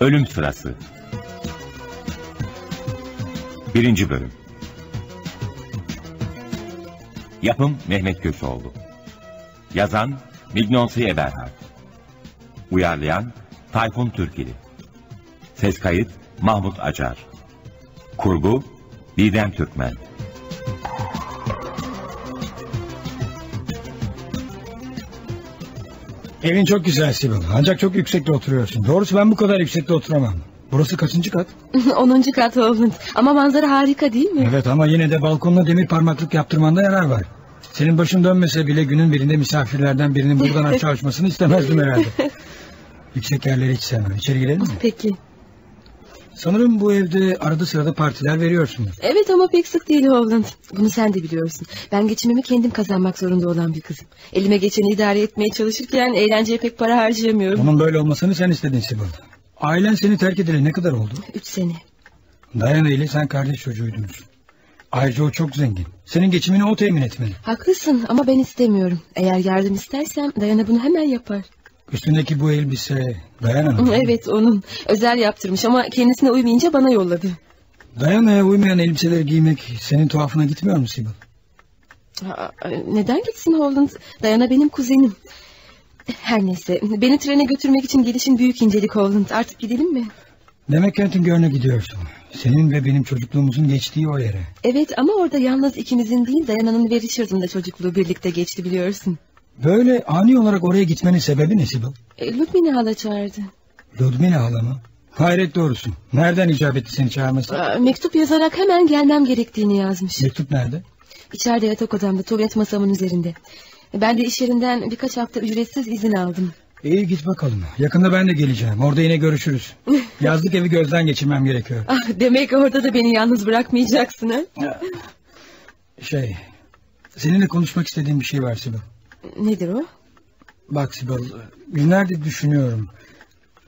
Ölüm Sırası. Birinci Bölüm. Yapım Mehmet Köseoğlu. Yazan Mignonsi Eberhard Uyarlayan Tayfun Türkili. Ses kayıt Mahmut Acar. Kurgu Didem Türkmen Evin çok güzel Sibel. Ancak çok yüksekte oturuyorsun. Doğrusu ben bu kadar yüksekte oturamam. Burası kaçıncı kat? 10. kat Holland. Ama manzara harika değil mi? Evet ama yine de balkonuna demir parmaklık yaptırmanda yarar var. Senin başın dönmese bile günün birinde misafirlerden birinin buradan aşağı uçmasını istemezdim herhalde. Yüksek yerleri hiç sevmem. İçeri girelim mi? Peki. Sanırım bu evde arada sırada partiler veriyorsunuz. Evet ama pek sık değil Holland. Bunu sen de biliyorsun. Ben geçimimi kendim kazanmak zorunda olan bir kızım. Elime geçeni idare etmeye çalışırken eğlenceye pek para harcayamıyorum. Bunun böyle olmasını sen istedin Sibel. Ailen seni terk edeli ne kadar oldu? Üç sene. Dayana ile sen kardeş çocuğuydunuz. Ayrıca o çok zengin. Senin geçimini o temin etmeli. Haklısın ama ben istemiyorum. Eğer yardım istersem Dayana bunu hemen yapar. Üstündeki bu elbise Dayana'nın. Evet onun. Özel yaptırmış ama kendisine uymayınca bana yolladı. Dayana'ya uymayan elbiseleri giymek senin tuhafına gitmiyor mu Sibel? Aa, Neden gitsin Holland? Dayana benim kuzenim. Her neyse beni trene götürmek için gelişin büyük incelik Holland. Artık gidelim mi? Demek Kentin Görn'e gidiyorsun. Senin ve benim çocukluğumuzun geçtiği o yere. Evet ama orada yalnız ikimizin değil Dayana'nın ve Richard'ın da çocukluğu birlikte geçti biliyorsun. Böyle ani olarak oraya gitmenin sebebi ne Sibel? E, Ludmila hala çağırdı. Ludmila hala mı? Hayret doğrusu. Nereden icap etti seni çağırması? Aa, mektup yazarak hemen gelmem gerektiğini yazmış. Mektup nerede? İçeride yatak odamda tuvalet masamın üzerinde. Ben de iş yerinden birkaç hafta ücretsiz izin aldım. İyi git bakalım. Yakında ben de geleceğim. Orada yine görüşürüz. Yazlık evi gözden geçirmem gerekiyor. Ah, demek orada da beni yalnız bırakmayacaksın ha? Şey... Seninle konuşmak istediğim bir şey var Sibel. Nedir o? Bak Sibel, günlerdir düşünüyorum.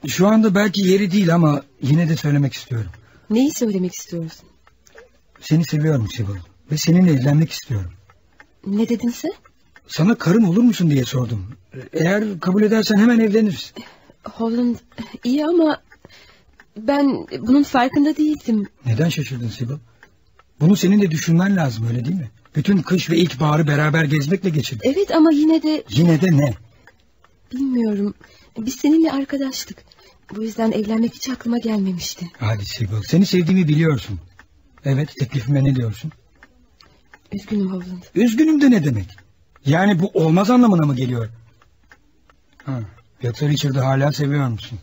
Şu anda belki yeri değil ama yine de söylemek istiyorum. Neyi söylemek istiyorsun? Seni seviyorum Sibel ve seninle evlenmek istiyorum. Ne dedin sen? Sana karım olur musun diye sordum. Eğer kabul edersen hemen evleniriz. Holland iyi ama ben bunun farkında değildim. Neden şaşırdın Sibel? Bunu senin de düşünmen lazım öyle değil mi? Bütün kış ve ilkbaharı beraber gezmekle geçirdik. Evet ama yine de Yine de ne? bilmiyorum. Biz seninle arkadaştık. Bu yüzden evlenmek hiç aklıma gelmemişti. Hadi Sibel seni sevdiğimi biliyorsun. Evet teklifime ne diyorsun? Üzgünüm Holland. Üzgünüm de ne demek? Yani bu olmaz anlamına mı geliyor? Ha, yoksa Richard'ı hala seviyor musun?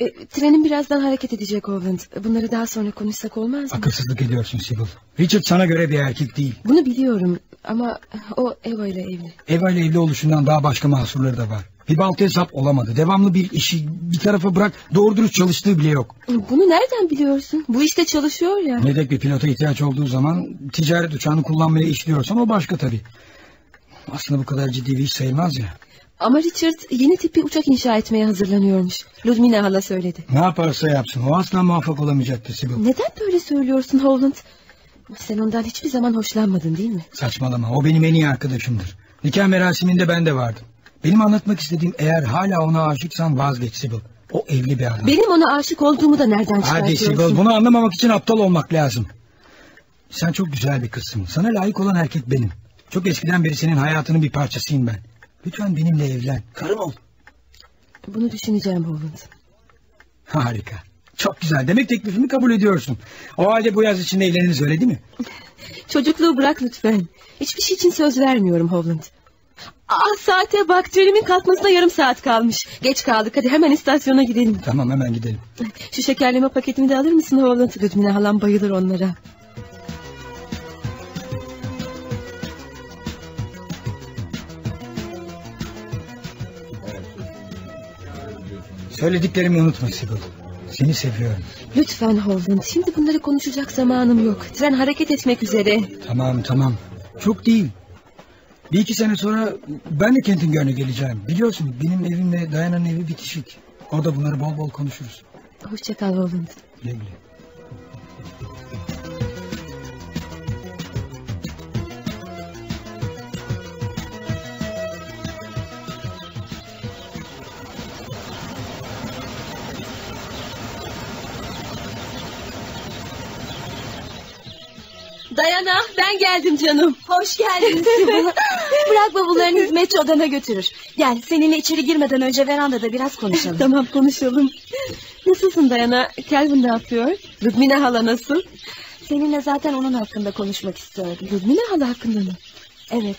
E, trenin birazdan hareket edecek Holland. Bunları daha sonra konuşsak olmaz mı? Akılsızlık ediyorsun Sibel. Richard sana göre bir erkek değil. Bunu biliyorum ama o Eva ile evli. Eva ile evli oluşundan daha başka mahsurları da var. Bir balta hesap olamadı. Devamlı bir işi bir tarafa bırak doğru dürüst çalıştığı bile yok. Bunu nereden biliyorsun? Bu işte çalışıyor ya. Yedek bir pilota ihtiyaç olduğu zaman ticaret uçağını kullanmaya işliyorsan o başka tabii. Aslında bu kadar ciddi bir iş sayılmaz ya. Ama Richard yeni tip bir uçak inşa etmeye hazırlanıyormuş. Ludmila hala söyledi. Ne yaparsa yapsın o asla muvaffak olamayacaktır Sibel. Neden böyle söylüyorsun Holland? Sen ondan hiçbir zaman hoşlanmadın değil mi? Saçmalama o benim en iyi arkadaşımdır. Nikah merasiminde ben de vardım. Benim anlatmak istediğim eğer hala ona aşıksan vazgeç Sibel. O evli bir adam. Benim ona aşık olduğumu da nereden Hadi çıkartıyorsun? Sibel bunu anlamamak için aptal olmak lazım. Sen çok güzel bir kızsın. Sana layık olan erkek benim. Çok eskiden beri senin hayatının bir parçasıyım ben. Lütfen benimle evlen. Karım ol. Bunu düşüneceğim Holland. Harika. Çok güzel. Demek teklifimi kabul ediyorsun. O halde bu yaz içinde evleniriz öyle değil mi? Çocukluğu bırak lütfen. Hiçbir şey için söz vermiyorum Holland. Aa saate bak trenimin kalkmasına yarım saat kalmış. Geç kaldık hadi hemen istasyona gidelim. Tamam hemen gidelim. Şu şekerleme paketimi de alır mısın Holland? Ludmila halam bayılır onlara. Söylediklerimi unutma Sibel. Seni seviyorum. Lütfen Holland şimdi bunları konuşacak zamanım yok. Tren hareket etmek üzere. Tamam tamam. Çok değil. Bir iki sene sonra ben de Kentin Gölü'ne geleceğim. Biliyorsun benim evimle Dayana'nın evi bitişik. Orada bunları bol bol konuşuruz. Hoşça kal Holland. Güle güle. Dayana ben geldim canım. Hoş geldin Sibel. Bırak bavullarını hizmetçi odana götürür. Gel seninle içeri girmeden önce verandada biraz konuşalım. Tamam konuşalım. Nasılsın Dayana? Kelvin ne yapıyor? Ludmina hala nasıl? Seninle zaten onun hakkında konuşmak istiyordum. Ludmina hala hakkında mı? Evet.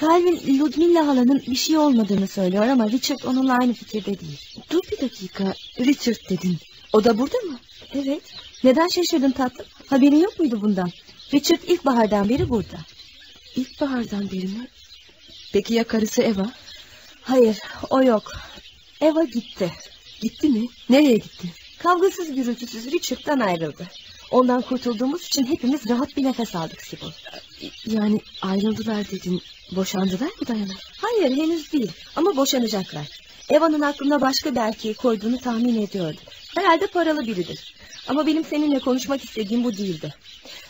Calvin Ludmilla halanın bir şey olmadığını söylüyor ama Richard onunla aynı fikirde değil. Dur bir dakika. Richard dedin. O da burada mı? Evet. Neden şaşırdın tatlım? Haberin yok muydu bundan? Richard ilkbahardan beri burada. İlkbahardan beri mi? Peki ya karısı Eva? Hayır, o yok. Eva gitti. Gitti mi? Nereye gitti? Kavgasız gürültüsüz Richard'dan ayrıldı. Ondan kurtulduğumuz için hepimiz rahat bir nefes aldık Sibel. Yani ayrıldılar dedin. Boşandılar mı Dayana? Hayır henüz değil ama boşanacaklar. Eva'nın aklına başka bir erkeği koyduğunu tahmin ediyordu. Herhalde paralı biridir. Ama benim seninle konuşmak istediğim bu değildi.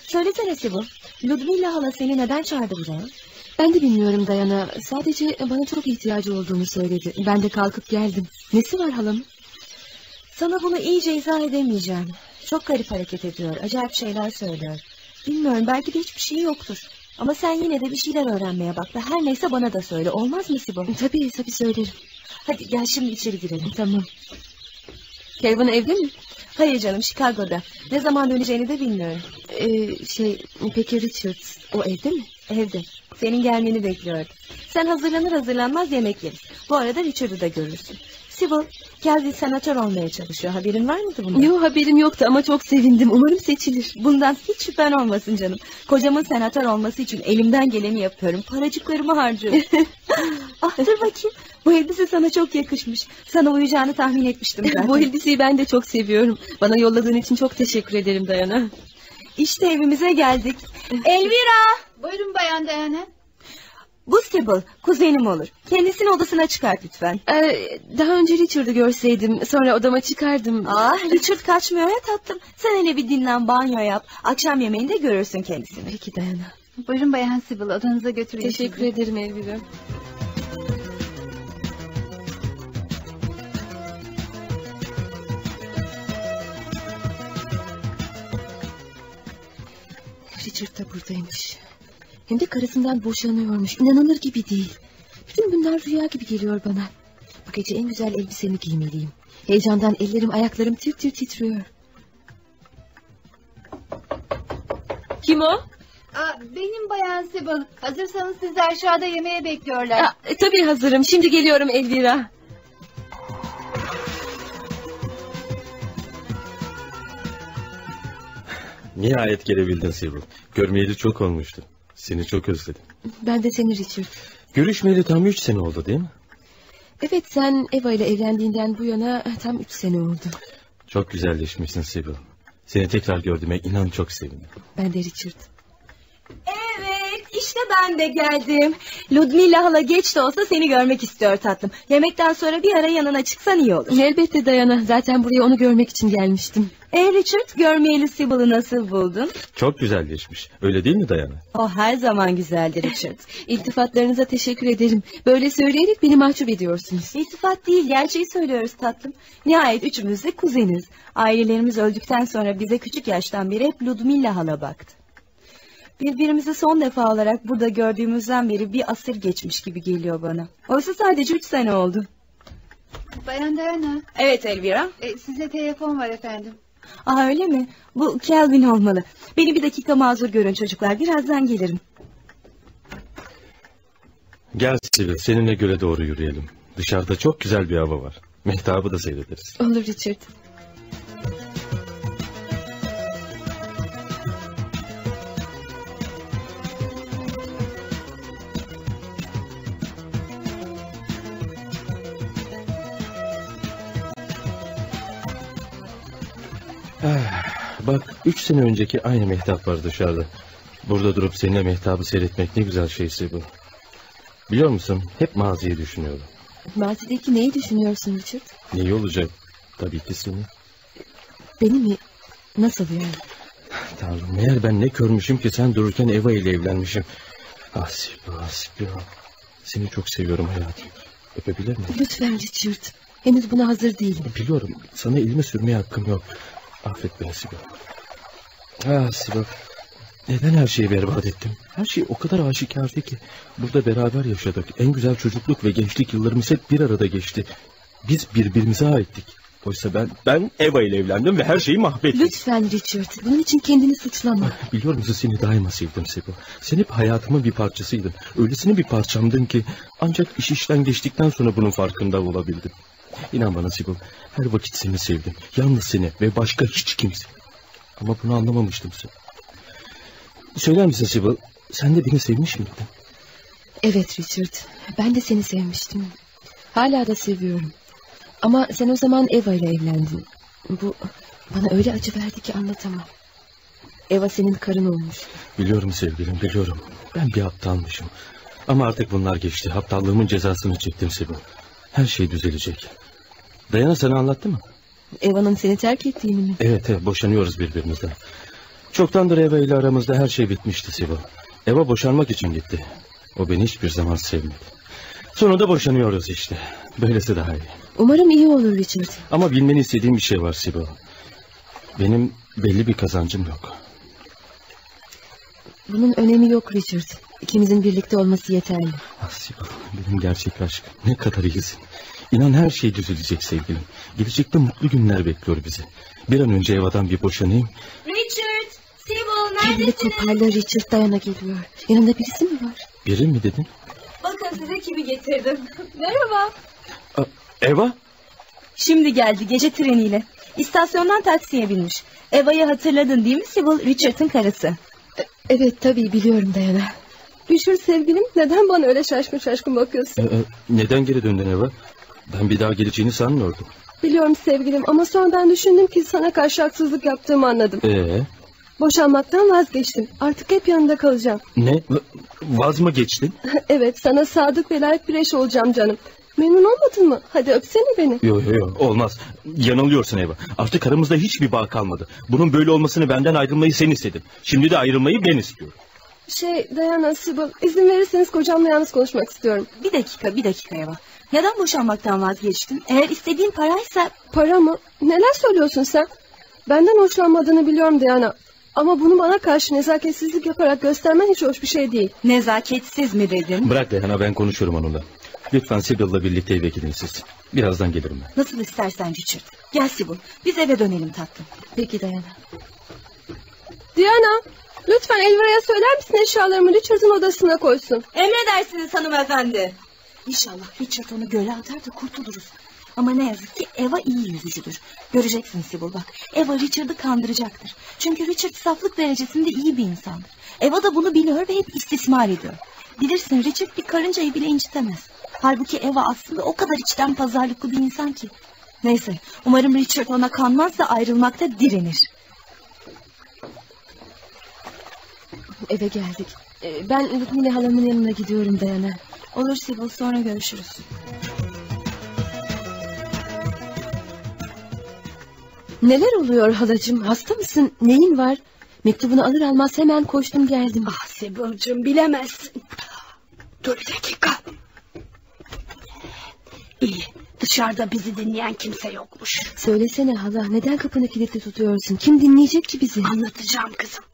Söylesene Sibel, Ludmilla hala seni neden çağırdı buraya? Ben de bilmiyorum Dayana. Sadece bana çok ihtiyacı olduğunu söyledi. Ben de kalkıp geldim. Nesi var halamın? Sana bunu iyice izah edemeyeceğim. Çok garip hareket ediyor. Acayip şeyler söylüyor. Bilmiyorum belki de hiçbir şey yoktur. Ama sen yine de bir şeyler öğrenmeye bak ve her neyse bana da söyle. Olmaz mı Sibel? Tabii tabii söylerim. Hadi gel şimdi içeri girelim. Tamam. Kelvin evde mi? Hayır canım Chicago'da. Ne zaman döneceğini de bilmiyorum. Ee, şey peki Richard o evde mi? Evde. Senin gelmeni bekliyordu. Sen hazırlanır hazırlanmaz yemek yeriz. Bu arada Richard'ı da görürsün. Sibel, Kelvin senatör olmaya çalışıyor. Haberin var mıydı bundan? Yok haberim yoktu ama çok sevindim. Umarım seçilir. Bundan hiç şüphen olmasın canım. Kocamın senatör olması için elimden geleni yapıyorum. Paracıklarımı harcıyorum. ah dur bakayım. Bu elbise sana çok yakışmış. Sana uyacağını tahmin etmiştim zaten. Bu elbiseyi ben de çok seviyorum. Bana yolladığın için çok teşekkür ederim Dayana. İşte evimize geldik. Elvira! Buyurun Bayan Dayana. Bu Sybil, kuzenim olur. Kendisini odasına çıkart lütfen. Ee, daha önce Richard'ı görseydim sonra odama çıkardım. Ah Richard kaçmıyor ya tatlım. Sen hele bir dinlen banyo yap. Akşam yemeğinde görürsün kendisini. Peki Dayana. Buyurun Bayan Sibyl odanıza götüreyim. Teşekkür sizi. ederim Elvira. Richard da buradaymış. Hem de karısından boşanıyormuş. İnanılır gibi değil. Bütün bunlar rüya gibi geliyor bana. Bu gece en güzel elbisemi giymeliyim. Heyecandan ellerim ayaklarım tir tir titriyor. Kim o? Aa, benim Bayan Sibyl. Hazırsanız sizi aşağıda yemeğe bekliyorlar. Aa, e, tabii hazırım. Şimdi geliyorum Elvira. Nihayet gelebildin Sibel. Görmeyeli çok olmuştu. Seni çok özledim. Ben de seni Richard. Görüşmeyeli tam üç sene oldu değil mi? Evet sen Eva ile evlendiğinden bu yana tam üç sene oldu. Çok güzelleşmişsin Sibel. Seni tekrar gördüğüme inan çok sevindim. Ben de Richard. Evet işte ben de geldim. Ludmilla hala geç de olsa seni görmek istiyor tatlım. Yemekten sonra bir ara yanına çıksan iyi olur. Elbette Dayana. Zaten buraya onu görmek için gelmiştim. E Richard görmeyeli Sibel'ı nasıl buldun? Çok güzelleşmiş. Öyle değil mi Dayana? O her zaman güzeldi Richard. İltifatlarınıza teşekkür ederim. Böyle söyleyerek beni mahcup ediyorsunuz. İltifat değil gerçeği söylüyoruz tatlım. Nihayet üçümüz de kuzeniz. Ailelerimiz öldükten sonra bize küçük yaştan beri hep Ludmilla hala baktı. Birbirimizi son defa olarak burada gördüğümüzden beri bir asır geçmiş gibi geliyor bana. Oysa sadece üç sene oldu. Bayan Dayana. Evet Elvira. e, size telefon var efendim. Aa öyle mi? Bu Kelvin olmalı. Beni bir dakika mazur görün çocuklar. Birazdan gelirim. Gel Sibel seninle göle doğru yürüyelim. Dışarıda çok güzel bir hava var. Mehtabı da seyrederiz. Olur Richard. Bak üç sene önceki aynı mehtap var dışarıda. Burada durup seninle mehtabı seyretmek ne güzel şey Sibel. Biliyor musun hep maziyi düşünüyorum. Mazideki neyi düşünüyorsun Richard? Neyi olacak? Tabii ki seni. Beni mi? Nasıl yani? Tanrım meğer ben ne görmüşüm ki sen dururken Eva ile evlenmişim. Sibel, ah Sibel. Seni çok seviyorum hayatım. Öpebilir miyim? Lütfen Richard. Henüz buna hazır değilim. Biliyorum sana elimi sürmeye hakkım yok. Affet beni Sibel. Ah Sibel. Neden her şeyi berbat ettim? Her şey o kadar aşikardı ki. Burada beraber yaşadık. En güzel çocukluk ve gençlik yıllarımız hep bir arada geçti. Biz birbirimize aittik. Oysa ben ben Eva ile evlendim ve her şeyi mahvettim. Lütfen Richard. Bunun için kendini suçlama. Biliyor musun seni daima sevdim Sebo. Sen hep hayatımın bir parçasıydın. Öylesine bir parçamdın ki ancak iş işten geçtikten sonra bunun farkında olabildim. İnan bana Sebo, her vakit seni sevdim. Yalnız seni ve başka hiç kimse. Ama bunu anlamamıştım sen. Söyler misin Sebo, sen de beni sevmiş miydin? Evet Richard. Ben de seni sevmiştim. Hala da seviyorum. Ama sen o zaman Eva ile evlendin. Bu bana öyle acı verdi ki anlatamam. Eva senin karın olmuş. Biliyorum sevgilim, biliyorum. Ben bir aptalmışım. Ama artık bunlar geçti. Aptallığımın cezasını çektim Sebo. Her şey düzelecek. Dayana sana anlattı mı? Eva'nın seni terk ettiğini mi? Evet, evet boşanıyoruz birbirimizden. Çoktandır Eva ile aramızda her şey bitmişti Sibo. Eva boşanmak için gitti. O beni hiçbir zaman sevmedi. Sonunda boşanıyoruz işte. Böylesi daha iyi. Umarım iyi olur Richard. Ama bilmeni istediğim bir şey var Sibo. Benim belli bir kazancım yok. Bunun önemi yok Richard. İkimizin birlikte olması yeterli. Ah Sibo, benim gerçek aşkım. Ne kadar iyisin. İnan her şey düzelecek sevgilim. Gelecekte mutlu günler bekliyor bizi. Bir an önce Eva'dan bir boşanayım. Richard, Sybil Kendini toparla Richard Dayana geliyor. Yanında birisi mi var? Biri mi dedin? Bakın size kimi getirdim. Merhaba. Aa, Eva? Şimdi geldi gece treniyle. İstasyondan taksiye binmiş. Eva'yı hatırladın değil mi Sybil? Richard'ın karısı. Evet tabii biliyorum Dayana. Düşür sevgilim neden bana öyle şaşkın şaşkın bakıyorsun? Ee, neden geri döndün Eva? Ben bir daha geleceğini sanmıyordum. Biliyorum sevgilim ama sonradan düşündüm ki sana karşı haksızlık yaptığımı anladım. Ee, Boşanmaktan vazgeçtim. Artık hep yanında kalacağım. ne? Vaz mı geçtin? evet sana sadık ve layık bir eş olacağım canım. Memnun olmadın mı? Hadi öpsene beni. Yok yok yo, olmaz. Yanılıyorsun Eva. Artık aramızda hiçbir bağ kalmadı. Bunun böyle olmasını benden ayrılmayı sen istedin. Şimdi de ayrılmayı ben istiyorum. Şey Dayana Sybil izin verirseniz kocamla yalnız konuşmak istiyorum. Bir dakika bir dakika Eva. Neden boşanmaktan vazgeçtin? Eğer istediğin paraysa... Para mı? Neler söylüyorsun sen? Benden hoşlanmadığını biliyorum Dayana. Ama bunu bana karşı nezaketsizlik yaparak göstermen hiç hoş bir şey değil. Nezaketsiz mi dedin? Bırak Dehana ben konuşurum onunla. Lütfen Sibyl'la birlikte eve gidin siz. Birazdan gelirim ben. Nasıl istersen Richard. Gel Sybil biz eve dönelim tatlım. Peki Dayana. Diana lütfen Elvira'ya söyler misin eşyalarımı Richard'ın odasına koysun. Emredersiniz hanımefendi. İnşallah Richard onu göle atar da kurtuluruz. Ama ne yazık ki Eva iyi yüzücüdür. Göreceksin Sybil bak. Eva Richard'ı kandıracaktır. Çünkü Richard saflık derecesinde iyi bir insandır. Eva da bunu biliyor ve hep istismar ediyor. Bilirsin Richard bir karıncayı bile incitemez. Halbuki Eva aslında o kadar içten pazarlıklı bir insan ki. Neyse umarım Richard ona kanmaz da ayrılmakta direnir. Eve geldik. Ee, Ben Lütmile halamın yanına gidiyorum Dayana. Olur Sybil sonra görüşürüz. Neler oluyor halacığım? Hasta mısın? Neyin var? Mektubunu alır almaz hemen koştum geldim. Ah Sibel'cığım bilemezsin. Dur bir dakika. İyi dışarıda bizi dinleyen kimse yokmuş. Söylesene hala neden kapını kilitli tutuyorsun? Kim dinleyecek ki bizi? Anlatacağım kızım.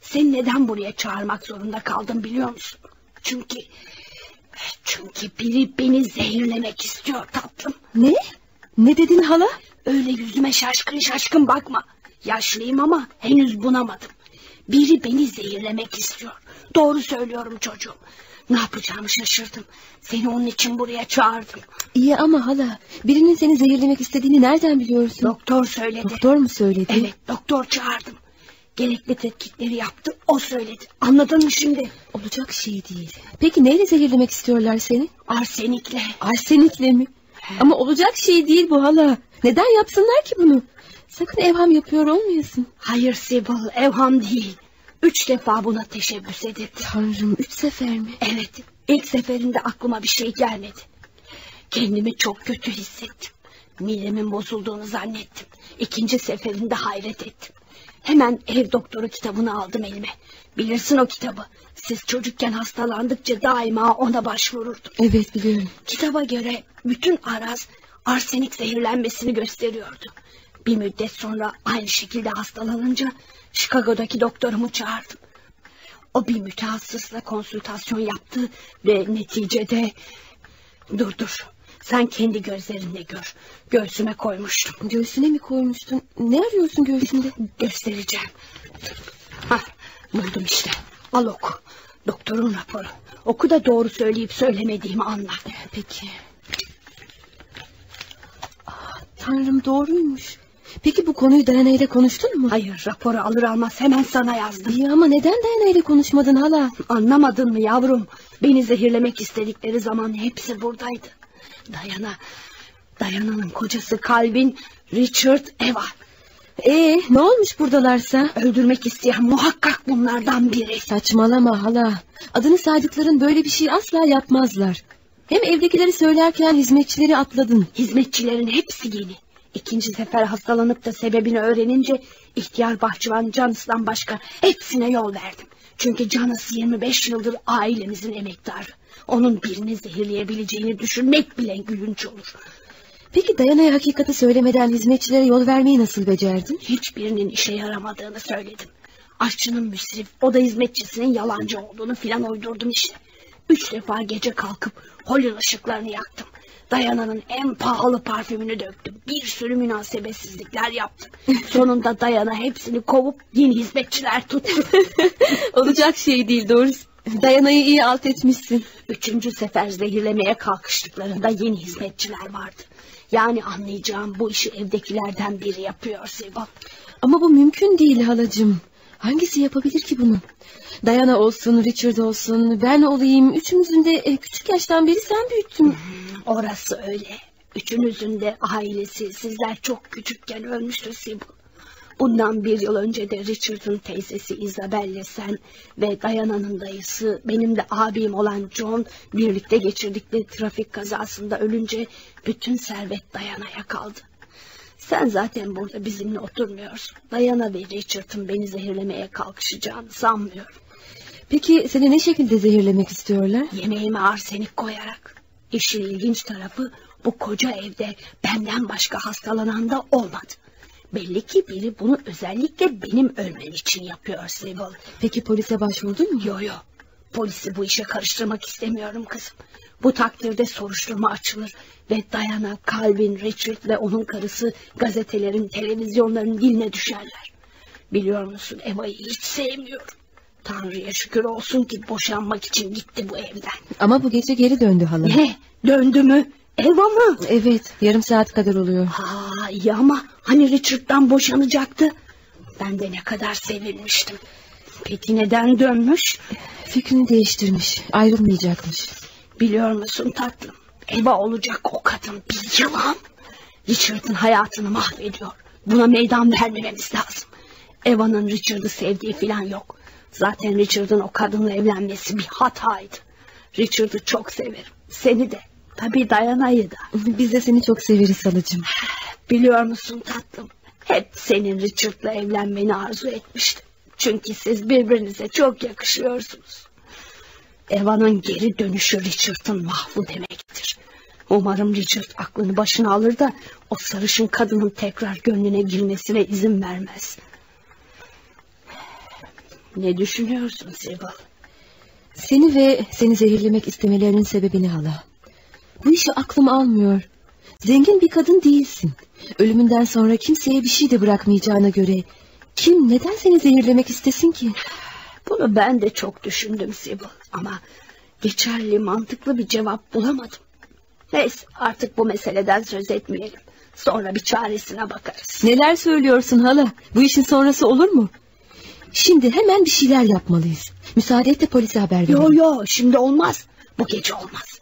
Seni neden buraya çağırmak zorunda kaldım biliyor musun? Çünkü... Çünkü biri beni zehirlemek istiyor tatlım. Ne? Ne dedin hala? Öyle yüzüme şaşkın şaşkın bakma. Yaşlıyım ama henüz bunamadım. Biri beni zehirlemek istiyor. Doğru söylüyorum çocuğum. Ne yapacağımı şaşırdım. Seni onun için buraya çağırdım. İyi ama hala birinin seni zehirlemek istediğini nereden biliyorsun? Doktor söyledi. Doktor mu söyledi? Evet doktor çağırdım. Gerekli tetkikleri yaptı o söyledi. Anladın mı şimdi? Olacak şey değil. Peki neyle zehirlemek istiyorlar seni? Arsenikle. Arsenikle mi? Ama olacak şey değil bu hala. Neden yapsınlar ki bunu? Sakın evham yapıyor olmayasın. Hayır Sibyl evham değil. Üç defa buna teşebbüs edildi. Tanrım üç sefer mi? Evet ilk seferinde aklıma bir şey gelmedi. Kendimi çok kötü hissettim. Midemin bozulduğunu zannettim. İkinci seferinde hayret ettim. Hemen ev doktoru kitabını aldım elime. Bilirsin o kitabı. Siz çocukken hastalandıkça daima ona başvururdum. Evet biliyorum. Kitaba göre bütün araz arsenik zehirlenmesini gösteriyordu. Bir müddet sonra aynı şekilde hastalanınca Chicago'daki doktorumu çağırdım. O bir mütehassısla konsültasyon yaptı ve neticede... Dur dur. Sen kendi gözlerinle gör. Göğsüme koymuştum. Göğsüne mi koymuştun? Ne arıyorsun göğsünde? Göstereceğim. Hah, buldum işte. Al oku. Doktorun raporu. Oku da doğru söyleyip söylemediğimi anla. Peki. Ah, Tanrım doğruymuş. Peki bu konuyu Dayana ile konuştun mu? Hayır raporu alır almaz hemen sana yazdım. İyi ama neden Dayana ile konuşmadın hala? Anlamadın mı yavrum? Beni zehirlemek istedikleri zaman hepsi buradaydı. Dayana, Dayana'nın kocası Calvin, Richard, Eva. Ee, ne olmuş buradalarsa? Öldürmek isteyen muhakkak bunlardan biri. Saçmalama hala. Adını saydıkların böyle bir şey asla yapmazlar. Hem evdekileri söylerken hizmetçileri atladın. Hizmetçilerin hepsi yeni. İkinci sefer hastalanıp da sebebini öğrenince ihtiyar bahçıvan Canıs'tan başka hepsine yol verdim. Çünkü Canıs 25 yıldır ailemizin emektarı. Onun birini zehirleyebileceğini düşünmek bile gülünç olur. Peki Dayana'ya hakikati söylemeden hizmetçilere yol vermeyi nasıl becerdin? Hiçbirinin işe yaramadığını söyledim. Aşçının müsrif, o da hizmetçisinin yalancı olduğunu filan uydurdum işte. Üç defa gece kalkıp holün ışıklarını yaktım. Dayana'nın en pahalı parfümünü döktüm. Bir sürü münasebetsizlikler yaptım. Sonunda Dayana hepsini kovup yeni hizmetçiler tuttu. Olacak şey değil doğrusu. Dayana'yı iyi alt etmişsin. Üçüncü sefer zehirlemeye kalkıştıklarında yeni hizmetçiler vardı. Yani anlayacağım bu işi evdekilerden biri yapıyor Sibel. Ama bu mümkün değil halacığım. Hangisi yapabilir ki bunu? Dayana olsun, Richard olsun, ben olayım. Üçümüzün de e, küçük yaştan beri sen büyüttün. Orası öyle. Üçünüzün de ailesi sizler çok küçükken ölmüştü Sibel. Bundan bir yıl önce de Richard'ın teyzesi Isabelle sen ve Dayana'nın dayısı benim de abim olan John birlikte geçirdikleri trafik kazasında ölünce bütün servet Dayana'ya kaldı. Sen zaten burada bizimle oturmuyorsun. Dayana ve Richard'ın beni zehirlemeye kalkışacağını sanmıyorum. Peki seni ne şekilde zehirlemek istiyorlar? Yemeğime arsenik koyarak. İşin ilginç tarafı bu koca evde benden başka hastalanan da olmadı. Belli ki biri bunu özellikle benim ölmem için yapıyor Sibel. Peki polise başvurdun mu? Yo yo. Polisi bu işe karıştırmak istemiyorum kızım. Bu takdirde soruşturma açılır ve Diana, Calvin, Richard ve onun karısı gazetelerin, televizyonların diline düşerler. Biliyor musun Eva'yı hiç sevmiyorum. Tanrı'ya şükür olsun ki boşanmak için gitti bu evden. Ama bu gece geri döndü hala. Ne? Döndü mü? Eva mı? Evet, yarım saat kadar oluyor. Ha, iyi ama hani Richard'dan boşanacaktı. Ben de ne kadar sevinmiştim. Peki neden dönmüş? Fikrini değiştirmiş, ayrılmayacakmış. Biliyor musun tatlım? Eva olacak o kadın bir yılan. Richard'ın hayatını mahvediyor. Buna meydan vermememiz lazım. Eva'nın Richard'ı sevdiği falan yok. Zaten Richard'ın o kadınla evlenmesi bir hataydı. Richard'ı çok severim. Seni de. Tabii Dayana'yı da. Biz de seni çok severiz halacığım. Biliyor musun tatlım? Hep senin Richard'la evlenmeni arzu etmiştim. Çünkü siz birbirinize çok yakışıyorsunuz. Eva'nın geri dönüşü Richard'ın mahvu demektir. Umarım Richard aklını başına alır da o sarışın kadının tekrar gönlüne girmesine izin vermez. Ne düşünüyorsun Sibel? Seni ve seni zehirlemek istemelerinin sebebini hala. Bu işi aklım almıyor. Zengin bir kadın değilsin. Ölümünden sonra kimseye bir şey de bırakmayacağına göre... ...kim neden seni zehirlemek istesin ki? Bunu ben de çok düşündüm Sibel ama geçerli mantıklı bir cevap bulamadım. Neyse artık bu meseleden söz etmeyelim. Sonra bir çaresine bakarız. Neler söylüyorsun hala? Bu işin sonrası olur mu? Şimdi hemen bir şeyler yapmalıyız. Müsaade et de polise haber verelim. Yo yo şimdi olmaz. Bu gece olmaz.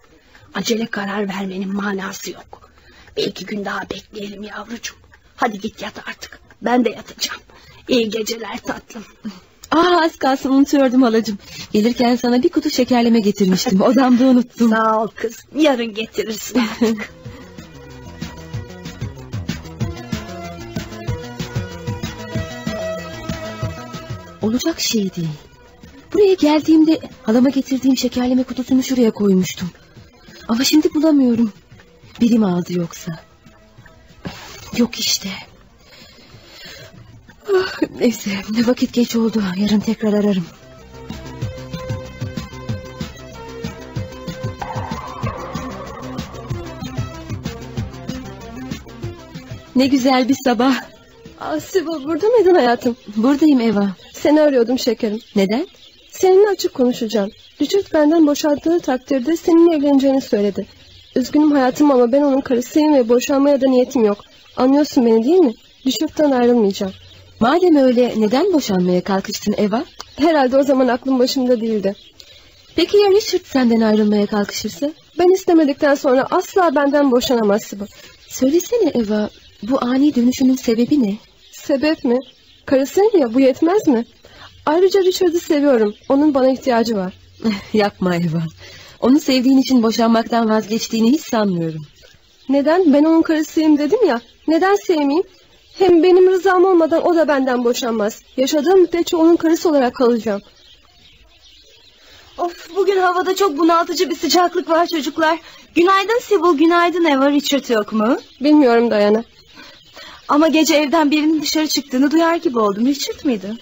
Acele karar vermenin manası yok. Bir iki gün daha bekleyelim yavrucuğum. Hadi git yat artık. Ben de yatacağım. İyi geceler tatlım. Aa az kalsın unutuyordum halacığım. Gelirken sana bir kutu şekerleme getirmiştim. Odamda unuttum. Sağ ol kız. Yarın getirirsin artık. Olacak şey değil. Buraya geldiğimde halama getirdiğim şekerleme kutusunu şuraya koymuştum. Ama şimdi bulamıyorum. Biri mi aldı yoksa? Yok işte. Ah, neyse vakit geç oldu. Yarın tekrar ararım. Ne güzel bir sabah. Aa, Sibo burada mıydın hayatım? Buradayım Eva. Seni arıyordum şekerim. Neden? Seninle açık konuşacağım. Richard benden boşandığı takdirde seninle evleneceğini söyledi. Üzgünüm hayatım ama ben onun karısıyım ve boşanmaya da niyetim yok. Anlıyorsun beni değil mi? Richard'dan ayrılmayacağım. Madem öyle neden boşanmaya kalkıştın Eva? Herhalde o zaman aklım başımda değildi. Peki ya Richard senden ayrılmaya kalkışırsa? Ben istemedikten sonra asla benden boşanamaz Sibel. Söylesene Eva, bu ani dönüşünün sebebi ne? Sebep mi? Karısıyım ya bu yetmez mi? Ayrıca Richard'ı seviyorum. Onun bana ihtiyacı var. Yapma Eva. Onu sevdiğin için boşanmaktan vazgeçtiğini hiç sanmıyorum. Neden? Ben onun karısıyım dedim ya. Neden sevmeyeyim? Hem benim rızam olmadan o da benden boşanmaz. Yaşadığım müddetçe onun karısı olarak kalacağım. Of bugün havada çok bunaltıcı bir sıcaklık var çocuklar. Günaydın Sibel, günaydın Eva. Richard yok mu? Bilmiyorum Dayana. Ama gece evden birinin dışarı çıktığını duyar gibi oldum. Richard mıydı?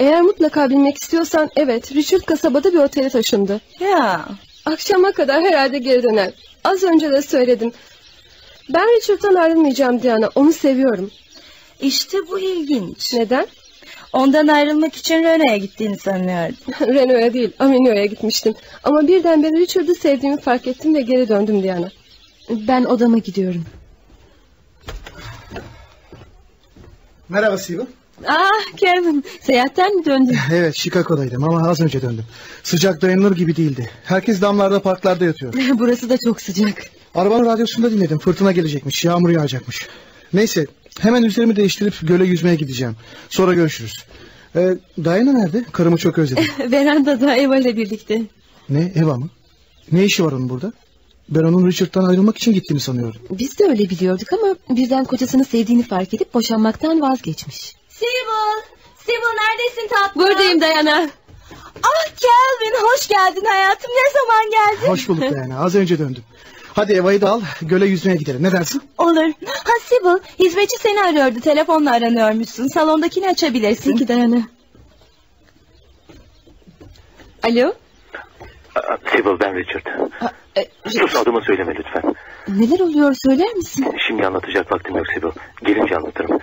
Eğer mutlaka bilmek istiyorsan evet Richard kasabada bir otele taşındı. Ya. Akşama kadar herhalde geri döner. Az önce de söyledim. Ben Richard'dan ayrılmayacağım Diana. Onu seviyorum. İşte bu ilginç. Neden? Ondan ayrılmak için Rene'ye gittiğini sanıyordum. Renault'a değil Aminio'ya gitmiştim. Ama birdenbire Richard'ı sevdiğimi fark ettim ve geri döndüm Diana. Ben odama gidiyorum. Merhaba Sibel. Ah Kevin, seyahatten mi döndün? Evet Chicago'daydım ama az önce döndüm. Sıcak dayanılır gibi değildi. Herkes damlarda parklarda yatıyor. Burası da çok sıcak. Arabanın radyosunda dinledim. Fırtına gelecekmiş. Yağmur yağacakmış. Neyse hemen üzerimi değiştirip göle yüzmeye gideceğim. Sonra görüşürüz. Ee, Diana nerede? Karımı çok özledim. Verandada Eva ile birlikte. ne Eva mı? Ne işi var onun burada? Ben onun Richard'dan ayrılmak için gittiğini sanıyordum. Biz de öyle biliyorduk ama birden kocasını sevdiğini fark edip boşanmaktan vazgeçmiş. Sibel, Sibel neredesin tatlım? Buradayım Dayana. Ah Kelvin hoş geldin hayatım. Ne zaman geldin? Hoş bulduk Diana. Az önce döndüm. Hadi Eva'yı da al. Göle yüzmeye gidelim. Ne dersin? Olur. Ha Sibel, hizmetçi seni arıyordu. Telefonla aranıyormuşsun. Salondakini açabilirsin. Peki Dayana. Alo? Sibel ben Richard. Aa, e, Sus adımı söyleme lütfen. neler oluyor söyler misin? Şimdi anlatacak vaktim yok Sibel. Gelince anlatırım.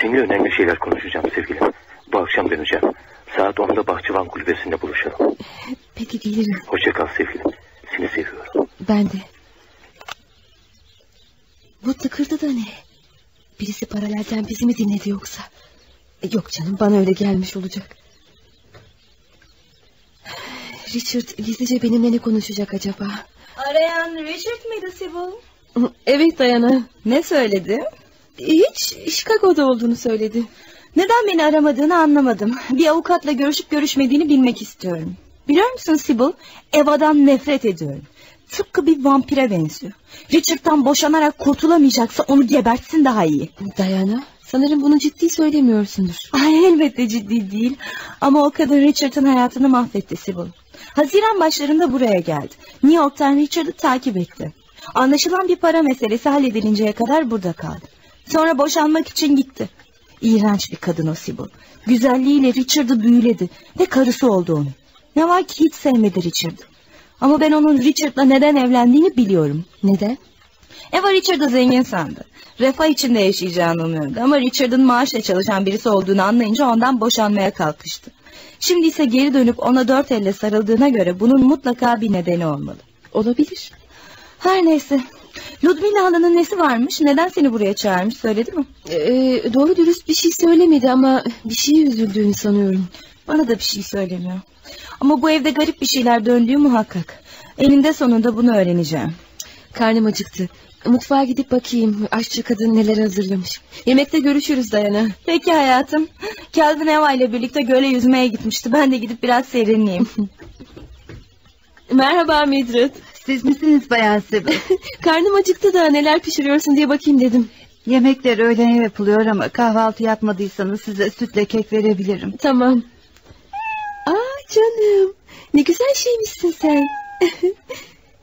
Seninle önemli şeyler konuşacağım sevgilim. Bu akşam döneceğim. Saat 10'da Bahçıvan Kulübesi'nde buluşalım. Peki gelirim. Hoşça kal sevgilim. Seni seviyorum. Ben de. Bu tıkırdı da ne? Birisi paralelden bizi mi dinledi yoksa? E, Yok canım bana öyle gelmiş olacak. Richard gizlice benimle ne konuşacak acaba? Arayan Richard mıydı Sibel? Evet Dayana. Ne söyledi? Hiç Chicago'da olduğunu söyledi. Neden beni aramadığını anlamadım. Bir avukatla görüşüp görüşmediğini bilmek istiyorum. Biliyor musun Sibel? Eva'dan nefret ediyorum. Tıpkı bir vampire benziyor. Richard'dan boşanarak kurtulamayacaksa onu gebertsin daha iyi. Dayana sanırım bunu ciddi söylemiyorsundur. Ay elbette ciddi değil. Ama o kadın Richard'ın hayatını mahvetti Sibel. Haziran başlarında buraya geldi. New York'tan Richard'ı takip etti. Anlaşılan bir para meselesi halledilinceye kadar burada kaldı. Sonra boşanmak için gitti. İğrenç bir kadın o Sibel. Güzelliğiyle Richard'ı büyüledi ve karısı oldu onun. Ne var ki hiç sevmedi Richard'ı. Ama ben onun Richard'la neden evlendiğini biliyorum. Neden? Eva Richard'ı zengin sandı. Refah içinde yaşayacağını umuyordu ama Richard'ın maaşla çalışan birisi olduğunu anlayınca ondan boşanmaya kalkıştı. Şimdi ise geri dönüp ona dört elle sarıldığına göre bunun mutlaka bir nedeni olmalı. Olabilir. Her neyse. Ludmilla halanın nesi varmış? Neden seni buraya çağırmış söyledi mi? Ee, doğru dürüst bir şey söylemedi ama bir şeye üzüldüğünü sanıyorum. Bana da bir şey söylemiyor. Ama bu evde garip bir şeyler döndüğü muhakkak. Eninde sonunda bunu öğreneceğim. Karnım acıktı. Mutfağa gidip bakayım aşçı kadın neler hazırlamış. Yemekte görüşürüz Dayana. Peki hayatım. Kelvin Eva ile birlikte göle yüzmeye gitmişti. Ben de gidip biraz serinleyeyim. Merhaba Midret. Siz misiniz Bayan Sibel? Karnım acıktı da neler pişiriyorsun diye bakayım dedim. Yemekler öğlene yapılıyor ama kahvaltı yapmadıysanız size sütle kek verebilirim. Tamam. Aa canım. Ne güzel şeymişsin sen.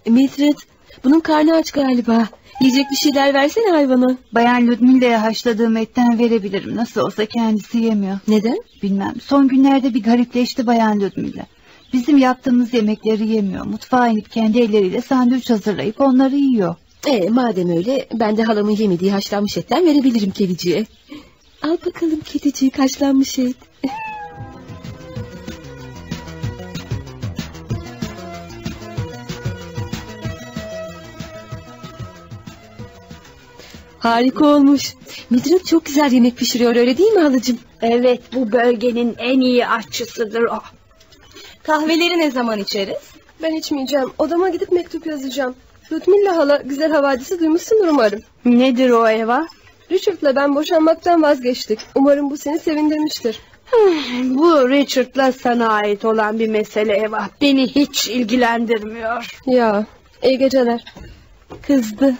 Midret bunun karnı aç galiba. Yiyecek bir şeyler versene hayvana. Bayan Ludmilla'ya haşladığım etten verebilirim. Nasıl olsa kendisi yemiyor. Neden? Bilmem. Son günlerde bir garipleşti Bayan Ludmilla. Bizim yaptığımız yemekleri yemiyor. Mutfağa inip kendi elleriyle sandviç hazırlayıp onları yiyor. E, madem öyle ben de halamın yemediği haşlanmış etten verebilirim kediciye. Al bakalım kediciği haşlanmış et. Harika olmuş. Midret çok güzel yemek pişiriyor öyle değil mi halacığım? Evet bu bölgenin en iyi aşçısıdır o. Kahveleri ne zaman içeriz? Ben içmeyeceğim. Odama gidip mektup yazacağım. Ludmilla hala güzel havadisi duymuşsundur umarım. Nedir o Eva? Richard'la ben boşanmaktan vazgeçtik. Umarım bu seni sevindirmiştir. Bu Richard'la sana ait olan bir mesele Eva. Beni hiç ilgilendirmiyor. Ya iyi geceler. Kızdı.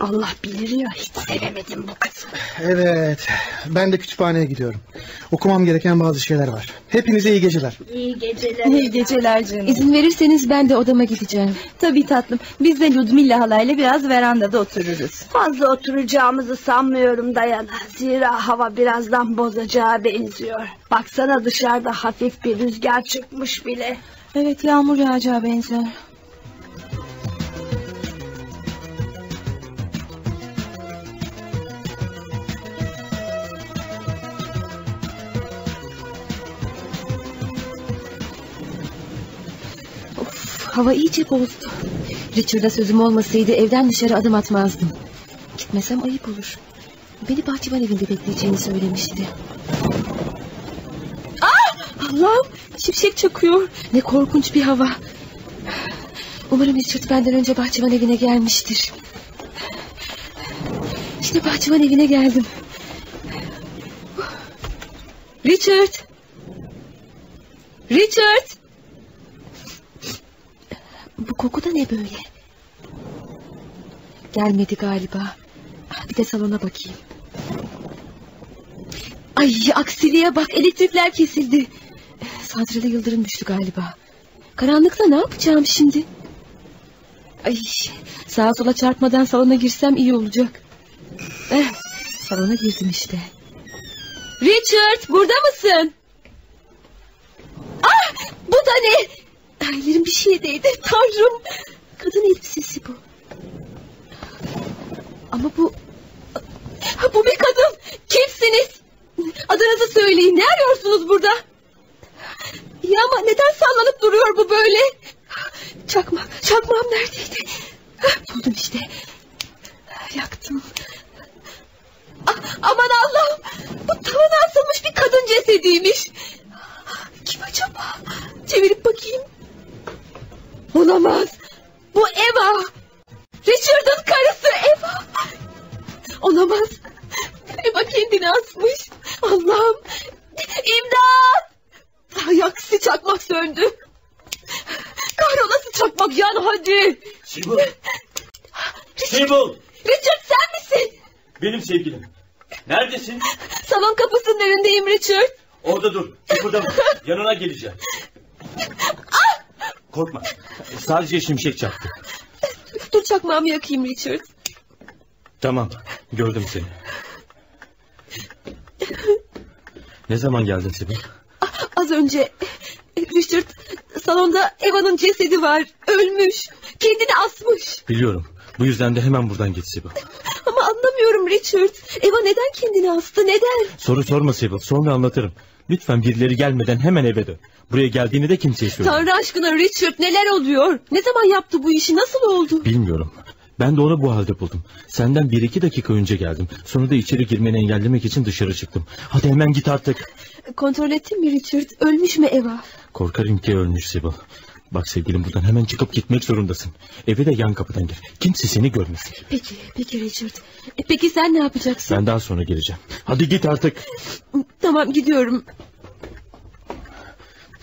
Allah bilir ya hiç sevemedim bu kızı. Evet. Ben de kütüphaneye gidiyorum. Okumam gereken bazı şeyler var. Hepinize iyi geceler. İyi geceler. İyi geceler canım. İzin verirseniz ben de odama gideceğim. Tabii tatlım. Biz de Ludmilla halayla biraz verandada otururuz. Fazla oturacağımızı sanmıyorum Dayana. Zira hava birazdan bozacağı benziyor. Baksana dışarıda hafif bir rüzgar çıkmış bile. Evet yağmur yağacağı benzer. Hava iyice bozdu. Richard'a sözüm olmasaydı evden dışarı adım atmazdım. Gitmesem ayıp olur. Beni bahçıvan evinde bekleyeceğini söylemişti. Ah! Allah'ım şimşek çakıyor. Ne korkunç bir hava. Umarım Richard benden önce bahçıvan evine gelmiştir. İşte bahçıvan evine geldim. Richard! Richard! Bu koku da ne böyle? Gelmedi galiba. Ah, Bir de salona bakayım. Ay aksiliğe bak elektrikler kesildi. Sadrı'da yıldırım düştü galiba. Karanlıkta ne yapacağım şimdi? Ay sağa sola çarpmadan salona girsem iyi olacak. Eh, salona girdim işte. Richard burada mısın? Ah bu da ne? Ellerim bir şeye değdi tanrım. Kadın elbisesi bu. Ama bu... Bu bir kadın. Kimsiniz? Adınızı söyleyin. Ne arıyorsunuz burada? Ya ama neden sallanıp duruyor bu böyle? Çakmak, çakmağım neredeydi? Buldum işte. Yaktım. Ah, aman Allah'ım. Bu tavana asılmış bir kadın cesediymiş. Kim acaba? Çevirip bakayım. Olamaz. Bu Eva. Richard'ın karısı Eva. Olamaz. Eva kendini asmış. Allah'ım. İmdat. Ay aksi çakmak söndü. Kahrolası çakmak yan hadi. Sibel! Sibel! Richard sen misin? Benim sevgilim. Neredesin? Salon kapısının önündeyim Richard. Orada dur. Kıpırdama. Yanına geleceğim. Korkma. Sadece şimşek çaktı. Dur çakmağımı yakayım Richard. Tamam. Gördüm seni. Ne zaman geldin Sibel? Az önce Richard salonda Eva'nın cesedi var. Ölmüş. Kendini asmış. Biliyorum. Bu yüzden de hemen buradan git Sibel. Ama anlamıyorum Richard. Eva neden kendini astı? Neden? Soru sorma Sibel. Sonra anlatırım. Lütfen birileri gelmeden hemen eve dön. Buraya geldiğini de kimseye söyle. Tanrı aşkına Richard neler oluyor? Ne zaman yaptı bu işi? Nasıl oldu? Bilmiyorum. Ben de onu bu halde buldum. Senden bir iki dakika önce geldim. Sonra da içeri girmeni engellemek için dışarı çıktım. Hadi hemen git artık. Kontrol ettin mi Richard? Ölmüş mü Eva? Korkarım ki ölmüş Sibel. Bak sevgilim buradan hemen çıkıp gitmek zorundasın. Eve de yan kapıdan gir. Kimse seni görmesin. Peki, peki Richard. E, peki sen ne yapacaksın? Ben daha sonra geleceğim. Hadi git artık. Tamam gidiyorum.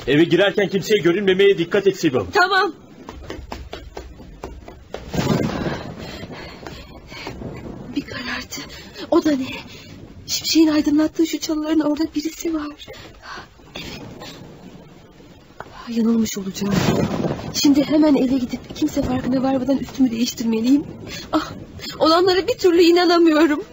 Eve girerken kimseye görünmemeye dikkat et Sibel. Tamam. Bir karartı. O da ne? Şimşeğin aydınlattığı şu çalıların orada birisi var. Evet. Ah, Yanılmış olacağım. Şimdi hemen eve gidip kimse farkına varmadan üstümü değiştirmeliyim. Ah, olanlara bir türlü inanamıyorum.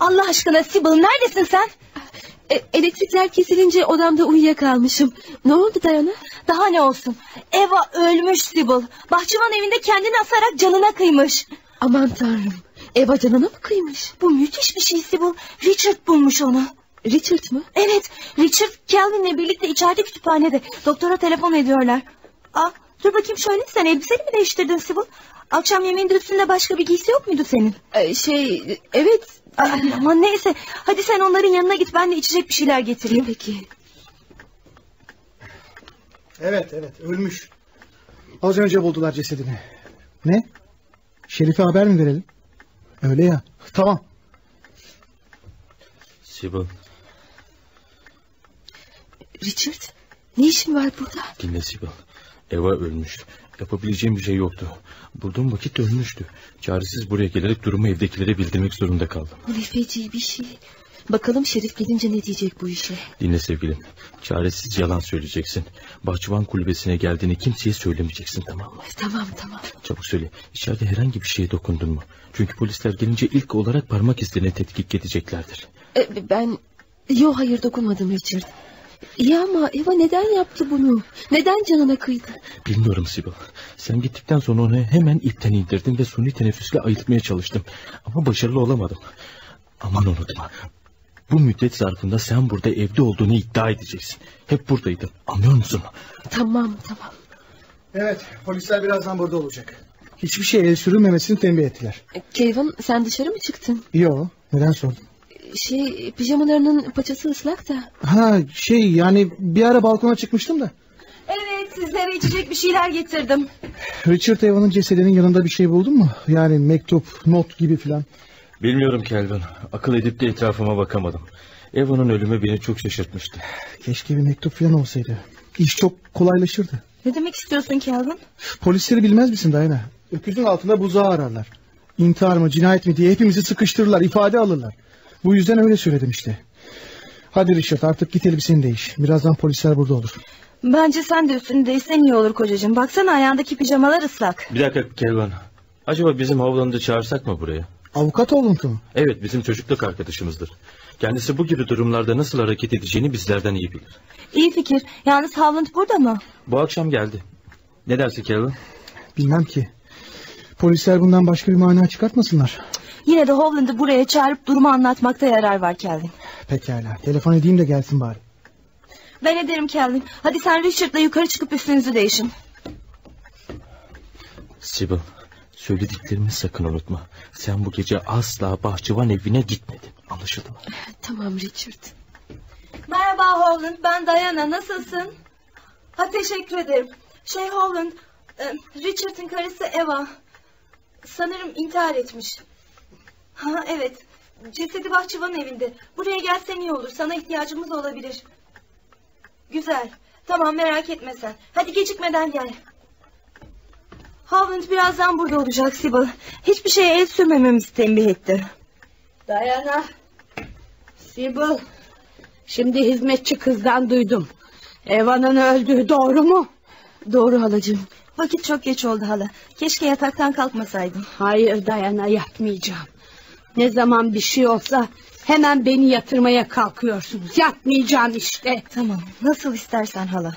Allah aşkına Sibyl neredesin sen? E, elektrikler kesilince odamda uyuyakalmışım. Ne oldu Dayana? Daha ne olsun? Eva ölmüş Sibyl. Bahçıvan evinde kendini asarak canına kıymış. Aman tanrım. Eva canına mı kıymış? Bu müthiş bir şey Sibyl. Richard bulmuş onu. Richard mı? Evet Richard Calvin'le birlikte içeride kütüphanede. Doktora telefon ediyorlar. Aa, dur bakayım şöyle sen elbiseni mi değiştirdin Sibyl? Akşam yemeğinde üstünde başka bir giysi yok muydu senin? E, şey evet. Ay, aman neyse. Hadi sen onların yanına git ben de içecek bir şeyler getireyim. Peki. Evet evet ölmüş. Az önce buldular cesedini. Ne? Şerif'e haber mi verelim? Öyle ya. Tamam. Sibyl Richard ne işin var burada? dinle Sibyl. Eva ölmüş. Yapabileceğim bir şey yoktu. Bulduğum vakit ölmüştü. Çaresiz buraya gelerek durumu evdekilere bildirmek zorunda kaldım. Bu ne feci bir şey. Bakalım Şerif gelince ne diyecek bu işe? Dinle sevgilim. Çaresiz yalan söyleyeceksin. Bahçıvan kulübesine geldiğini kimseye söylemeyeceksin tamam mı? Tamam tamam. Çabuk söyle. İçeride herhangi bir şeye dokundun mu? Çünkü polisler gelince ilk olarak parmak izlerine tetkik edeceklerdir. E, ben... Yok hayır dokunmadım Richard. İyi ama Eva neden yaptı bunu? Neden canına kıydı? Bilmiyorum Sibyl. Sen gittikten sonra onu hemen ipten indirdim ve suni teneffüsle ayıltmaya çalıştım. Ama başarılı olamadım. Aman unutma. Bu müddet zarfında sen burada evde olduğunu iddia edeceksin. Hep buradaydın. Anlıyor musun? Tamam tamam. Evet polisler birazdan burada olacak. Hiçbir şey el sürülmemesini tembih ettiler. Kevin sen dışarı mı çıktın? Yo neden sordun? Şey pijamalarının paçası ıslak da. Ha şey yani bir ara balkona çıkmıştım da. Evet sizlere içecek bir şeyler getirdim. Richard Eva'nın cesedinin yanında bir şey buldun mu? Yani mektup, not gibi filan. Bilmiyorum Kelvin. Akıl edip de etrafıma bakamadım. Eva'nın ölümü beni çok şaşırtmıştı. Keşke bir mektup filan olsaydı. İş çok kolaylaşırdı. Ne demek istiyorsun Calvin? Polisleri bilmez misin Dayana? Öküzün altında buzağı ararlar. İntihar mı cinayet mi diye hepimizi sıkıştırırlar ifade alırlar. Bu yüzden öyle söyledim işte. Hadi Richard artık git elbiseni değiş. Birazdan polisler burada olur. Bence sen de üstünü değişsen iyi olur kocacığım. Baksana ayağındaki pijamalar ıslak. Bir dakika Kelvin. Acaba bizim Hovland'ı çağırsak mı buraya? Avukat Oluntu mu? Evet bizim çocukluk arkadaşımızdır. Kendisi bu gibi durumlarda nasıl hareket edeceğini bizlerden iyi bilir. İyi fikir. Yalnız Havland burada mı? Bu akşam geldi. Ne dersin Kelvin? Bilmem ki. Polisler bundan başka bir mana çıkartmasınlar. Yine de Hovland'ı buraya çağırıp durumu anlatmakta yarar var Calvin. Pekala. Telefon edeyim de gelsin bari. Ben ederim Calvin. Hadi sen Richard'la yukarı çıkıp üstünüzü değişin. Sibyl, söylediklerimi sakın unutma. Sen bu gece asla bahçıvan evine gitmedin. Anlaşıldı mı? Tamam Richard. Merhaba Holland, ben Diana. Nasılsın? Ha teşekkür ederim. Şey Holland, e, Richard'ın karısı Eva. Sanırım intihar etmiş. Ha evet. Cesedi bahçıvanın evinde. Buraya gelsen iyi olur. Sana ihtiyacımız olabilir. Güzel. Tamam merak etme sen. Hadi gecikmeden gel. Holland birazdan burada olacak Sibyl. Hiçbir şeye el sürmememizi tembih etti. Dayana. Sibyl. Şimdi hizmetçi kızdan duydum. Eva'nın öldüğü doğru mu? Doğru halacığım. Vakit çok geç oldu hala. Keşke yataktan kalkmasaydın. Hayır Dayana yatmayacağım. Ne zaman bir şey olsa hemen beni yatırmaya kalkıyorsunuz. Yatmayacağım işte. Tamam nasıl istersen hala.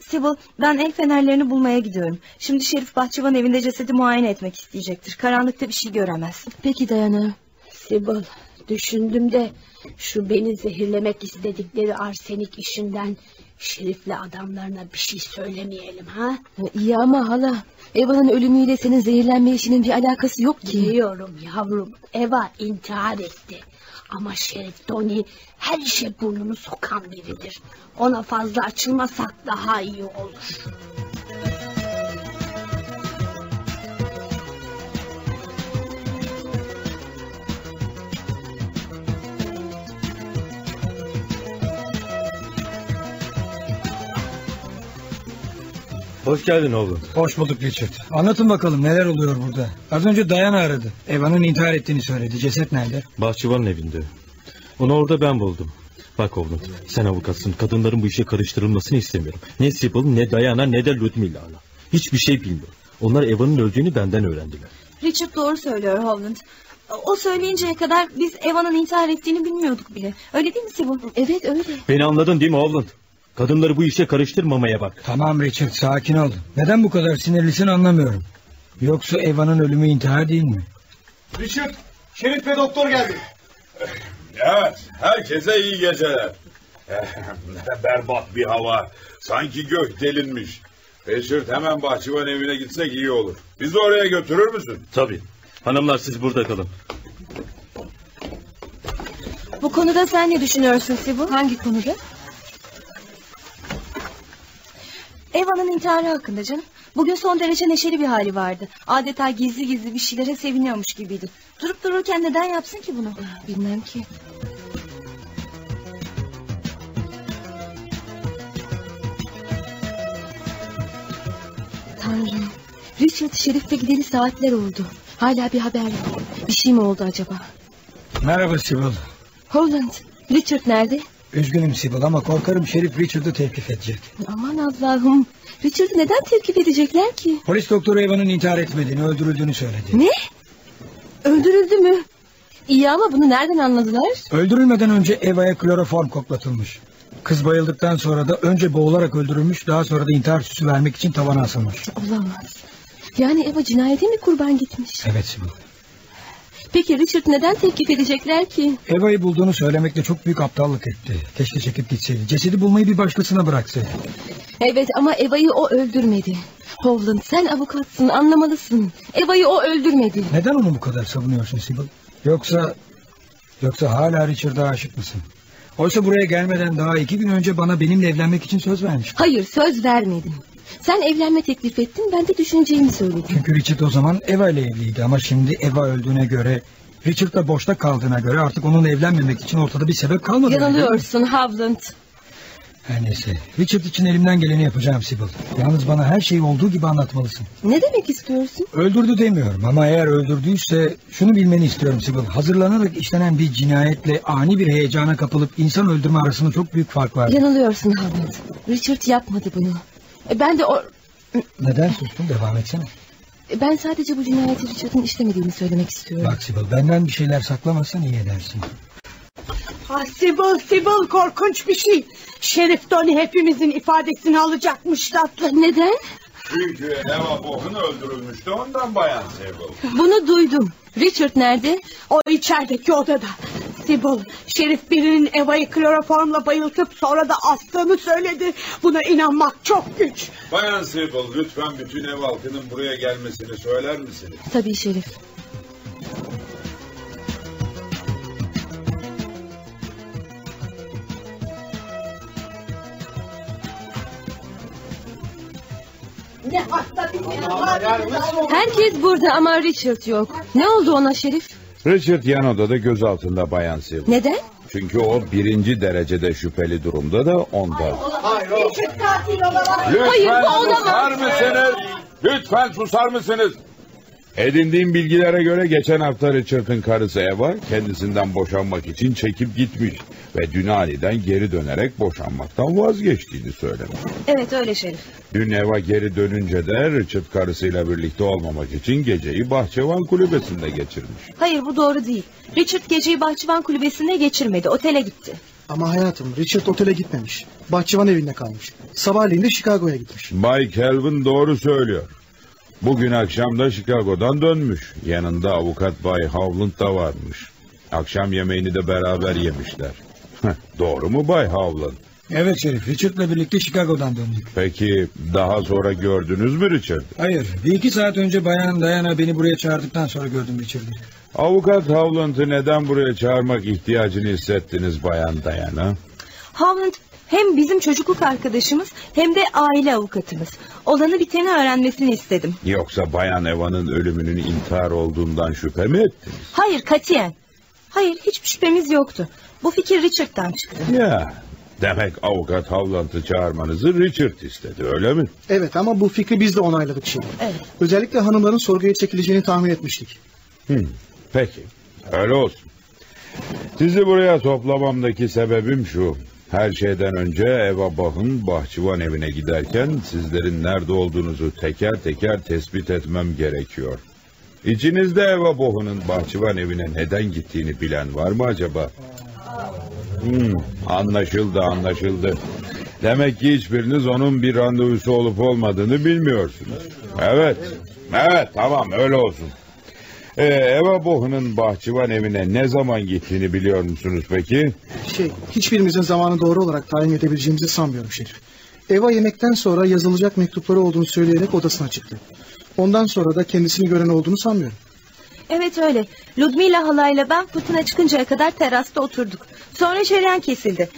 Sibyl ben el fenerlerini bulmaya gidiyorum. Şimdi Şerif Bahçıvan evinde cesedi muayene etmek isteyecektir. Karanlıkta bir şey göremez. Peki Dayana. Sibyl düşündüm de şu beni zehirlemek istedikleri arsenik işinden Şerif'le adamlarına bir şey söylemeyelim ha? İyi ama hala Eva'nın ölümüyle senin zehirlenme işinin bir alakası yok ki. Biliyorum yavrum Eva intihar etti. Ama Şerif Doni her işe burnunu sokan biridir. Ona fazla açılmasak daha iyi olur. Hoş geldin oğlum. Hoş bulduk Richard. Anlatın bakalım neler oluyor burada. Az önce Diana aradı. Eva'nın intihar ettiğini söyledi. Ceset nerede? Bahçıvanın evinde. Onu orada ben buldum. Bak oğlum sen avukatsın. Kadınların bu işe karıştırılmasını istemiyorum. Ne Sibyl ne Diana ne de Ludmilla ana. Hiçbir şey bilmiyorum. Onlar Eva'nın öldüğünü benden öğrendiler. Richard doğru söylüyor Holland. O söyleyinceye kadar biz Eva'nın intihar ettiğini bilmiyorduk bile. Öyle değil mi Sibel? Evet öyle. Beni anladın değil mi Hovland? Kadınları bu işe karıştırmamaya bak. Tamam Richard sakin ol. Neden bu kadar sinirlisin anlamıyorum. Yoksa Eva'nın ölümü intihar değil mi? Richard, Şerif ve doktor geldi. Evet, herkese iyi geceler. Berbat bir hava. Sanki gök delinmiş. Richard hemen bahçıvan evine gitsek iyi olur. Bizi oraya götürür müsün? Tabii. Hanımlar siz burada kalın. Bu konuda sen ne düşünüyorsun Sibel? Hangi konuda? Eva'nın intiharı hakkında canım. Bugün son derece neşeli bir hali vardı. Adeta gizli gizli bir şeylere seviniyormuş gibiydi. Durup dururken neden yapsın ki bunu? Bilmem ki. Tanrım. Richard Şerif'le gideli saatler oldu. Hala bir haber yok. Bir şey mi oldu acaba? Merhaba Sibyl. Holland. Richard nerede? Üzgünüm Sibyl ama korkarım Şerif Richard'ı tevkif edecek. Aman Allah'ım. Richard'ı neden tevkif edecekler ki? Polis doktoru Eva'nın intihar etmediğini, öldürüldüğünü söyledi. Ne? Öldürüldü mü? İyi ama bunu nereden anladılar? Öldürülmeden önce Eva'ya kloroform koklatılmış. Kız bayıldıktan sonra da önce boğularak öldürülmüş, daha sonra da intihar süsü vermek için tavana asılmış. Olamaz. Yani Eva cinayete mi kurban gitmiş? Evet Sibyl. Peki Richard neden tevkif edecekler ki? Eva'yı bulduğunu söylemekle çok büyük aptallık etti. Keşke çekip gitseydi. Cesedi bulmayı bir başkasına bıraksaydı. Evet ama Eva'yı o öldürmedi. Hovland sen avukatsın anlamalısın. Eva'yı o öldürmedi. Neden onu bu kadar savunuyorsun Sibyl? Yoksa... Yoksa hala Richard'a aşık mısın? Oysa buraya gelmeden daha iki gün önce bana benimle evlenmek için söz vermiş. Hayır söz vermedim. Sen evlenme teklif ettin ben de düşüneceğimi söyledim. Çünkü Richard o zaman Eva ile evliydi ama şimdi Eva öldüğüne göre... Richard da boşta kaldığına göre artık onunla evlenmemek için ortada bir sebep kalmadı. Yanılıyorsun Havland. Her neyse. Richard için elimden geleni yapacağım Sibyl. Yalnız bana her şeyi olduğu gibi anlatmalısın. Ne demek istiyorsun? Öldürdü demiyorum ama eğer öldürdüyse şunu bilmeni istiyorum Sibyl. Hazırlanarak işlenen bir cinayetle ani bir heyecana kapılıp insan öldürme arasında çok büyük fark var. Yanılıyorsun Havland. Richard yapmadı bunu. E, Ben de o... Neden sustun? Devam etsene. e, Ben sadece bu cinayeti Richard'ın işlemediğini söylemek istiyorum. Bak Sibyl benden bir şeyler saklamazsan iyi edersin. Ha Sibel, Sibel korkunç bir şey. Şerif Doni hepimizin ifadesini alacakmış tatlım. Neden? Çünkü Eva Bohun öldürülmüştü ondan bayan Sable. Bunu duydum. Richard nerede? O içerideki odada. Sibel, Şerif birinin Eva'yı kloroformla bayıltıp sonra da astığını söyledi. Buna inanmak çok güç. Bayan Sable lütfen bütün ev halkının buraya gelmesini söyler misiniz? Tabii Şerif. Herkes burada ama Richard yok. Ne oldu ona Şerif? Richard yan odada gözaltında bayan Sable. Neden? Çünkü o birinci derecede şüpheli durumda da ondan. Küçük katil olarak. Lütfen Hayır, bu olamaz. susar mısınız? Lütfen susar mısınız? Edindiğim bilgilere göre geçen hafta Richard'ın karısı Eva kendisinden boşanmak için çekip gitmiş ve dün aniden geri dönerek boşanmaktan vazgeçtiğini söylemiş. Evet öyle Şerif. Dün Eva geri dönünce de Richard karısıyla birlikte olmamak için geceyi bahçıvan kulübesinde geçirmiş. Hayır bu doğru değil. Richard geceyi bahçıvan kulübesinde geçirmedi. Otele gitti. Ama hayatım Richard otele gitmemiş. Bahçıvan evinde kalmış. Sabahleyin de Chicago'ya gitmiş. Bay Kelvin doğru söylüyor. Bugün akşam da Chicago'dan dönmüş. Yanında avukat Bay Howland da varmış. Akşam yemeğini de beraber yemişler. doğru mu Bay Howland? Evet Şerif. Richard'la birlikte Chicago'dan döndük. Peki daha sonra gördünüz mü Richard? Hayır. Bir iki saat önce bayan Diana beni buraya çağırdıktan sonra gördüm Richard'ı. Avukat Howland'ı neden buraya çağırmak ihtiyacını hissettiniz Bayan Diana? Howland hem bizim çocukluk arkadaşımız hem de aile avukatımız. Olanı biteni öğrenmesini istedim. Yoksa Bayan Eva'nın ölümünün intihar olduğundan şüphe mi ettiniz? Hayır katiyen. Hayır hiçbir şüphemiz yoktu. Bu fikir Richard'dan çıktı. Ya demek avukat Howland'ı çağırmanızı Richard istedi öyle mi? Evet ama bu fikri biz de onayladık şimdi. Evet. Özellikle hanımların sorguya çekileceğini tahmin etmiştik. Hmm, peki öyle olsun. Sizi buraya toplamamdaki sebebim şu. Her şeyden önce Eva Bach'ın bahçıvan evine giderken sizlerin nerede olduğunuzu teker teker tespit etmem gerekiyor. İçinizde Eva Bohun'un bahçıvan evine neden gittiğini bilen var mı acaba? Hmm, anlaşıldı anlaşıldı. Demek ki hiçbiriniz onun bir randevusu olup olmadığını bilmiyorsunuz. Evet, evet tamam öyle olsun. Ee, Eva Bohun'un bahçıvan evine ne zaman gittiğini biliyor musunuz peki? Şey, hiçbirimizin zamanı doğru olarak tayin edebileceğimizi sanmıyorum Şerif. Eva yemekten sonra yazılacak mektupları olduğunu söyleyerek odasına çıktı. Ondan sonra da kendisini gören olduğunu sanmıyorum. Evet öyle. Ludmila halayla ben fırtına çıkıncaya kadar terasta oturduk. Sonra şereyan kesildi.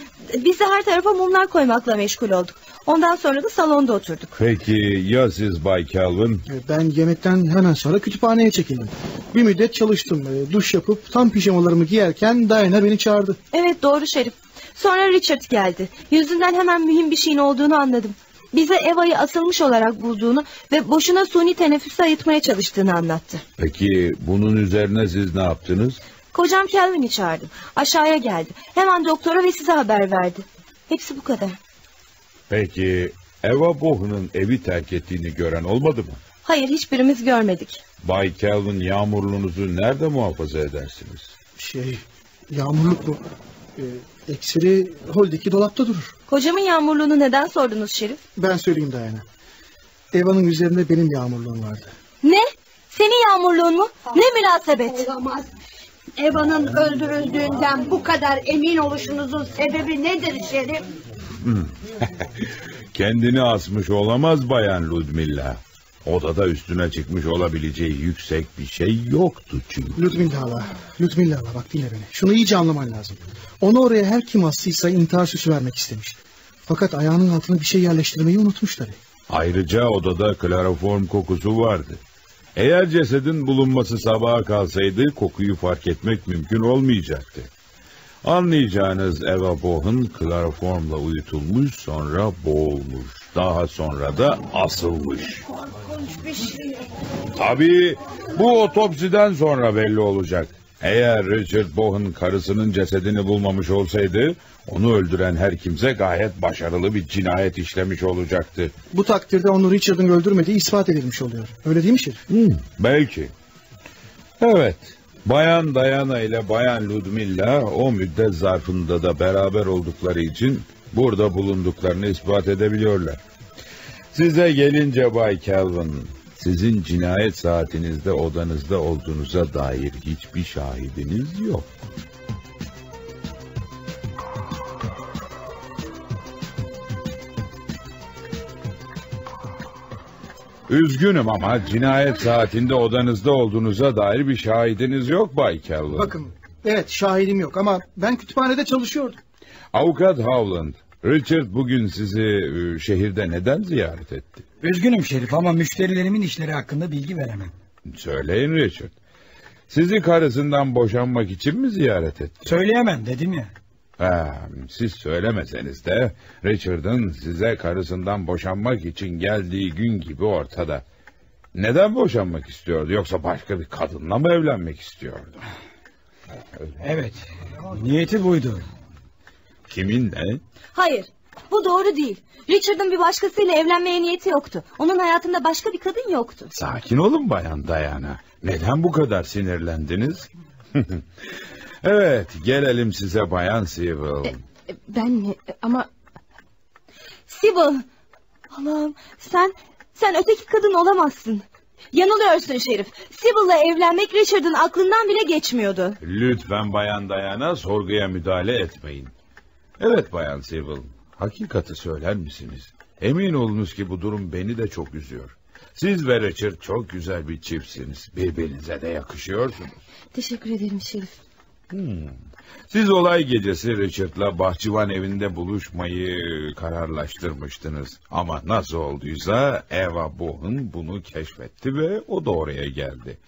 Biz de her tarafa mumlar koymakla meşgul olduk. Ondan sonra da salonda oturduk. Peki ya siz Bay Calvin? E, Ben yemekten hemen sonra kütüphaneye çekildim. Bir müddet çalıştım. E, Duş yapıp tam pijamalarımı giyerken Diana beni çağırdı. Evet doğru Şerif. Sonra Richard geldi. Yüzünden hemen mühim bir şeyin olduğunu anladım. Bize Eva'yı asılmış olarak bulduğunu ve boşuna suni teneffüs ayıtmaya çalıştığını anlattı. Peki bunun üzerine siz ne yaptınız? Kocam Kelvin'i çağırdım. Aşağıya geldi. Hemen doktora ve size haber verdi. Hepsi bu kadar. Peki Eva Bohun'un evi terk ettiğini gören olmadı mı? Hayır hiçbirimiz görmedik. Bay Calvin yağmurluğunuzu nerede muhafaza edersiniz? Şey, yağmurluk bu. E, ekseri holdeki dolapta durur. Kocamın yağmurluğunu neden sordunuz Şerif? Ben söyleyeyim Diana. Eva'nın üzerinde benim yağmurluğum vardı. Ne? Senin yağmurluğun mu? Ne münasebet? Olamaz. Eva'nın öldürüldüğünden bu kadar emin oluşunuzun sebebi nedir Şerif? Kendini asmış olamaz bayan Ludmilla. Odada üstüne çıkmış olabileceği yüksek bir şey yoktu çünkü. Ludmilla hala, Ludmilla hala bak dinle beni. Şunu iyice anlaman lazım. Onu oraya her kim astıysa intihar süsü vermek istemiş. Fakat ayağının altına bir şey yerleştirmeyi unutmuş tabii. Ayrıca odada kloroform kokusu vardı. Eğer cesedin bulunması sabaha kalsaydı kokuyu fark etmek mümkün olmayacaktı. Anlayacağınız Eva Bohun kloroformla uyutulmuş sonra boğulmuş. Daha sonra da asılmış. Tabii bu otopsiden sonra belli olacak. Eğer Richard Bohun karısının cesedini bulmamış olsaydı onu öldüren her kimse gayet başarılı bir cinayet işlemiş olacaktı. Bu takdirde onu Richard'ın öldürmediği ispat edilmiş oluyor. Öyle değil mi Şerif? Belki. Evet. Bayan Diana ile Bayan Ludmilla o müddet zarfında da beraber oldukları için burada bulunduklarını ispat edebiliyorlar. Size gelince Bay Calvin, sizin cinayet saatinizde odanızda olduğunuza dair hiçbir şahidiniz yok. Üzgünüm ama cinayet saatinde odanızda olduğunuza dair bir şahidiniz yok Bay Calvin. Bakın, evet şahidim yok ama ben kütüphanede çalışıyordum. Avukat Howland, Richard bugün sizi e, şehirde neden ziyaret etti? Üzgünüm Şerif ama müşterilerimin işleri hakkında bilgi veremem. Söyleyin Richard. Sizi karısından boşanmak için mi ziyaret etti? Söyleyemem dedim ya. Ha, siz söylemeseniz de Richard'ın size karısından boşanmak için geldiği gün gibi ortada. Neden boşanmak istiyordu yoksa başka bir kadınla mı evlenmek istiyordu? Evet, niyeti buydu. Kiminle? Hayır. Bu doğru değil. Richard'ın bir başkasıyla evlenmeye niyeti yoktu. Onun hayatında başka bir kadın yoktu. Sakin olun bayan Dayana. Neden bu kadar sinirlendiniz? evet, gelelim size bayan Sewell. E, Ben mi? Ama Sybil. Allah'ım sen, sen öteki kadın olamazsın. Yanılıyorsun Şerif. Sibyl'la evlenmek Richard'ın aklından bile geçmiyordu. Lütfen bayan Dayana sorguya müdahale etmeyin. Evet bayan Sewell, hakikati söyler misiniz? Emin olunuz ki bu durum beni de çok üzüyor. Siz ve Richard çok güzel bir çiftsiniz. Birbirinize de yakışıyorsunuz. teşekkür ederim Şerif. Hmm. Siz olay gecesi Richard'la bahçıvan evinde buluşmayı kararlaştırmıştınız. Ama nasıl olduysa Eva Bohun bunu keşfetti ve o da oraya geldi.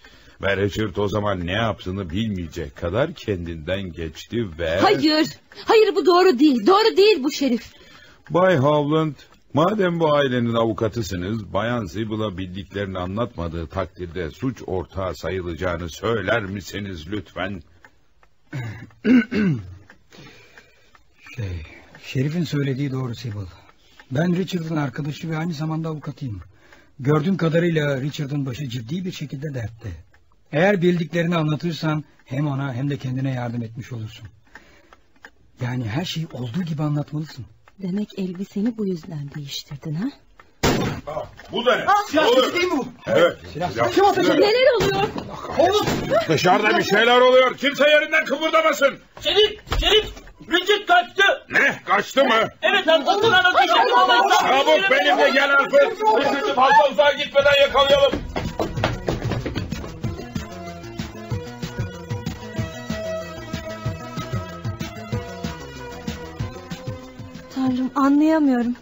Ve Richard o zaman ne yaptığını bilmeyecek kadar kendinden geçti ve... Hayır, hayır bu doğru değil. Doğru değil bu Şerif. Bay Howland, madem bu ailenin avukatısınız, Bayan Sibyl'a bildiklerini anlatmadığı takdirde suç ortağı sayılacağını söyler misiniz lütfen? Şey, Şerif'in söylediği doğru Sibyl. Ben Richard'ın arkadaşı ve aynı zamanda avukatıyım. Gördüğüm kadarıyla Richard'ın başı ciddi bir şekilde dertte. Eğer bildiklerini anlatırsan hem ona hem de kendine yardım etmiş olursun. Yani her şeyi olduğu gibi anlatmalısın. Demek elbiseni bu yüzden değiştirdin ha? Bu da ne? Silah Olur. sesi değil mi bu? Evet. Silah. Kim ateş ediyor? Neler oluyor? Oğlum. Dışarıda bir şeyler oluyor. Kimse yerinden kıpırdamasın. Şerif, Şerif, Richard kaçtı. Ne? Kaçtı mı? Evet, Alfred'in anlatacağım. Çabuk benimle gel Alfred. Richard'ı fazla uzağa gitmeden yakalayalım. Tanrım anlayamıyorum.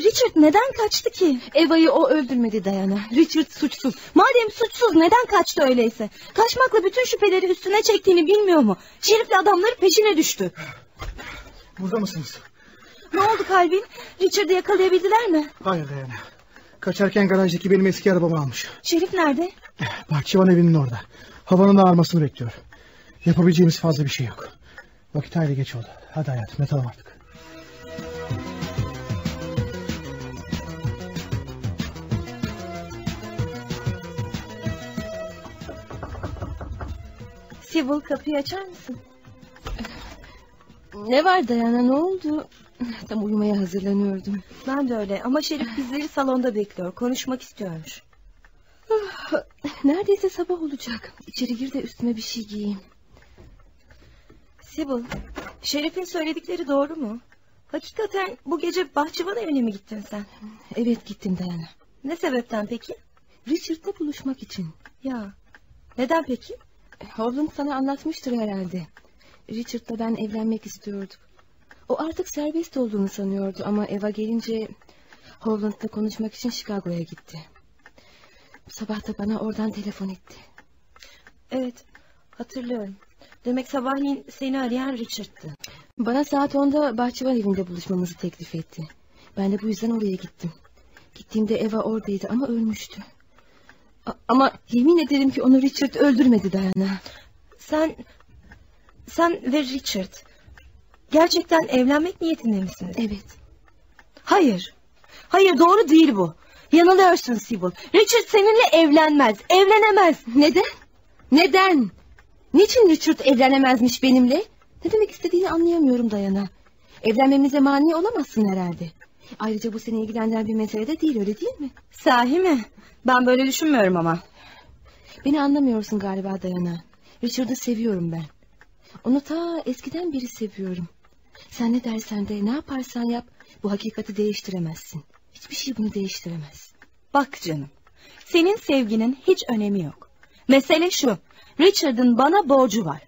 Richard neden kaçtı ki? Eva'yı o öldürmedi Dayana. Richard suçsuz. Madem suçsuz neden kaçtı öyleyse? Kaçmakla bütün şüpheleri üstüne çektiğini bilmiyor mu? Şerif'le adamları peşine düştü. Burada mısınız? Ne oldu kalbin? Richard'ı yakalayabildiler mi? Hayır Dayana. Kaçarken garajdaki benim eski arabamı almış. Şerif nerede? Bahçıvan evinin orada. Havanın ağarmasını bekliyor. Yapabileceğimiz fazla bir şey yok. Vakit hayli geç oldu. Hadi hayatım yatalım artık. Sibyl kapıyı açar mısın? Ne var Dayana ne oldu? Tam uyumaya hazırlanıyordum. Ben de öyle ama Şerif bizleri salonda bekliyor. Konuşmak istiyormuş. Neredeyse sabah olacak. İçeri gir de üstüme bir şey giyeyim. Sibyl, Şerif'in söyledikleri doğru mu? Hakikaten bu gece bahçıvan evine mi gittin sen? Evet gittim Dayana. Ne sebepten peki? Richard'la buluşmak için. Ya, neden peki? Hovland sana anlatmıştır herhalde. Richard'la ben evlenmek istiyorduk. O artık serbest olduğunu sanıyordu ama Eva gelince Hovland'la konuşmak için Chicago'ya gitti. Sabah da bana oradan telefon etti. Evet, hatırlıyorum. Demek sabahleyin seni arayan Richard'tı. Bana saat 10'da bahçıvan evinde buluşmamızı teklif etti. Ben de bu yüzden oraya gittim. Gittiğimde Eva oradaydı ama ölmüştü. Ama yemin ederim ki onu Richard öldürmedi Diana. Sen, sen ve Richard gerçekten evlenmek niyetinde misiniz? Evet. Hayır, hayır doğru değil bu. Yanılıyorsun Sibyl. Richard seninle evlenmez, evlenemez. Neden? Neden? Niçin Richard evlenemezmiş benimle? Ne demek istediğini anlayamıyorum Dayana. Evlenmemize mani olamazsın herhalde. Ayrıca bu seni ilgilendiren bir mesele de değil öyle değil mi? Sahi mi? Ben böyle düşünmüyorum ama. Beni anlamıyorsun galiba Dayana. Richard'ı seviyorum ben. Onu ta eskiden beri seviyorum. Sen ne dersen de ne yaparsan yap bu hakikati değiştiremezsin. Hiçbir şey bunu değiştiremez. Bak canım, senin sevginin hiç önemi yok. Mesele şu, Richard'ın bana borcu var.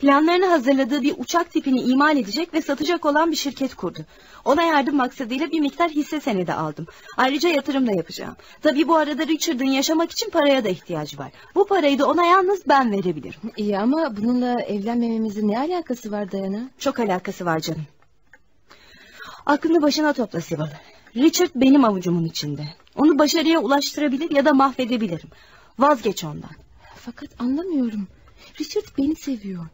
Planlarını hazırladığı bir uçak tipini imal edecek ve satacak olan bir şirket kurdu. Ona yardım maksadıyla bir miktar hisse senedi aldım. Ayrıca yatırım da yapacağım. Tabii bu arada Richard'ın yaşamak için paraya da ihtiyacı var. Bu parayı da ona yalnız ben verebilirim. İyi ama bununla evlenmememizin ne alakası var Dayana? Çok alakası var canım. Aklını başına topla Sibyl. Richard benim avucumun içinde. Onu başarıya ulaştırabilir ya da mahvedebilirim. Vazgeç ondan. Fakat anlamıyorum. Richard beni seviyor.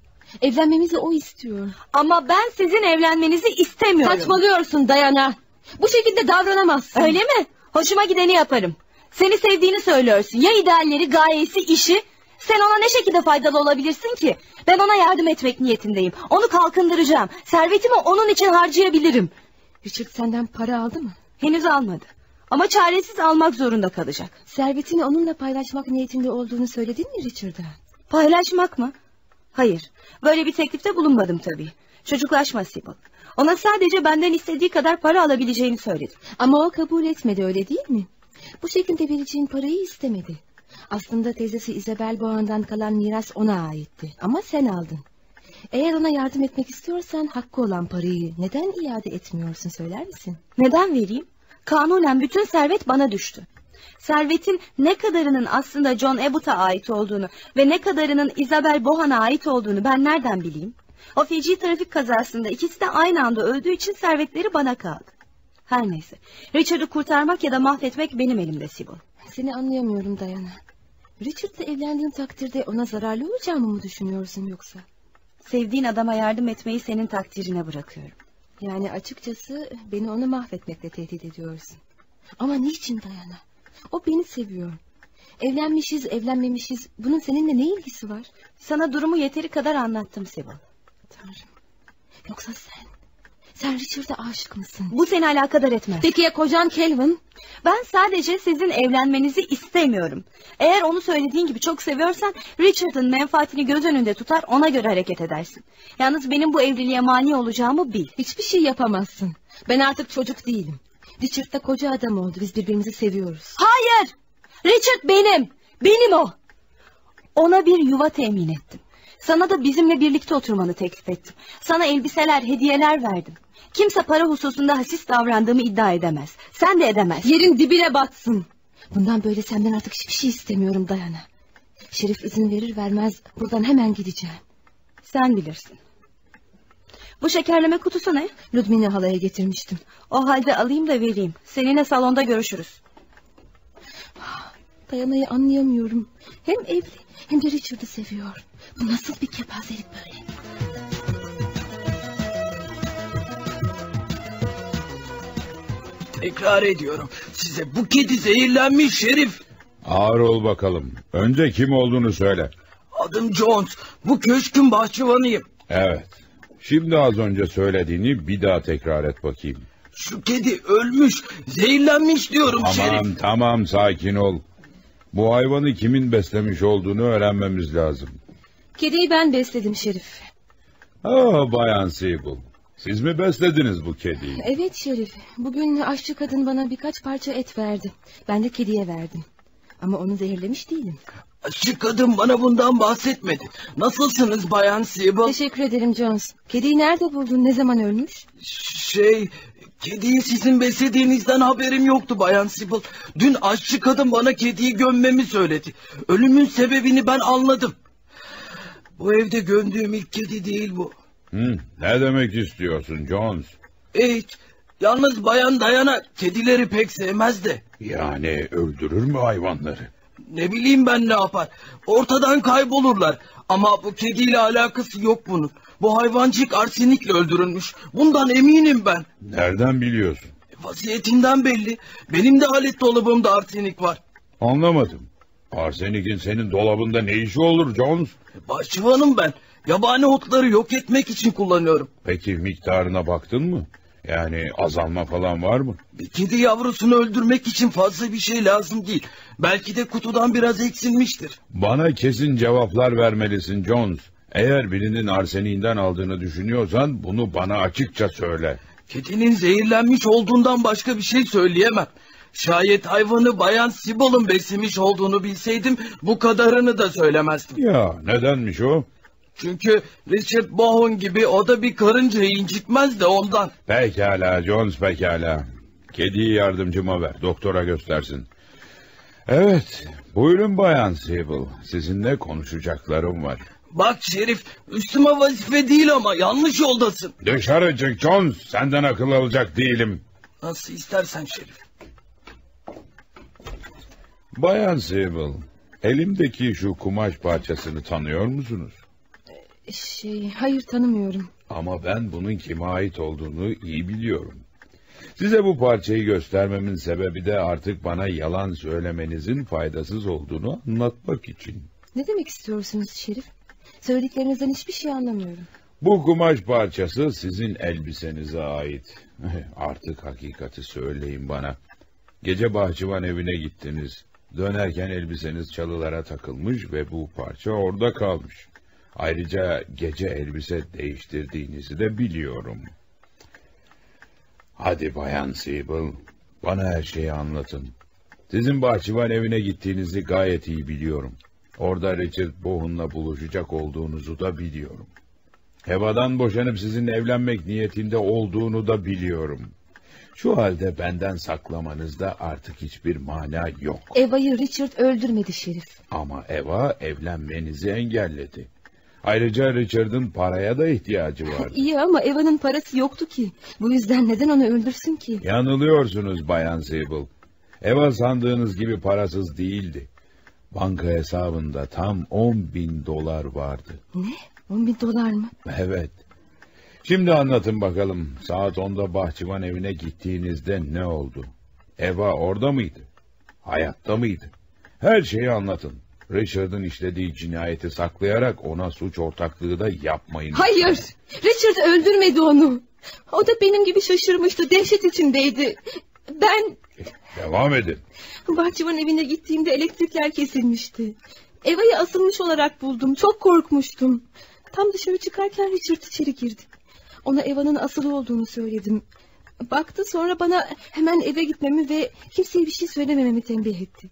Evlenmemizi o istiyor. Ama ben sizin evlenmenizi istemiyorum. Saçmalıyorsun Dayana. Bu şekilde davranamazsın. Öyle mi? Hoşuma gideni yaparım. Seni sevdiğini söylüyorsun. Ya idealleri, gayesi, işi? Sen ona ne şekilde faydalı olabilirsin ki? Ben ona yardım etmek niyetindeyim. Onu kalkındıracağım. Servetimi onun için harcayabilirim. Richard senden para aldı mı? Henüz almadı. Ama çaresiz almak zorunda kalacak. Servetini onunla paylaşmak niyetinde olduğunu söyledin mi Richard'a? Paylaşmak mı? Hayır. Böyle bir teklifte bulunmadım tabii. Çocuklaşma Sibyl. Ona sadece benden istediği kadar para alabileceğini söyledim. Ama o kabul etmedi öyle değil mi? Bu şekilde vereceğin parayı istemedi. Aslında teyzesi Isabel Boğan'dan kalan miras ona aitti. Ama sen aldın. Eğer ona yardım etmek istiyorsan hakkı olan parayı neden iade etmiyorsun söyler misin? Neden vereyim? Kanunen bütün servet bana düştü. Servetin ne kadarının aslında John Abbott'a ait olduğunu ve ne kadarının Isabel Bohan'a ait olduğunu ben nereden bileyim? O feci trafik kazasında ikisi de aynı anda öldüğü için servetleri bana kaldı. Her neyse. Richard'ı kurtarmak ya da mahvetmek benim elimde Sibyl. Seni anlayamıyorum Dayana. Richard'la evlendiğin takdirde ona zararlı olacağımı mı düşünüyorsun yoksa? Sevdiğin adama yardım etmeyi senin takdirine bırakıyorum. Yani açıkçası beni onu mahvetmekle tehdit ediyorsun. Ama niçin Dayana? O beni seviyor. Evlenmişiz, evlenmemişiz. Bunun seninle ne ilgisi var? Sana durumu yeteri kadar anlattım Sibel. Tanrım. Yoksa sen, sen Richard'a aşık mısın? Bu seni alakadar etmez. Peki ya kocan Kelvin? Ben sadece sizin evlenmenizi istemiyorum. Eğer onu söylediğin gibi çok seviyorsan Richard'ın menfaatini göz önünde tutar ona göre hareket edersin. Yalnız benim bu evliliğe mani olacağımı bil. Hiçbir şey yapamazsın. Ben artık çocuk değilim. Richard da koca adam oldu. Biz birbirimizi seviyoruz. Hayır! Richard benim. Benim o. Ona bir yuva temin ettim. Sana da bizimle birlikte oturmanı teklif ettim. Sana elbiseler, hediyeler verdim. Kimse para hususunda hasis davrandığımı iddia edemez. Sen de edemez. Yerin dibine batsın. Bundan böyle senden artık hiçbir şey istemiyorum Dayana. Şerif izin verir vermez buradan hemen gideceğim. Sen bilirsin. Bu şekerleme kutusu ne? Ludmila halaya getirmiştim. O halde alayım da vereyim. Seninle salonda görüşürüz. Dayana'yı anlayamıyorum. Hem evli hem de Richard'ı seviyor. Bu nasıl bir kepazelik böyle? Tekrar ediyorum. Size bu kedi zehirlenmiş Şerif. Ağır ol bakalım. Önce kim olduğunu söyle. Adım Jones. Bu köşkün bahçıvanıyım. Evet. Şimdi az önce söylediğini bir daha tekrar et bakayım. Şu kedi ölmüş, zehirlenmiş diyorum Tamam Şerif. tamam sakin ol. Bu hayvanı kimin beslemiş olduğunu öğrenmemiz lazım. Kediyi ben besledim Şerif. Ah Bayan Sibyl. Siz mi beslediniz bu kediyi? Evet Şerif. Bugün aşçı kadın bana birkaç parça et verdi. Ben de kediye verdim. Ama onu zehirlemiş değilim. Aşçı kadın bana bundan bahsetmedi. Nasılsınız Bayan Sibyl? Teşekkür ederim Jones. Kediyi nerede buldun? Ne zaman ölmüş? Şey, kediyi sizin beslediğinizden haberim yoktu Bayan Sibyl. Dün aşçı kadın bana kediyi gömmemi söyledi. Ölümün sebebini ben anladım. Bu evde gömdüğüm ilk kedi değil bu. Hı, ne demek istiyorsun Jones? Hiç. Yalnız bayan Dayana kedileri pek sevmez de. Yani öldürür mü hayvanları? Ne bileyim ben ne yapar. Ortadan kaybolurlar. Ama bu kediyle alakası yok bunun. Bu hayvancık arsenikle öldürülmüş. Bundan eminim ben. Nereden biliyorsun? Vaziyetinden belli. Benim de alet dolabımda arsenik var. Anlamadım. Arsenikin senin dolabında ne işi olur Jones? Bahçıvanım ben. Yabani otları yok etmek için kullanıyorum. Peki miktarına baktın mı? Yani azalma falan var mı? Kedi yavrusunu öldürmek için fazla bir şey lazım değil. Belki de kutudan biraz eksilmiştir. Bana kesin cevaplar vermelisin Jones. Eğer birinin arseniğinden aldığını düşünüyorsan bunu bana açıkça söyle. Kedinin zehirlenmiş olduğundan başka bir şey söyleyemem. Şayet hayvanı bayan Sibyl'ın beslemiş olduğunu bilseydim bu kadarını da söylemezdim. Ya nedenmiş o? Çünkü Richard Bowen gibi o da bir karıncayı incitmez de ondan. Pekala Jones pekala. Kediyi yardımcıma ver doktora göstersin. Evet buyurun bayan Sibyl sizinle konuşacaklarım var. Bak Şerif üstüme vazife değil ama yanlış yoldasın. Dışarı çık Jones senden akıl alacak değilim. Nasıl istersen Şerif. Bayan Sibyl elimdeki şu kumaş parçasını tanıyor musunuz? Şey, hayır tanımıyorum. Ama ben bunun kime ait olduğunu iyi biliyorum. Size bu parçayı göstermemin sebebi de artık bana yalan söylemenizin faydasız olduğunu anlatmak için. Ne demek istiyorsunuz Şerif? Söylediklerinizden hiçbir şey anlamıyorum. Bu kumaş parçası sizin elbisenize ait. Artık hakikati söyleyin bana. Gece bahçıvan evine gittiniz. Dönerken elbiseniz çalılara takılmış ve bu parça orada kalmış. Ayrıca gece elbise değiştirdiğinizi de biliyorum. Hadi bayan Sibyl, bana her şeyi anlatın. Sizin bahçıvan evine gittiğinizi gayet iyi biliyorum. Orada Richard Bowen'la buluşacak olduğunuzu da biliyorum. Eva'dan boşanıp sizinle evlenmek niyetinde olduğunu da biliyorum. Şu halde benden saklamanızda artık hiçbir mana yok. Eva'yı Richard öldürmedi Şerif. Ama Eva evlenmenizi engelledi. Ayrıca Richard'ın paraya da ihtiyacı vardı. İyi ama Eva'nın parası yoktu ki. Bu yüzden neden onu öldürsün ki? Yanılıyorsunuz Bayan Sable. Eva sandığınız gibi parasız değildi. Banka hesabında tam 10 bin dolar vardı. Ne? 10 bin dolar mı? Evet. Şimdi anlatın bakalım. Saat 10'da bahçıvan evine gittiğinizde ne oldu? Eva orada mıydı? Hayatta mıydı? Her şeyi anlatın. Richard'ın işlediği cinayeti saklayarak ona suç ortaklığı da yapmayın. Hayır. Richard öldürmedi onu. O da benim gibi şaşırmıştı. Dehşet içindeydi. Ben Devam edin. bahçıvan evine gittiğimde elektrikler kesilmişti. Eva'yı asılmış olarak buldum. Çok korkmuştum. Tam dışarı çıkarken Richard içeri girdi. Ona Eva'nın asılı olduğunu söyledim. Baktı sonra bana hemen eve gitmemi ve kimseye bir şey söylemememi tembih etti.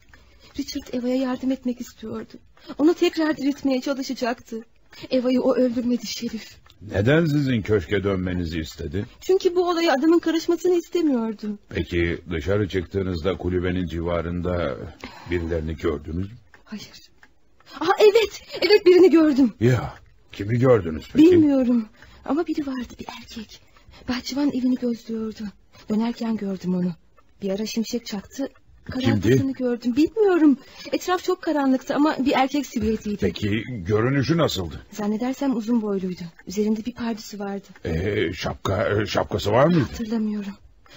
Richard Eva'ya yardım etmek istiyordu. Onu tekrar diriltmeye çalışacaktı. Eva'yı o öldürmedi Şerif. Neden sizin köşke dönmenizi istedi? Çünkü bu olaya adamın karışmasını istemiyordu. Peki dışarı çıktığınızda kulübenin civarında birilerini gördünüz mü? Hayır. Aa, evet, evet birini gördüm. Ya kimi gördünüz peki? Bilmiyorum ama biri vardı bir erkek. Bahçıvan evini gözlüyordu. Dönerken gördüm onu. Bir ara şimşek çaktı. Karartısını gördüm. Bilmiyorum. Etraf çok karanlıktı ama bir erkek silüetiydi. Peki görünüşü nasıldı? Zannedersem uzun boyluydu. Üzerinde bir pardüsü vardı. Ee, şapka e, şapkası var mıydı? Hatırlamıyorum.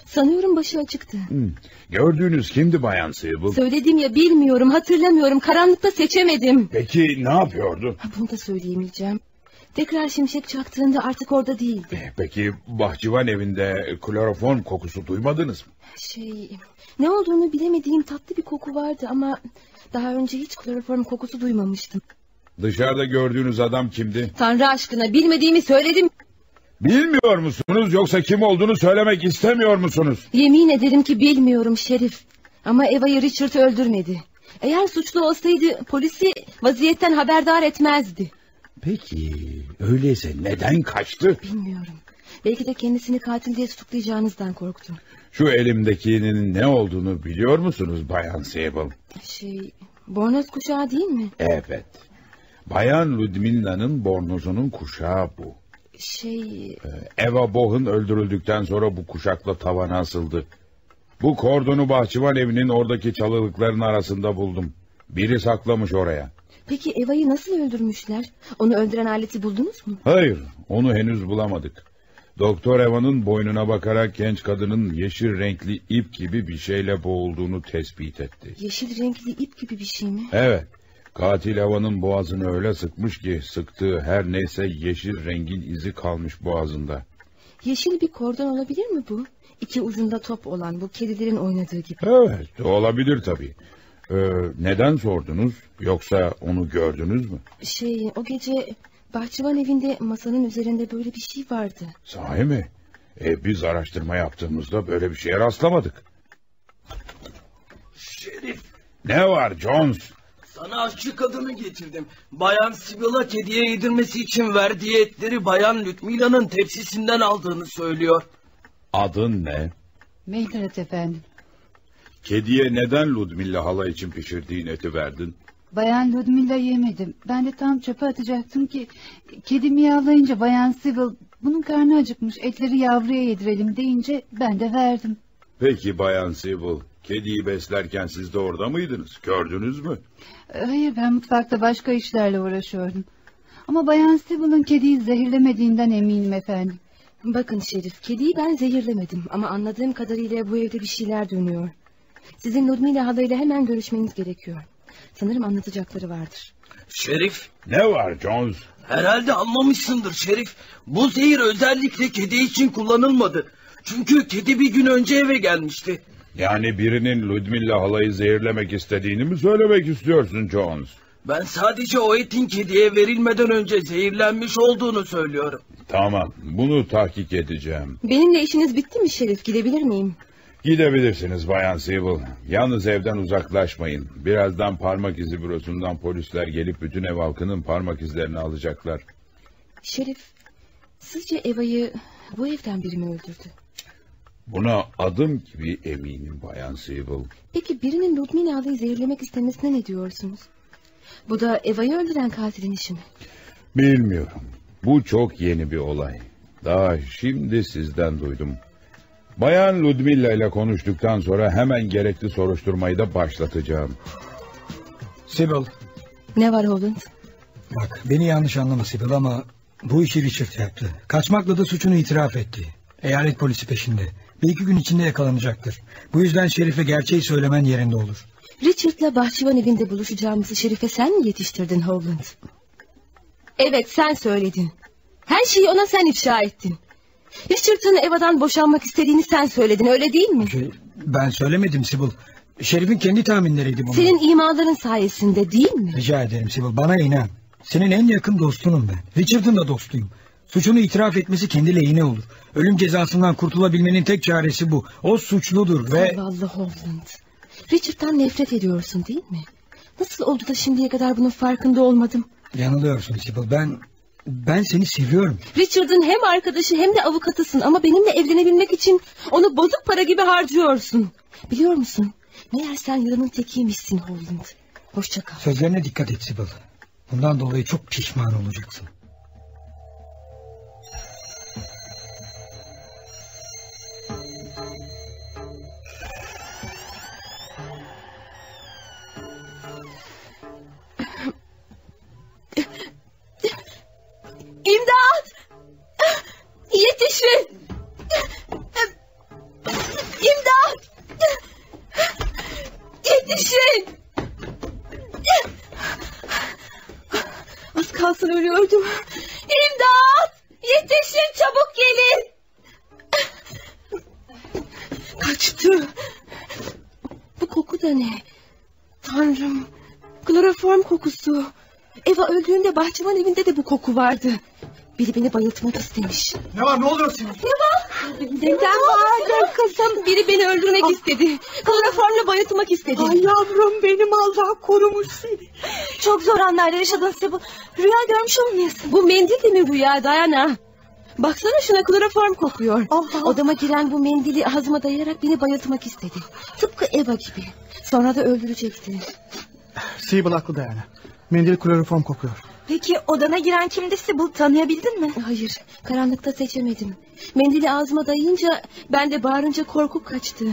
Sanıyorum başı açıktı. Hmm. Gördüğünüz kimdi Bayan Sable? Söyledim ya bilmiyorum, hatırlamıyorum. Karanlıkta seçemedim. Peki ne yapıyordu? Ha, Bunu da söyleyemeyeceğim. Tekrar şimşek çaktığında artık orada değildi. Peki bahçıvan evinde kloroform kokusu duymadınız mı? Şey, ne olduğunu bilemediğim tatlı bir koku vardı ama daha önce hiç kloroform kokusu duymamıştım. Dışarıda gördüğünüz adam kimdi? Tanrı aşkına bilmediğimi söyledim. Bilmiyor musunuz yoksa kim olduğunu söylemek istemiyor musunuz? Yemin ederim ki bilmiyorum Şerif. Ama Eva'yı Richard öldürmedi. Eğer suçlu olsaydı polisi vaziyetten haberdar etmezdi. Peki öyleyse neden kaçtı? Bilmiyorum. Belki de kendisini katil diye tutuklayacağınızdan korktu. Şu elimdekinin ne olduğunu biliyor musunuz Bayan Sable? Şey, bornoz kuşağı değil mi? Evet. Bayan Ludmilla'nın bornozunun kuşağı bu. Şey, Eva Bohun öldürüldükten sonra bu kuşakla tavana asıldı. Bu kordonu bahçıvan evinin oradaki çalılıkların arasında buldum. Biri saklamış oraya. peki Eva'yı nasıl öldürmüşler? Onu öldüren aleti buldunuz mu? Hayır, onu henüz bulamadık. Doktor Eva'nın boynuna bakarak genç kadının yeşil renkli ip gibi bir şeyle boğulduğunu tespit etti. Yeşil renkli ip gibi bir şey mi? Evet, katil Eva'nın boğazını öyle sıkmış ki sıktığı her neyse yeşil rengin izi kalmış boğazında. Yeşil bir kordon olabilir mi bu? İki ucunda top olan bu kedilerin oynadığı gibi. Evet, olabilir tabii. Ee, neden sordunuz? Yoksa onu gördünüz mü? Şey, o gece bahçıvan evinde masanın üzerinde böyle bir şey vardı. Sahi mi? E, biz araştırma yaptığımızda böyle bir şeye rastlamadık. Şerif Ne var Jones? sana aşçı kadını getirdim. Bayan Sibyl'a kediye yedirmesi için verdiği etleri Bayan Lütmila'nın tepsisinden aldığını söylüyor. Adın ne? Mildred efendim. Kediye neden Ludmilla hala için pişirdiğin eti verdin? Bayan Ludmilla yemedim. Ben de tam çöpe atacaktım ki... ...kedi miyavlayınca Bayan Sibyl... ...bunun karnı acıkmış etleri yavruya yedirelim deyince ben de verdim. Peki Bayan Sibyl, kediyi beslerken siz de orada mıydınız? Gördünüz mü? Hayır ben mutfakta başka işlerle uğraşıyordum. Ama Bayan Sibyl'ın kediyi zehirlemediğinden eminim efendim. Bakın Şerif, kediyi ben zehirlemedim ama anladığım kadarıyla bu evde bir şeyler dönüyor. Sizin Ludmila halayla hemen görüşmeniz gerekiyor. Sanırım anlatacakları vardır. Şerif Ne var Jones? herhalde anlamışsındır Şerif. Bu zehir özellikle kedi için kullanılmadı. Çünkü kedi bir gün önce eve gelmişti. Yani birinin Ludmilla halayı zehirlemek istediğini mi söylemek istiyorsun Jones? Ben sadece o etin kediye verilmeden önce zehirlenmiş olduğunu söylüyorum. Tamam, bunu tahkik edeceğim. Benimle işiniz bitti mi Şerif? Gidebilir miyim? Gidebilirsiniz Bayan Sewell. Yalnız evden uzaklaşmayın. Birazdan parmak izi bürosundan polisler gelip bütün ev halkının parmak izlerini alacaklar. Şerif, sizce Eva'yı bu evden biri mi öldürdü? Buna adım gibi eminim Bayan Sewell. Peki birinin Ludmila halayı zehirlemek istemesine ne diyorsunuz? Bu da Eva'yı öldüren katilin işi mi? Bilmiyorum. Bu çok yeni bir olay. Daha şimdi sizden duydum. Bayan Ludmilla ile konuştuktan sonra hemen gerekli soruşturmayı da başlatacağım. Sibyl, Ne var Holland? bak beni yanlış anlama Sibyl ama bu işi Richard yaptı. Kaçmakla da suçunu itiraf etti. Eyalet polisi peşinde. Bir iki gün içinde yakalanacaktır. Bu yüzden Şerif'e gerçeği söylemen yerinde olur. Richard'la bahçıvan evinde buluşacağımızı Şerif'e sen mi yetiştirdin Howland? Evet sen söyledin. Her şeyi ona sen ifşa ettin. Richard'ın Eva'dan boşanmak istediğini sen söyledin öyle değil mi? Şey, ben söylemedim Sibyl. Şerif'in kendi tahminleriydi bunlar. Senin imaların sayesinde değil mi? Rica ederim Sibyl bana inan. Senin en yakın dostunum ben. Richard'ın da dostuyum. Suçunu itiraf etmesi kendi lehine olur. Ölüm cezasından kurtulabilmenin tek çaresi bu. O suçludur ve... Zavallı Howland. Richard'dan nefret ediyorsun değil mi? Nasıl oldu da şimdiye kadar bunun farkında olmadım? Yanılıyorsun Sibyl. Ben ben seni seviyorum. Richard'ın hem arkadaşı hem de avukatısın ama benimle evlenebilmek için onu bozuk para gibi harcıyorsun. Biliyor musun? Meğer sen yılanın tekiymişsin Howland. Hoşça kal. Sözlerine dikkat et Sibyl. Bundan dolayı çok pişman olacaksın. İmdat! Yetişin! İmdat! Yetişin! Az kalsın ölüyordum. İmdat! Yetişin çabuk gelin! Kaçtı. Bu koku da ne? Tanrım. Kloroform kokusu. Eva öldüğünde bahçıvan evinde de bu koku vardı. Biri beni bayıltmak istemiş. Ne var ne oluyor senin? Ne var? Neden bağırdın kızım? Biri beni öldürmek istedi. Kloroformla bayıltmak istedi. Ay yavrum benim Allah korumuş seni. Çok zor anlarda yaşadın Sibyl. Rüya görmüş olmayasın. Bu mendil de mi rüya Dayana? Baksana şuna kloroform kokuyor. Odama giren bu mendili ağzıma dayayarak beni bayıltmak istedi. Tıpkı Eva gibi. Sonra da öldürecekti. Sibyl haklı Diana. Mendil kloroform kokuyor. Peki odana giren kimdi Sibyl tanıyabildin mi? Hayır karanlıkta seçemedim. Mendili ağzıma dayayınca ben de bağırınca korku kaçtı.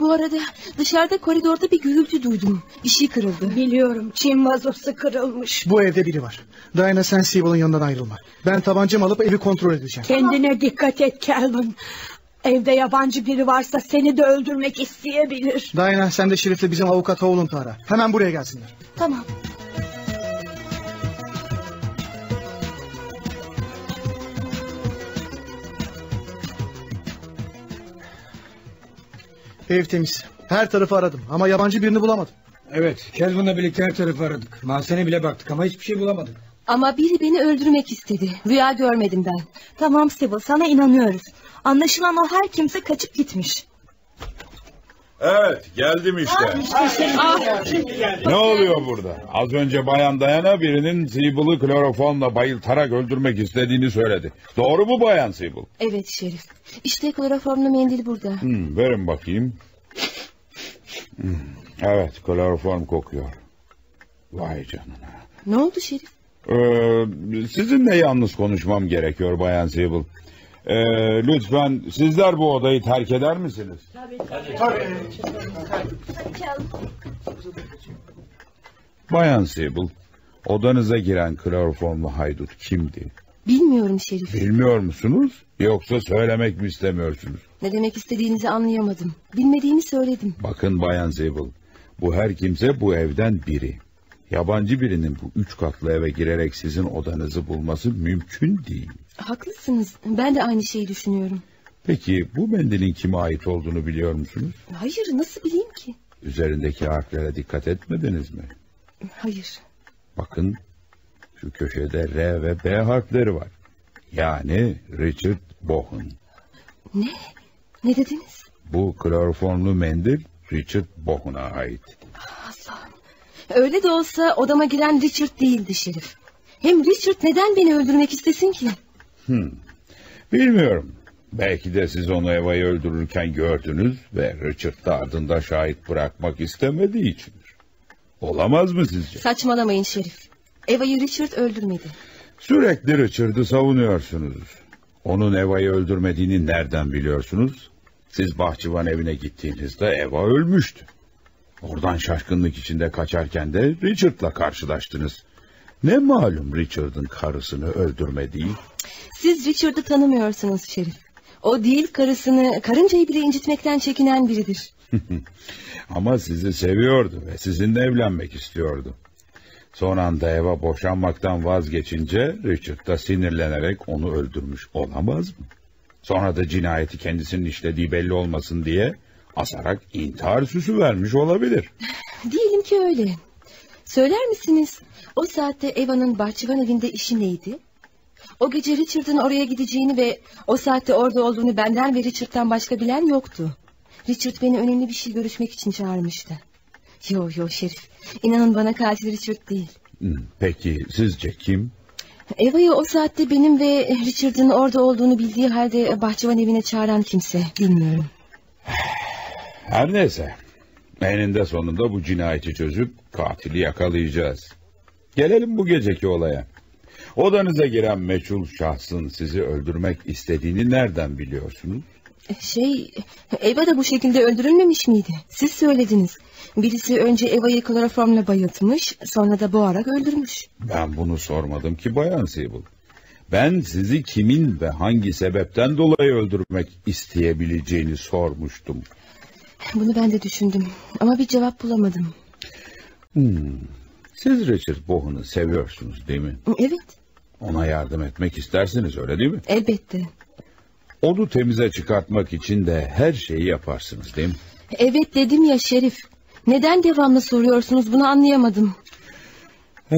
Bu arada dışarıda koridorda bir gürültü duydum. Bir şey kırıldı. Biliyorum çim vazosu kırılmış. Bu evde biri var. Diana sen Sibyl'ın yanından ayrılma. Ben tabancamı alıp evi kontrol edeceğim. Kendine dikkat et Calvin. Evde yabancı biri varsa seni de öldürmek isteyebilir. Diana sen de Şerif'le bizim avukat Howland'ı ara. Hemen buraya gelsinler. Tamam. Ev temiz. Her tarafı aradım ama yabancı birini bulamadım. Evet Kelvin'le birlikte her tarafı aradık. Mahzene bile baktık ama hiçbir şey bulamadık. Ama biri beni öldürmek istedi. Rüya görmedim ben. Tamam Sibyl sana inanıyoruz. Anlaşılan o her kimse kaçıp gitmiş. Evet geldim işte. Ne oluyor burada? Az önce Bayan Dayana birinin Sibyl'ı kloroformla bayıltarak öldürmek istediğini söyledi. Doğru mu Bayan Sibyl? Evet Şerif. İşte kloroformlu mendil burada. Hmm, verin bakayım. Hmm, evet kloroform kokuyor. Vay canına. Ne oldu Şerif? Ee, sizinle yalnız konuşmam gerekiyor Bayan Sibyl. Ee, lütfen sizler bu odayı terk eder misiniz? Bayan Sibyl, odanıza giren kloroformlu haydut kimdi? Bilmiyorum Şerif. Bilmiyor musunuz? Yoksa söylemek mi istemiyorsunuz? Ne demek istediğinizi anlayamadım. Bilmediğimi söyledim. Bakın Bayan Sibyl, bu her kimse bu evden biri. Yabancı birinin bu üç katlı eve girerek sizin odanızı bulması mümkün değil. Haklısınız. Ben de aynı şeyi düşünüyorum. Peki bu mendilin kime ait olduğunu biliyor musunuz? Hayır nasıl bileyim ki? Üzerindeki harflere dikkat etmediniz mi? Hayır. Bakın şu köşede R ve B harfleri var. Yani Richard Bohan. Ne? Ne dediniz? Bu kloroformlu mendil Richard Bohan'a ait. Allah'ım. Öyle de olsa odama giren Richard değildi Şerif. Hem Richard neden beni öldürmek istesin ki? Hmm. Bilmiyorum. Belki de siz onu Eva'yı öldürürken gördünüz ve Richard da ardında şahit bırakmak istemediği içindir. Olamaz mı sizce? Saçmalamayın Şerif. Eva'yı Richard öldürmedi. Sürekli Richard'ı savunuyorsunuz. Onun Eva'yı öldürmediğini nereden biliyorsunuz? Siz bahçıvan evine gittiğinizde Eva ölmüştü. Oradan şaşkınlık içinde kaçarken de Richard'la karşılaştınız. Ne malum Richard'ın karısını öldürmediği? Siz Richard'ı tanımıyorsunuz Şerif. O değil karısını, karıncayı bile incitmekten çekinen biridir. Ama sizi seviyordu ve sizinle evlenmek istiyordu. Son anda Eva boşanmaktan vazgeçince Richard da sinirlenerek onu öldürmüş olamaz mı? Sonra da cinayeti kendisinin işlediği belli olmasın diye asarak intihar süsü vermiş olabilir. Diyelim ki öyle. Söyler misiniz o saatte Eva'nın bahçıvan evinde işi neydi? O gece Richard'ın oraya gideceğini ve o saatte orada olduğunu benden ve Richard'dan başka bilen yoktu. Richard beni önemli bir şey görüşmek için çağırmıştı. Yo yo Şerif. İnanın bana katil Richard değil. Peki sizce kim? Eva'yı o saatte benim ve Richard'ın orada olduğunu bildiği halde bahçıvan evine çağıran kimse bilmiyorum. Her neyse. Eninde sonunda bu cinayeti çözüp katili yakalayacağız. Gelelim bu geceki olaya. Odanıza giren meçhul şahsın sizi öldürmek istediğini nereden biliyorsunuz? Şey, Eva da bu şekilde öldürülmemiş miydi? Siz söylediniz. Birisi önce Eva'yı kloroformla bayıltmış, sonra da boğarak öldürmüş. Ben bunu sormadım ki Bayan Sable. Ben sizi kimin ve hangi sebepten dolayı öldürmek isteyebileceğini sormuştum. Bunu ben de düşündüm ama bir cevap bulamadım. Hmm. Siz Richard Bohan'ı seviyorsunuz değil mi? Evet, Ona yardım etmek istersiniz öyle değil mi? elbette. Onu temize çıkartmak için de her şeyi yaparsınız değil mi? Evet dedim ya Şerif. Neden devamlı soruyorsunuz bunu anlayamadım.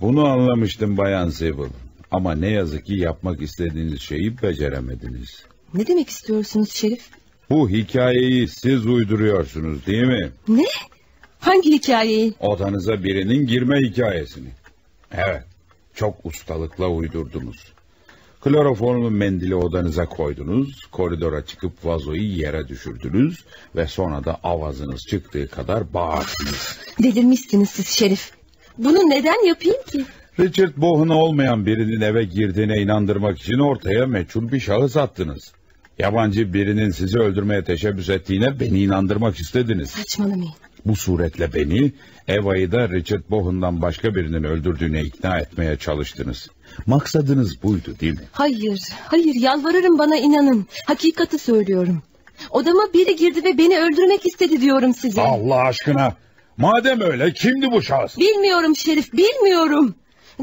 Bunu anlamıştım Bayan Sable. Ama ne yazık ki yapmak istediğiniz şeyi beceremediniz. Ne demek istiyorsunuz Şerif? Bu hikayeyi siz uyduruyorsunuz değil mi? Ne? Hangi hikayeyi? Odanıza birinin girme hikayesini. Evet, çok ustalıkla uydurdunuz. Kloroformu mendili odanıza koydunuz, koridora çıkıp vazoyu yere düşürdünüz ve sonra da avazınız çıktığı kadar bağırdınız. Delirmişsiniz siz Şerif. Bunu neden yapayım ki? Richard Bohan olmayan birinin eve girdiğine inandırmak için ortaya meçhul bir şahıs attınız. Yabancı birinin sizi öldürmeye teşebbüs ettiğine beni inandırmak istediniz. Saçmalamayın. Bu suretle beni, Eva'yı da Richard Bohan'dan başka birinin öldürdüğüne ikna etmeye çalıştınız. Maksadınız buydu değil mi? Hayır, hayır yalvarırım bana inanın. Hakikati söylüyorum. Odama biri girdi ve beni öldürmek istedi diyorum size. Allah aşkına! Madem öyle kimdi bu şahıs? Bilmiyorum Şerif, bilmiyorum.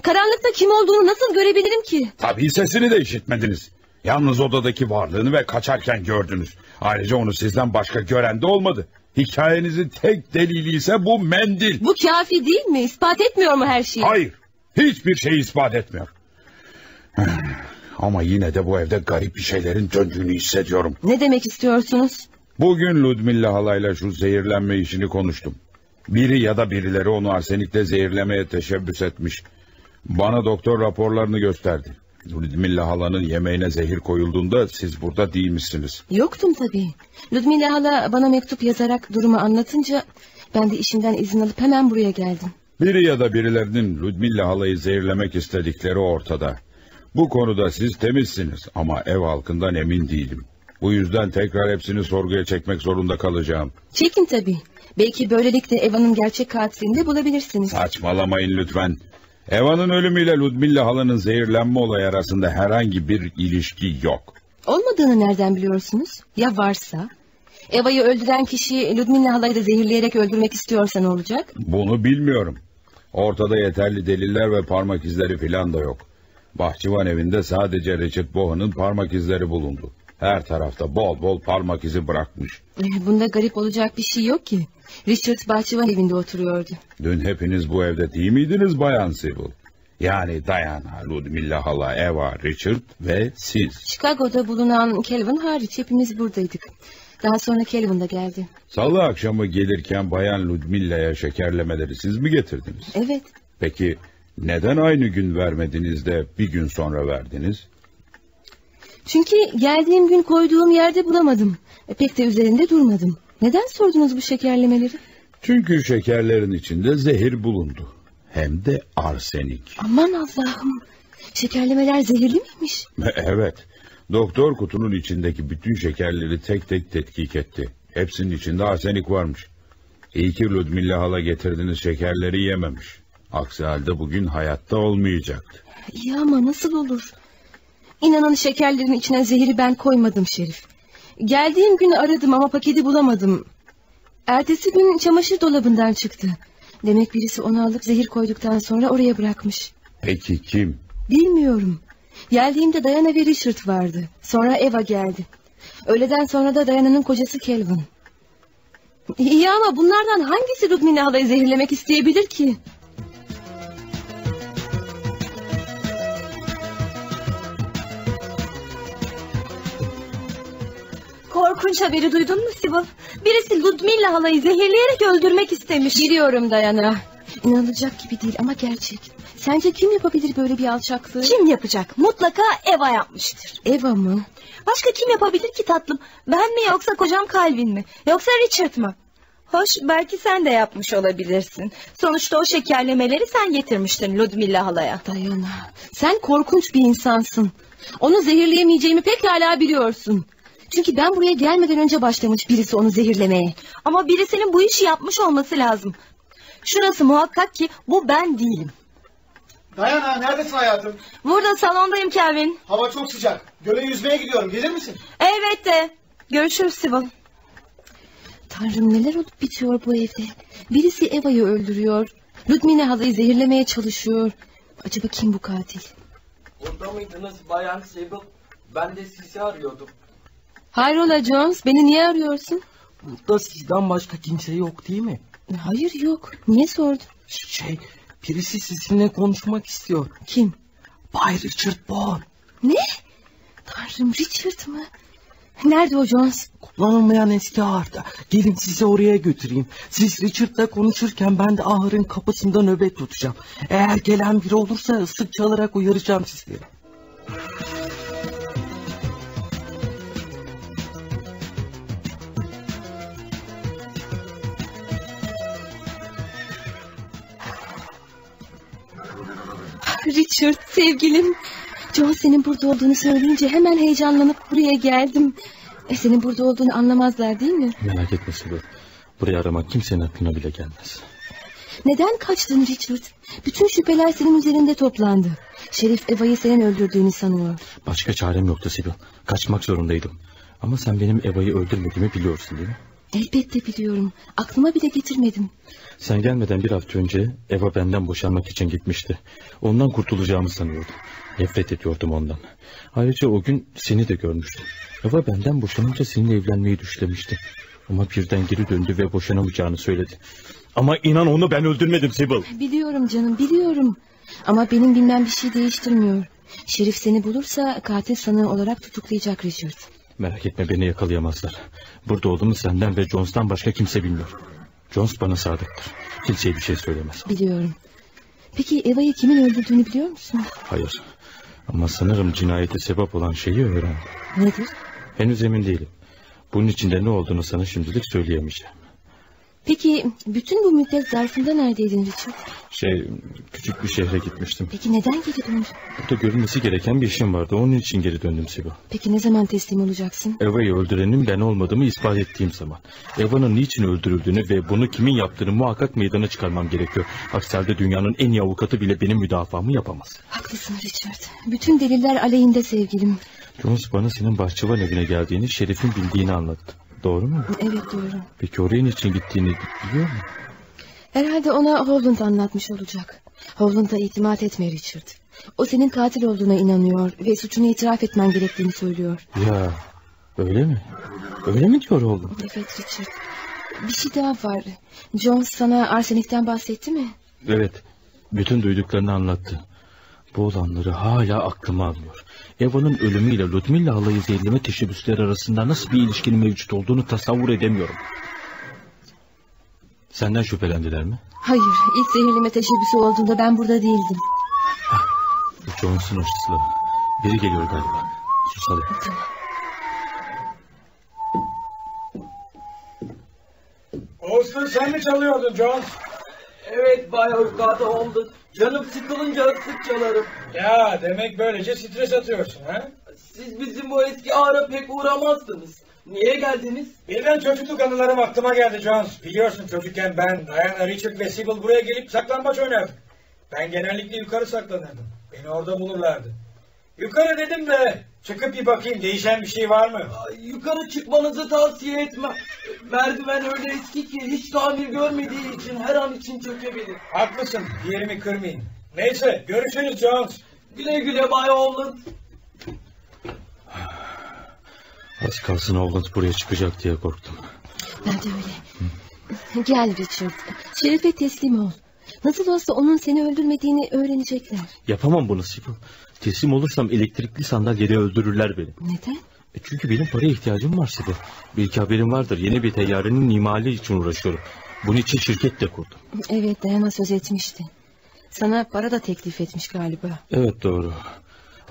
Karanlıkta kim olduğunu nasıl görebilirim ki? Tabii sesini de işitmediniz. Yalnız odadaki varlığını ve kaçarken gördünüz. Ayrıca onu sizden başka gören de olmadı. Hikayenizin tek delili ise bu mendil. Bu kafi değil mi? İspat etmiyor mu her şeyi? Hayır. Hiçbir şey ispat etmiyor. Ama yine de bu evde garip bir şeylerin döndüğünü hissediyorum. Ne demek istiyorsunuz? Bugün Ludmilla halayla şu zehirlenme işini konuştum. Biri ya da birileri onu arsenikle zehirlemeye teşebbüs etmiş. Bana doktor raporlarını gösterdi. Ludmilla halanın yemeğine zehir koyulduğunda siz burada değilmişsiniz. Yoktum tabii. Ludmila hala bana mektup yazarak durumu anlatınca... ...ben de işimden izin alıp hemen buraya geldim. Biri ya da birilerinin Ludmilla halayı zehirlemek istedikleri ortada. Bu konuda siz temizsiniz ama ev halkından emin değilim. Bu yüzden tekrar hepsini sorguya çekmek zorunda kalacağım. Çekin tabii. Belki böylelikle Eva'nın gerçek katilini de bulabilirsiniz. Saçmalamayın lütfen. Eva'nın ölümüyle Ludmilla halanın zehirlenme olayı arasında herhangi bir ilişki yok. Olmadığını nereden biliyorsunuz? Ya varsa? Eva'yı öldüren kişi Ludmilla halayı da zehirleyerek öldürmek istiyorsa ne olacak? Bunu bilmiyorum. Ortada yeterli deliller ve parmak izleri filan da yok. Bahçıvan evinde sadece Richard Bohan'ın parmak izleri bulundu. Her tarafta bol bol parmak izi bırakmış. Eh, Bunda garip olacak bir şey yok ki. Richard bahçıvan evinde oturuyordu. Dün hepiniz bu evde değil miydiniz Bayan Sibyl? Yani Diana, Ludmilla hala, Eva, Richard ve siz. Chicago'da bulunan Kelvin hariç hepimiz buradaydık. Daha sonra Kelvin de geldi. Salı akşamı gelirken Bayan Ludmilla'ya şekerlemeleri siz mi getirdiniz? Evet. Peki neden aynı gün vermediniz de bir gün sonra verdiniz? Çünkü geldiğim gün koyduğum yerde bulamadım. E, pek de üzerinde durmadım. Neden sordunuz bu şekerlemeleri? Çünkü şekerlerin içinde zehir bulundu. Hem de arsenik. Aman Allah'ım. Şekerlemeler zehirli miymiş? Evet. Doktor kutunun içindeki bütün şekerleri tek tek tetkik etti. Hepsinin içinde arsenik varmış. İyi ki Ludmilla hala getirdiğiniz şekerleri yememiş. Aksi halde bugün hayatta olmayacaktı. İyi ama nasıl olur? İnanın şekerlerin içine zehri ben koymadım Şerif. Geldiğim gün aradım ama paketi bulamadım. Ertesi gün çamaşır dolabından çıktı. Demek birisi onu alıp zehir koyduktan sonra oraya bırakmış. Peki kim? Bilmiyorum. Geldiğimde Diana ve Richard vardı. Sonra Eva geldi. Öğleden sonra da Diana'nın kocası Kelvin. İyi ama bunlardan hangisi Rudmina halayı zehirlemek isteyebilir ki? Korkunç haberi duydun mu Sibel? Birisi Ludmilla halayı zehirleyerek öldürmek istemiş. Biliyorum Dayana. İnanılacak gibi değil ama gerçek. Sence kim yapabilir böyle bir alçaklığı? Kim yapacak? Mutlaka Eva yapmıştır. Eva mı? Başka kim yapabilir ki tatlım? Ben mi yoksa kocam Calvin mi? Yoksa Richard mı? Hoş belki sen de yapmış olabilirsin. Sonuçta o şekerlemeleri sen getirmiştin Ludmilla halaya. Dayana sen korkunç bir insansın. Onu zehirleyemeyeceğimi pekala biliyorsun. Çünkü ben buraya gelmeden önce başlamış birisi onu zehirlemeye. Ama birisinin bu işi yapmış olması lazım. Şurası muhakkak ki bu ben değilim. Dayana neredesin hayatım? Burada salondayım Kelvin. Hava çok sıcak. Göle yüzmeye gidiyorum. Gelir misin? Elbette. Görüşürüz Sibel. Tanrım neler olup bitiyor bu evde. Birisi Eva'yı öldürüyor. Ludmina halayı zehirlemeye çalışıyor. Acaba kim bu katil? Burada mıydınız Bayan Sibel? Ben de sizi arıyordum. Hayrola Jones beni niye arıyorsun? Burada sizden başka kimse yok değil mi? Hayır yok. Niye sordun? Şey, birisi sizinle konuşmak istiyor. Kim? Bay Richard Bond. Ne? Tanrım Richard mı? Nerede o Jones? Kullanılmayan eski ahırda. Gelin sizi oraya götüreyim. Siz Richard'la konuşurken ben de ahırın kapısında nöbet tutacağım. Eğer gelen biri olursa ıslık çalarak uyaracağım sizleri. Richard sevgilim. Jones senin burada olduğunu söyleyince hemen heyecanlanıp buraya geldim. E, senin burada olduğunu anlamazlar değil mi? Merak etme Sibel. Burayı aramak kimsenin aklına bile gelmez. Neden kaçtın Richard? Bütün şüpheler senin üzerinde toplandı. Şerif Eva'yı senin öldürdüğünü sanıyor. Başka çarem yoktu Sibel. Kaçmak zorundaydım. Ama sen benim Eva'yı öldürmediğimi biliyorsun değil mi? Elbette biliyorum. Aklıma bile getirmedim. Sen gelmeden bir hafta önce Eva benden boşanmak için gitmişti. Ondan kurtulacağımı sanıyordum. Nefret ediyordum ondan. Ayrıca o gün seni de görmüştüm. Eva benden boşanınca seninle evlenmeyi düşlemişti. Ama birden geri döndü ve boşanamayacağını söyledi. Ama inan onu ben öldürmedim Sibel. Biliyorum canım biliyorum. Ama benim bilmem bir şey değiştirmiyor. Şerif seni bulursa katil sanığı olarak tutuklayacak Richard. Merak etme beni yakalayamazlar. Burada olduğumu senden ve Jones'tan başka kimse bilmiyor. Jones bana sadıktır. Kimseye bir şey söylemez. Biliyorum. Peki Eva'yı kimin öldürdüğünü biliyor musun? Hayır. Ama sanırım cinayete sebep olan şeyi öğrendim. Nedir? Henüz emin değilim. Bunun içinde ne olduğunu sana şimdilik söyleyemeyeceğim. Peki bütün bu müddet zarfında neredeydin Richard? Şey, küçük bir şehre gitmiştim. Peki neden geri döndün? Burada görülmesi gereken bir işim vardı. Onun için geri döndüm Siba. Peki ne zaman teslim olacaksın? Eva'yı öldürenin ben olmadığımı ispat ettiğim zaman. Eva'nın niçin öldürüldüğünü ve bunu kimin yaptığını muhakkak meydana çıkarmam gerekiyor. Aksi halde dünyanın en iyi avukatı bile benim müdafamı yapamaz. Haklısın Richard. Bütün deliller aleyhinde sevgilim. Jones bana senin bahçıvan evine geldiğini, Şerif'in bildiğini anlattı. Doğru mu? Evet doğru. Peki oraya niçin gittiğini biliyor mu? Herhalde ona Hovland anlatmış olacak. Hovland'a itimat etme Richard. O senin katil olduğuna inanıyor ve suçunu itiraf etmen gerektiğini söylüyor. Ya öyle mi? Öyle mi diyor oğlum? Evet Richard. Bir şey daha var. Jones sana arsenikten bahsetti mi? Evet. Bütün duyduklarını anlattı. Bu olanları hala aklıma almıyor. Eva'nın ölümüyle Ludmilla halayı zehirleme teşebbüsleri arasında nasıl bir ilişkinin mevcut olduğunu tasavvur edemiyorum. Senden şüphelendiler mi? Hayır, ilk zehirleme teşebbüsü olduğunda ben burada değildim. Bu Jones'un hırsızlığı. Biri geliyor galiba. Susalım. Olsun sen mi çalıyordun Jones? Evet Bay Avukat oldu. Canım sıkılınca ıslık çalarım. Ya demek böylece stres atıyorsun ha? Siz bizim bu eski ağra pek uğramazsınız. Niye geldiniz? Birden çocukluk anılarım aklıma geldi Jones. Biliyorsun çocukken ben, Diana, Richard ve Sybil buraya gelip saklambaç oynardık. Ben genellikle yukarı saklanırdım. Beni orada bulurlardı. Yukarı dedim de Çıkıp bir bakayım değişen bir şey var mı? Yukarı çıkmanızı tavsiye etmem. Merdiven öyle eski ki hiç tamir görmediği için her an için çökebilir. Haklısın yerimi kırmayın. Neyse görüşürüz Jones. Güle güle Bay Oğlan. Az kalsın oğlan buraya çıkacak diye korktum. Ben de öyle. Gel Richard. Şerife teslim ol. Nasıl olsa onun seni öldürmediğini öğrenecekler. Yapamam bunu Sibyl. Teslim olursam elektrikli sandalyede öldürürler beni. Neden? E Çünkü benim paraya ihtiyacım var Sibyl. Belki haberin vardır. Yeni bir teyyarenin imali için uğraşıyorum. Bunun için şirket de kurdum. Evet Dayana söz etmişti. Sana para da teklif etmiş galiba. Evet doğru.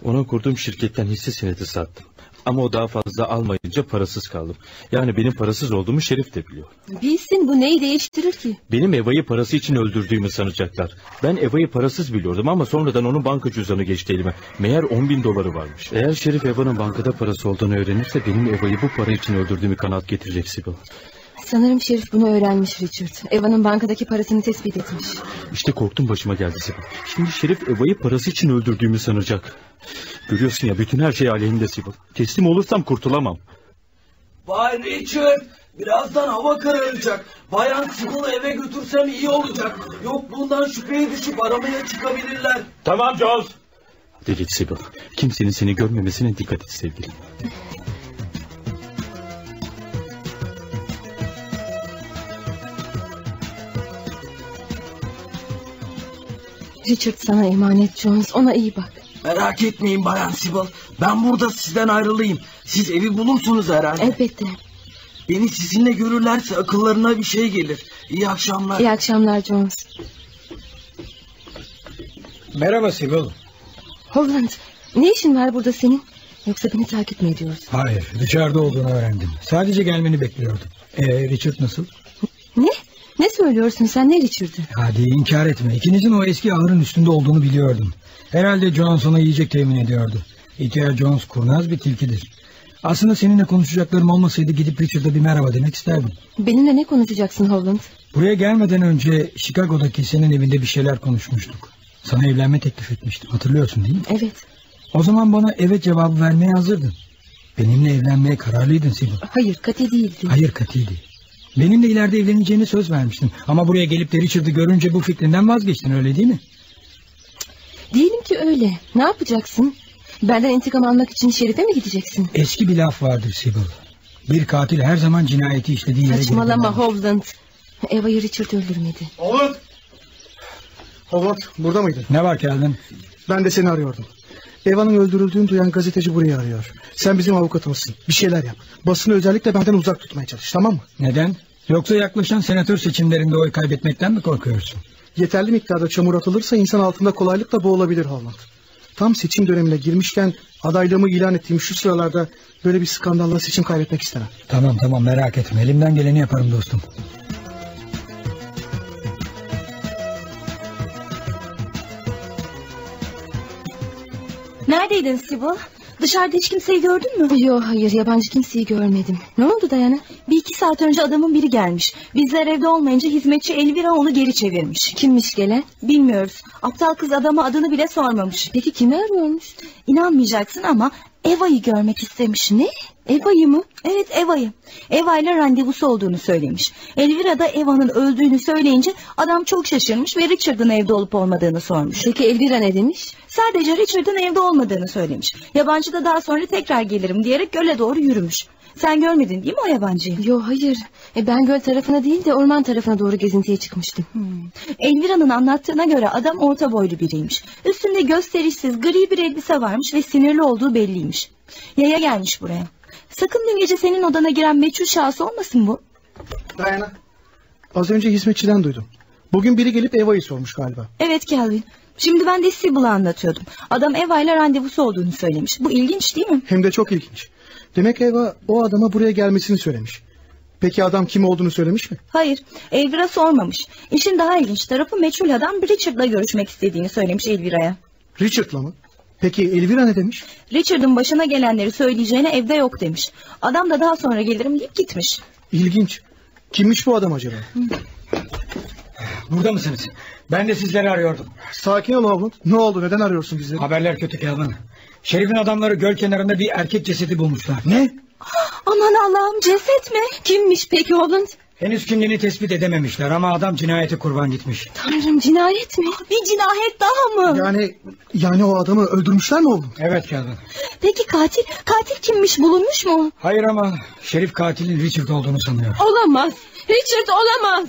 Ona kurduğum şirketten hisse senedi sattım. Ama o daha fazla almayınca parasız kaldım. Yani benim parasız olduğumu Şerif de biliyor. Bilsin bu neyi değiştirir ki? Benim Eva'yı parası için öldürdüğümü sanacaklar. Ben Eva'yı parasız biliyordum ama sonradan onun banka cüzdanı geçti elime. Meğer 10 bin doları varmış. Eğer Şerif Eva'nın bankada parası olduğunu öğrenirse benim Eva'yı bu para için öldürdüğümü kanaat getirecek Sibyl. Sanırım Şerif bunu öğrenmiş Richard. Eva'nın bankadaki parasını tespit etmiş. İşte korktum başıma geldi Sibyl. Şimdi Şerif Eva'yı parası için öldürdüğümü sanacak. Görüyorsun ya bütün her şey aleyhinde Sibyl. Teslim olursam kurtulamam. Bay Richard birazdan hava kararacak. Bayan Sibyl'ı eve götürsem iyi olacak. Yok bundan şüpheye düşüp aramaya çıkabilirler. Tamam Jones. Hadi git Sibyl. Kimsenin seni görmemesine dikkat et sevgilim. Richard sana emanet Jones. Ona iyi bak. Merak etmeyin Bayan Sibel. Ben burada sizden ayrılayım. Siz evi bulursunuz herhalde. Elbette. Beni sizinle görürlerse akıllarına bir şey gelir. İyi akşamlar. İyi akşamlar Jones. Merhaba Sibyl. Holland ne işin var burada senin? Yoksa beni takip mi ediyorsun? Hayır dışarıda olduğunu öğrendim. Sadece gelmeni bekliyordum. Ee, Richard nasıl? Ne? Söylüyorsun sen ne Richard'ı? Hadi inkar etme. İkinizin o eski ahırın üstünde olduğunu biliyordum. Herhalde Jones ona yiyecek temin ediyordu. İhtiyar Jones kurnaz bir tilkidir. Aslında seninle konuşacaklarım olmasaydı gidip Richard'a bir merhaba demek isterdim. Benimle ne konuşacaksın Holland? Buraya gelmeden önce Chicago'daki senin evinde bir şeyler konuşmuştuk. Sana evlenme teklif etmiştim. Hatırlıyorsun değil mi? Evet. O zaman bana evet cevabı vermeye hazırdın. Benimle evlenmeye kararlıydın Sibyl. Hayır kati değildi. Hayır katiydi. Benimle ileride evleneceğini söz vermiştin. Ama buraya gelip de Richard'ı görünce bu fikrinden vazgeçtin öyle değil mi? Diyelim ki öyle. Ne yapacaksın? Benden intikam almak için Şerif'e mi gideceksin? Eski bir laf vardır Sibyl. Bir katil her zaman cinayeti işlediği yere geri Saçmalama döner. Holland. Eva'yı Richard öldürmedi. Howard! Howard burada mıydın? Ne var Kelvin? Ben de seni arıyordum. Eva'nın öldürüldüğünü duyan gazeteci buraya arıyor. Sen bizim avukatımızsın. Bir şeyler yap. Basını özellikle benden uzak tutmaya çalış tamam mı? Neden? Yoksa yaklaşan senatör seçimlerinde oy kaybetmekten mi korkuyorsun? Yeterli miktarda çamur atılırsa insan altında kolaylıkla boğulabilir Howard. Tam seçim dönemine girmişken adaylığımı ilan ettiğim şu sıralarda böyle bir skandalla seçim kaybetmek istemem. Tamam tamam merak etme. Elimden geleni yaparım dostum. Neredeydin Sibyl? Dışarıda hiç kimseyi gördün mü? Yok hayır yabancı kimseyi görmedim. Ne oldu Dayana? Bir iki saat önce adamın biri gelmiş. Bizler evde olmayınca hizmetçi Elvira onu geri çevirmiş. Kimmiş gelen? Bilmiyoruz. Aptal kız adama adını bile sormamış. Peki kimi arıyormuş? İnanmayacaksın ama Eva'yı görmek istemiş. Ne? Eva'yı mı? Evet Eva'yı. Eva ile randevusu olduğunu söylemiş. Elvira da Eva'nın öldüğünü söyleyince adam çok şaşırmış ve Richard'ın evde olup olmadığını sormuş. Peki Elvira ne demiş? Sadece Richard'ın evde olmadığını söylemiş. Yabancı da daha sonra tekrar gelirim diyerek göle doğru yürümüş. Sen görmedin değil mi o yabancıyı? Yok hayır. E, ben göl tarafına değil de orman tarafına doğru gezintiye çıkmıştım. Hmm. Elvira'nın anlattığına göre adam orta boylu biriymiş. Üstünde gösterişsiz gri bir elbise varmış ve sinirli olduğu belliymiş. Yaya gelmiş buraya. Sakın dün gece senin odana giren meçhul şahıs olmasın bu. Dayana. Az önce hizmetçiden duydum. Bugün biri gelip Eva'yı sormuş galiba. Evet Kelvin. Şimdi ben de Sibyl'ı anlatıyordum. Adam Eva ile randevusu olduğunu söylemiş. Bu ilginç değil mi? Hem de çok ilginç. Demek Eva o adama buraya gelmesini söylemiş. Peki adam kim olduğunu söylemiş mi? Hayır, Elvira sormamış. İşin daha ilginç tarafı meçhul adam Richard'la görüşmek istediğini söylemiş Elvira'ya. Richard'la mı? Peki Elvira ne demiş? Richard'ın başına gelenleri söyleyeceğine evde yok demiş. Adam da daha sonra gelirim deyip gitmiş. İlginç. Kimmiş bu adam acaba? Burada mısınız? Ben de sizleri arıyordum. Sakin ol oğlum. Ne oldu? Neden arıyorsun bizi? Haberler kötü Kelvin. Şerif'in adamları göl kenarında bir erkek cesedi bulmuşlar. Ne? Aman Allah'ım ceset mi? Kimmiş peki Holland? Henüz kimliğini tespit edememişler ama adam cinayete kurban gitmiş. Tanrım cinayet mi? Bir cinayet daha mı? Yani yani o adamı öldürmüşler mi oğlum? Evet Kelvin. Peki katil, katil kimmiş bulunmuş mu? Hayır ama Şerif katilin Richard olduğunu sanıyor. Olamaz. Richard olamaz.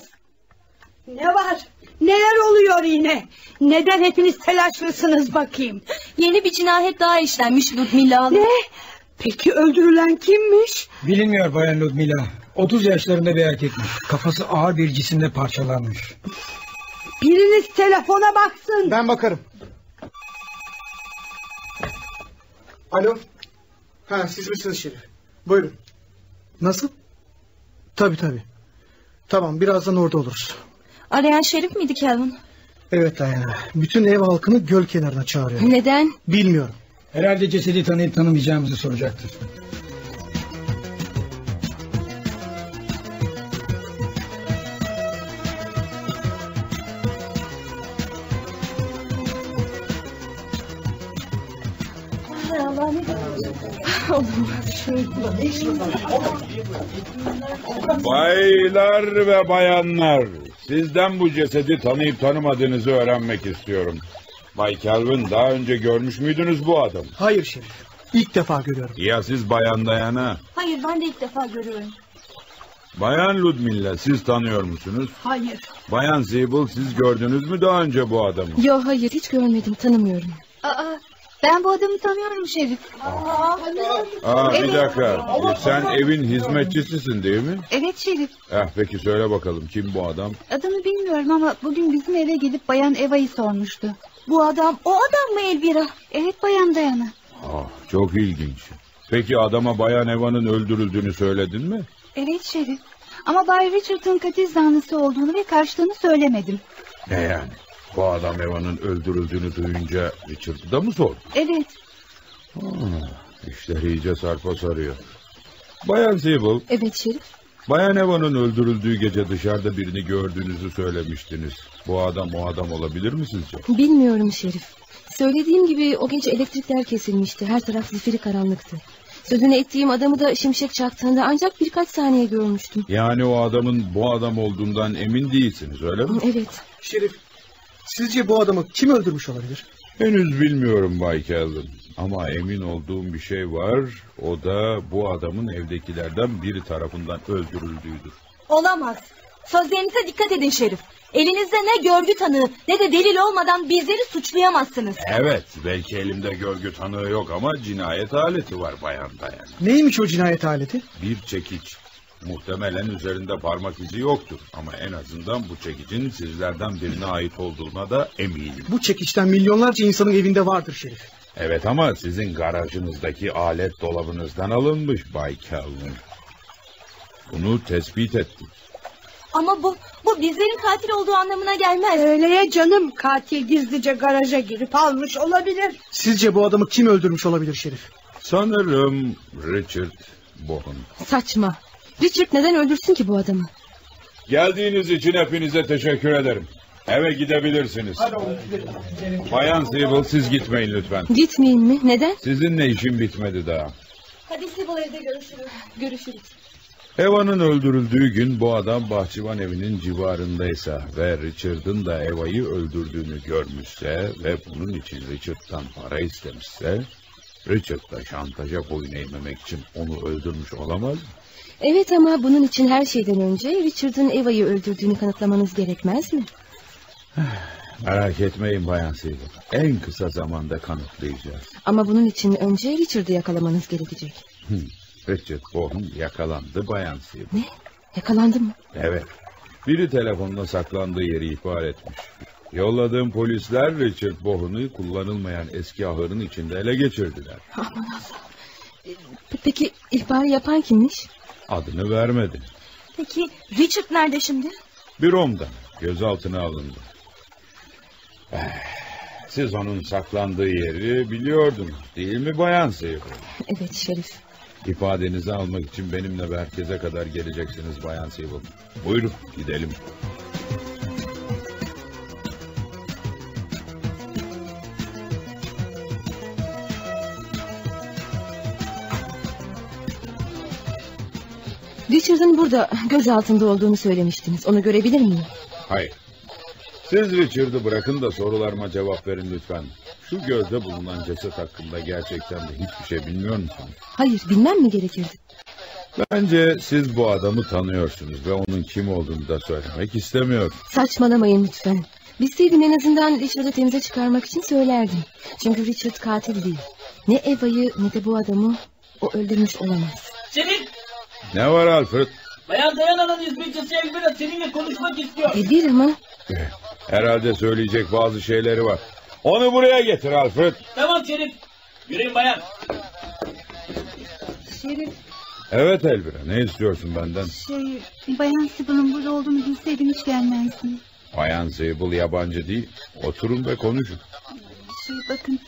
Ne var? Neler oluyor yine? Neden hepiniz telaşlısınız bakayım? Yeni bir cinayet daha işlenmiş Ludmilla Hanım. Ne? Peki öldürülen kimmiş? Bilinmiyor Bayan Ludmilla. 30 yaşlarında bir erkekmiş. Kafası ağır bir cisimle parçalanmış. Biriniz telefona baksın. Ben bakarım. Alo. Ha siz misiniz Şerif? Buyurun. Nasıl? Tabii tabii. Tamam birazdan orada oluruz. Arayan Şerif miydi Kelvin? Evet Dayana. Bütün ev halkını göl kenarına çağırıyor. Neden? Bilmiyorum. Herhalde cesedi tanıyıp tanımayacağımızı soracaktır. Baylar ve bayanlar, sizden bu cesedi tanıyıp tanımadığınızı öğrenmek istiyorum. Bay Kelvin daha önce görmüş müydünüz bu adamı? Hayır Şerif. İlk defa görüyorum. Ya siz bayan Dayana? Hayır ben de ilk defa görüyorum. Bayan Ludmilla siz tanıyor musunuz? Hayır. Bayan Sibyl siz gördünüz mü daha önce bu adamı? Yo hayır hiç görmedim tanımıyorum. Aa, ben bu adamı tanıyorum Şerif. Aa bir Evet. dakika. Sen evin hizmetçisisin değil mi? Evet Şerif. Eh peki söyle bakalım kim bu adam? Adını bilmiyorum ama bugün bizim eve gelip Bayan Eva'yı sormuştu. Bu adam o adam mı Elvira? Evet Bayan Dayana. Ah çok ilginç. Peki adama Bayan Eva'nın öldürüldüğünü söyledin mi? Evet Şerif. Ama Bay Richard'ın katil zanlısı olduğunu ve kaçtığını söylemedim. Ne yani? Bu adam Eva'nın öldürüldüğünü duyunca Richard'ı da mı sordu? Evet. Ah, işler iyice sarpa sarıyor. Bayan Sibyl, Evet Şerif. Bayan Eva'nın öldürüldüğü gece dışarıda birini gördüğünüzü söylemiştiniz. Bu adam o adam olabilir mi sizce? Bilmiyorum Şerif. Söylediğim gibi o gece elektrikler kesilmişti. Her taraf zifiri karanlıktı. Sözünü ettiğim adamı da şimşek çaktığında ancak birkaç saniye görmüştüm. Yani o adamın bu adam olduğundan emin değilsiniz öyle mi? Evet. Şerif sizce bu adamı kim öldürmüş olabilir? Henüz bilmiyorum Bay Kelvin. Ama emin olduğum bir şey var. O da bu adamın evdekilerden biri tarafından öldürüldüğüdür. Olamaz. Sözlerinize dikkat edin Şerif. Elinizde ne görgü tanığı ne de delil olmadan bizleri suçlayamazsınız. Evet, belki elimde görgü tanığı yok ama cinayet aleti var bayan dayan. Neymiş o cinayet aleti? Bir çekiç. Muhtemelen üzerinde parmak izi yoktur. Ama en azından bu çekicin sizlerden birine ait olduğuna da eminim. Bu çekiçten milyonlarca insanın evinde vardır Şerif. Evet ama sizin garajınızdaki alet dolabınızdan alınmış Bay Calvin. Bunu tespit ettik. Ama bu, bu bizlerin katil olduğu anlamına gelmez. Öyleye canım katil gizlice garaja girip almış olabilir. Sizce bu adamı kim öldürmüş olabilir Şerif? Sanırım Richard Bohun. Saçma. Richard neden öldürsün ki bu adamı? Geldiğiniz için hepinize teşekkür ederim. Eve gidebilirsiniz. Bayan Sibyl siz gitmeyin lütfen. Gitmeyeyim mi? Neden? Sizinle işim bitmedi daha. Hadi Sibyl evde görüşürüz. Görüşürüz. Eva'nın öldürüldüğü gün bu adam bahçıvan evinin civarındaysa ve Richard'ın da Eva'yı öldürdüğünü görmüşse ve bunun için Richard'dan para istemişse Richard da şantaja boyun eğmemek için onu öldürmüş olamaz mı? Evet ama bunun için her şeyden önce Richard'ın Eva'yı öldürdüğünü kanıtlamanız gerekmez mi? Merak etmeyin Bayan Sibyl. En kısa zamanda kanıtlayacağız. Ama bunun için önce Richard'ı yakalamanız gerekecek. Hı, Richard Bourne yakalandı Bayan Sibyl. Ne? Yakalandı mı? Evet. Biri telefonla saklandığı yeri ihbar etmiş. Yolladığım polisler Richard Bohun'u kullanılmayan eski ahırın içinde ele geçirdiler. Aman Allah. Pe- Peki ihbarı yapan kimmiş? Adını vermedi. Peki Richard nerede şimdi? Büromda gözaltına alındı. Eh, Siz onun saklandığı yeri biliyordunuz değil mi Bayan Seyfo? Evet Şerif. İfadenizi almak için benimle merkeze kadar geleceksiniz Bayan Seyfo. Buyurun gidelim. Richard'ın burada göz altında olduğunu söylemiştiniz. Onu görebilir miyim? Hayır. Siz Richard'ı bırakın da sorularıma cevap verin lütfen. Şu gözde bulunan ceset hakkında gerçekten de hiçbir şey bilmiyor musunuz? Hayır bilmem mi gerekirdi? Bence siz bu adamı tanıyorsunuz ve onun kim olduğunu da söylemek istemiyorum. Saçmalamayın lütfen. Bilseydim en azından Richard'ı temize çıkarmak için söylerdim. Çünkü Richard katil değil. Ne Eva'yı ne de bu adamı o öldürmüş olamaz. Şerif! Ne var Alfred? Bayan Dayana'nın hizmetçisi Elvira seninle konuşmak istiyor. Elvira mı? Herhalde söyleyecek bazı şeyleri var. Onu buraya getir Alfred. Tamam Şerif. Yürüyün bayan. Şerif Evet Elvira ne istiyorsun benden? şey Bayan Sibel'ın burada olduğunu bilseydim hiç gelmezdim. Bayan Zeybul yabancı değil. Oturun ve konuşun. Şey bakın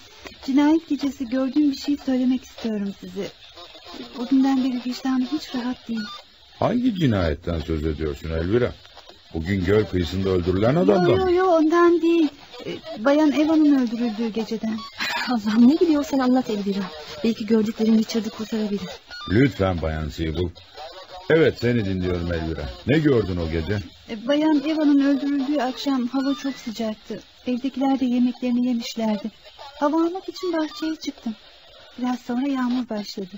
cinayet gecesi gördüğüm bir şey söylemek istiyorum size. O günden beri vicdanım hiç rahat değil. Hangi cinayetten söz ediyorsun Elvira? Bugün göl kıyısında öldürülen adamdan yo mı? yo ondan değil. Ee, Bayan Eva'nın öldürüldüğü geceden. Allah'ım ne biliyorsan anlat Elvira. Belki gördüklerim Richard'ı kurtarabilir. Lütfen Bayan Zeybul. Evet seni dinliyorum Elvira. Ne gördün o gece? Ee, Bayan Eva'nın öldürüldüğü akşam hava çok sıcaktı. Evdekiler de yemeklerini yemişlerdi. Hava almak için bahçeye çıktım. Biraz sonra yağmur başladı.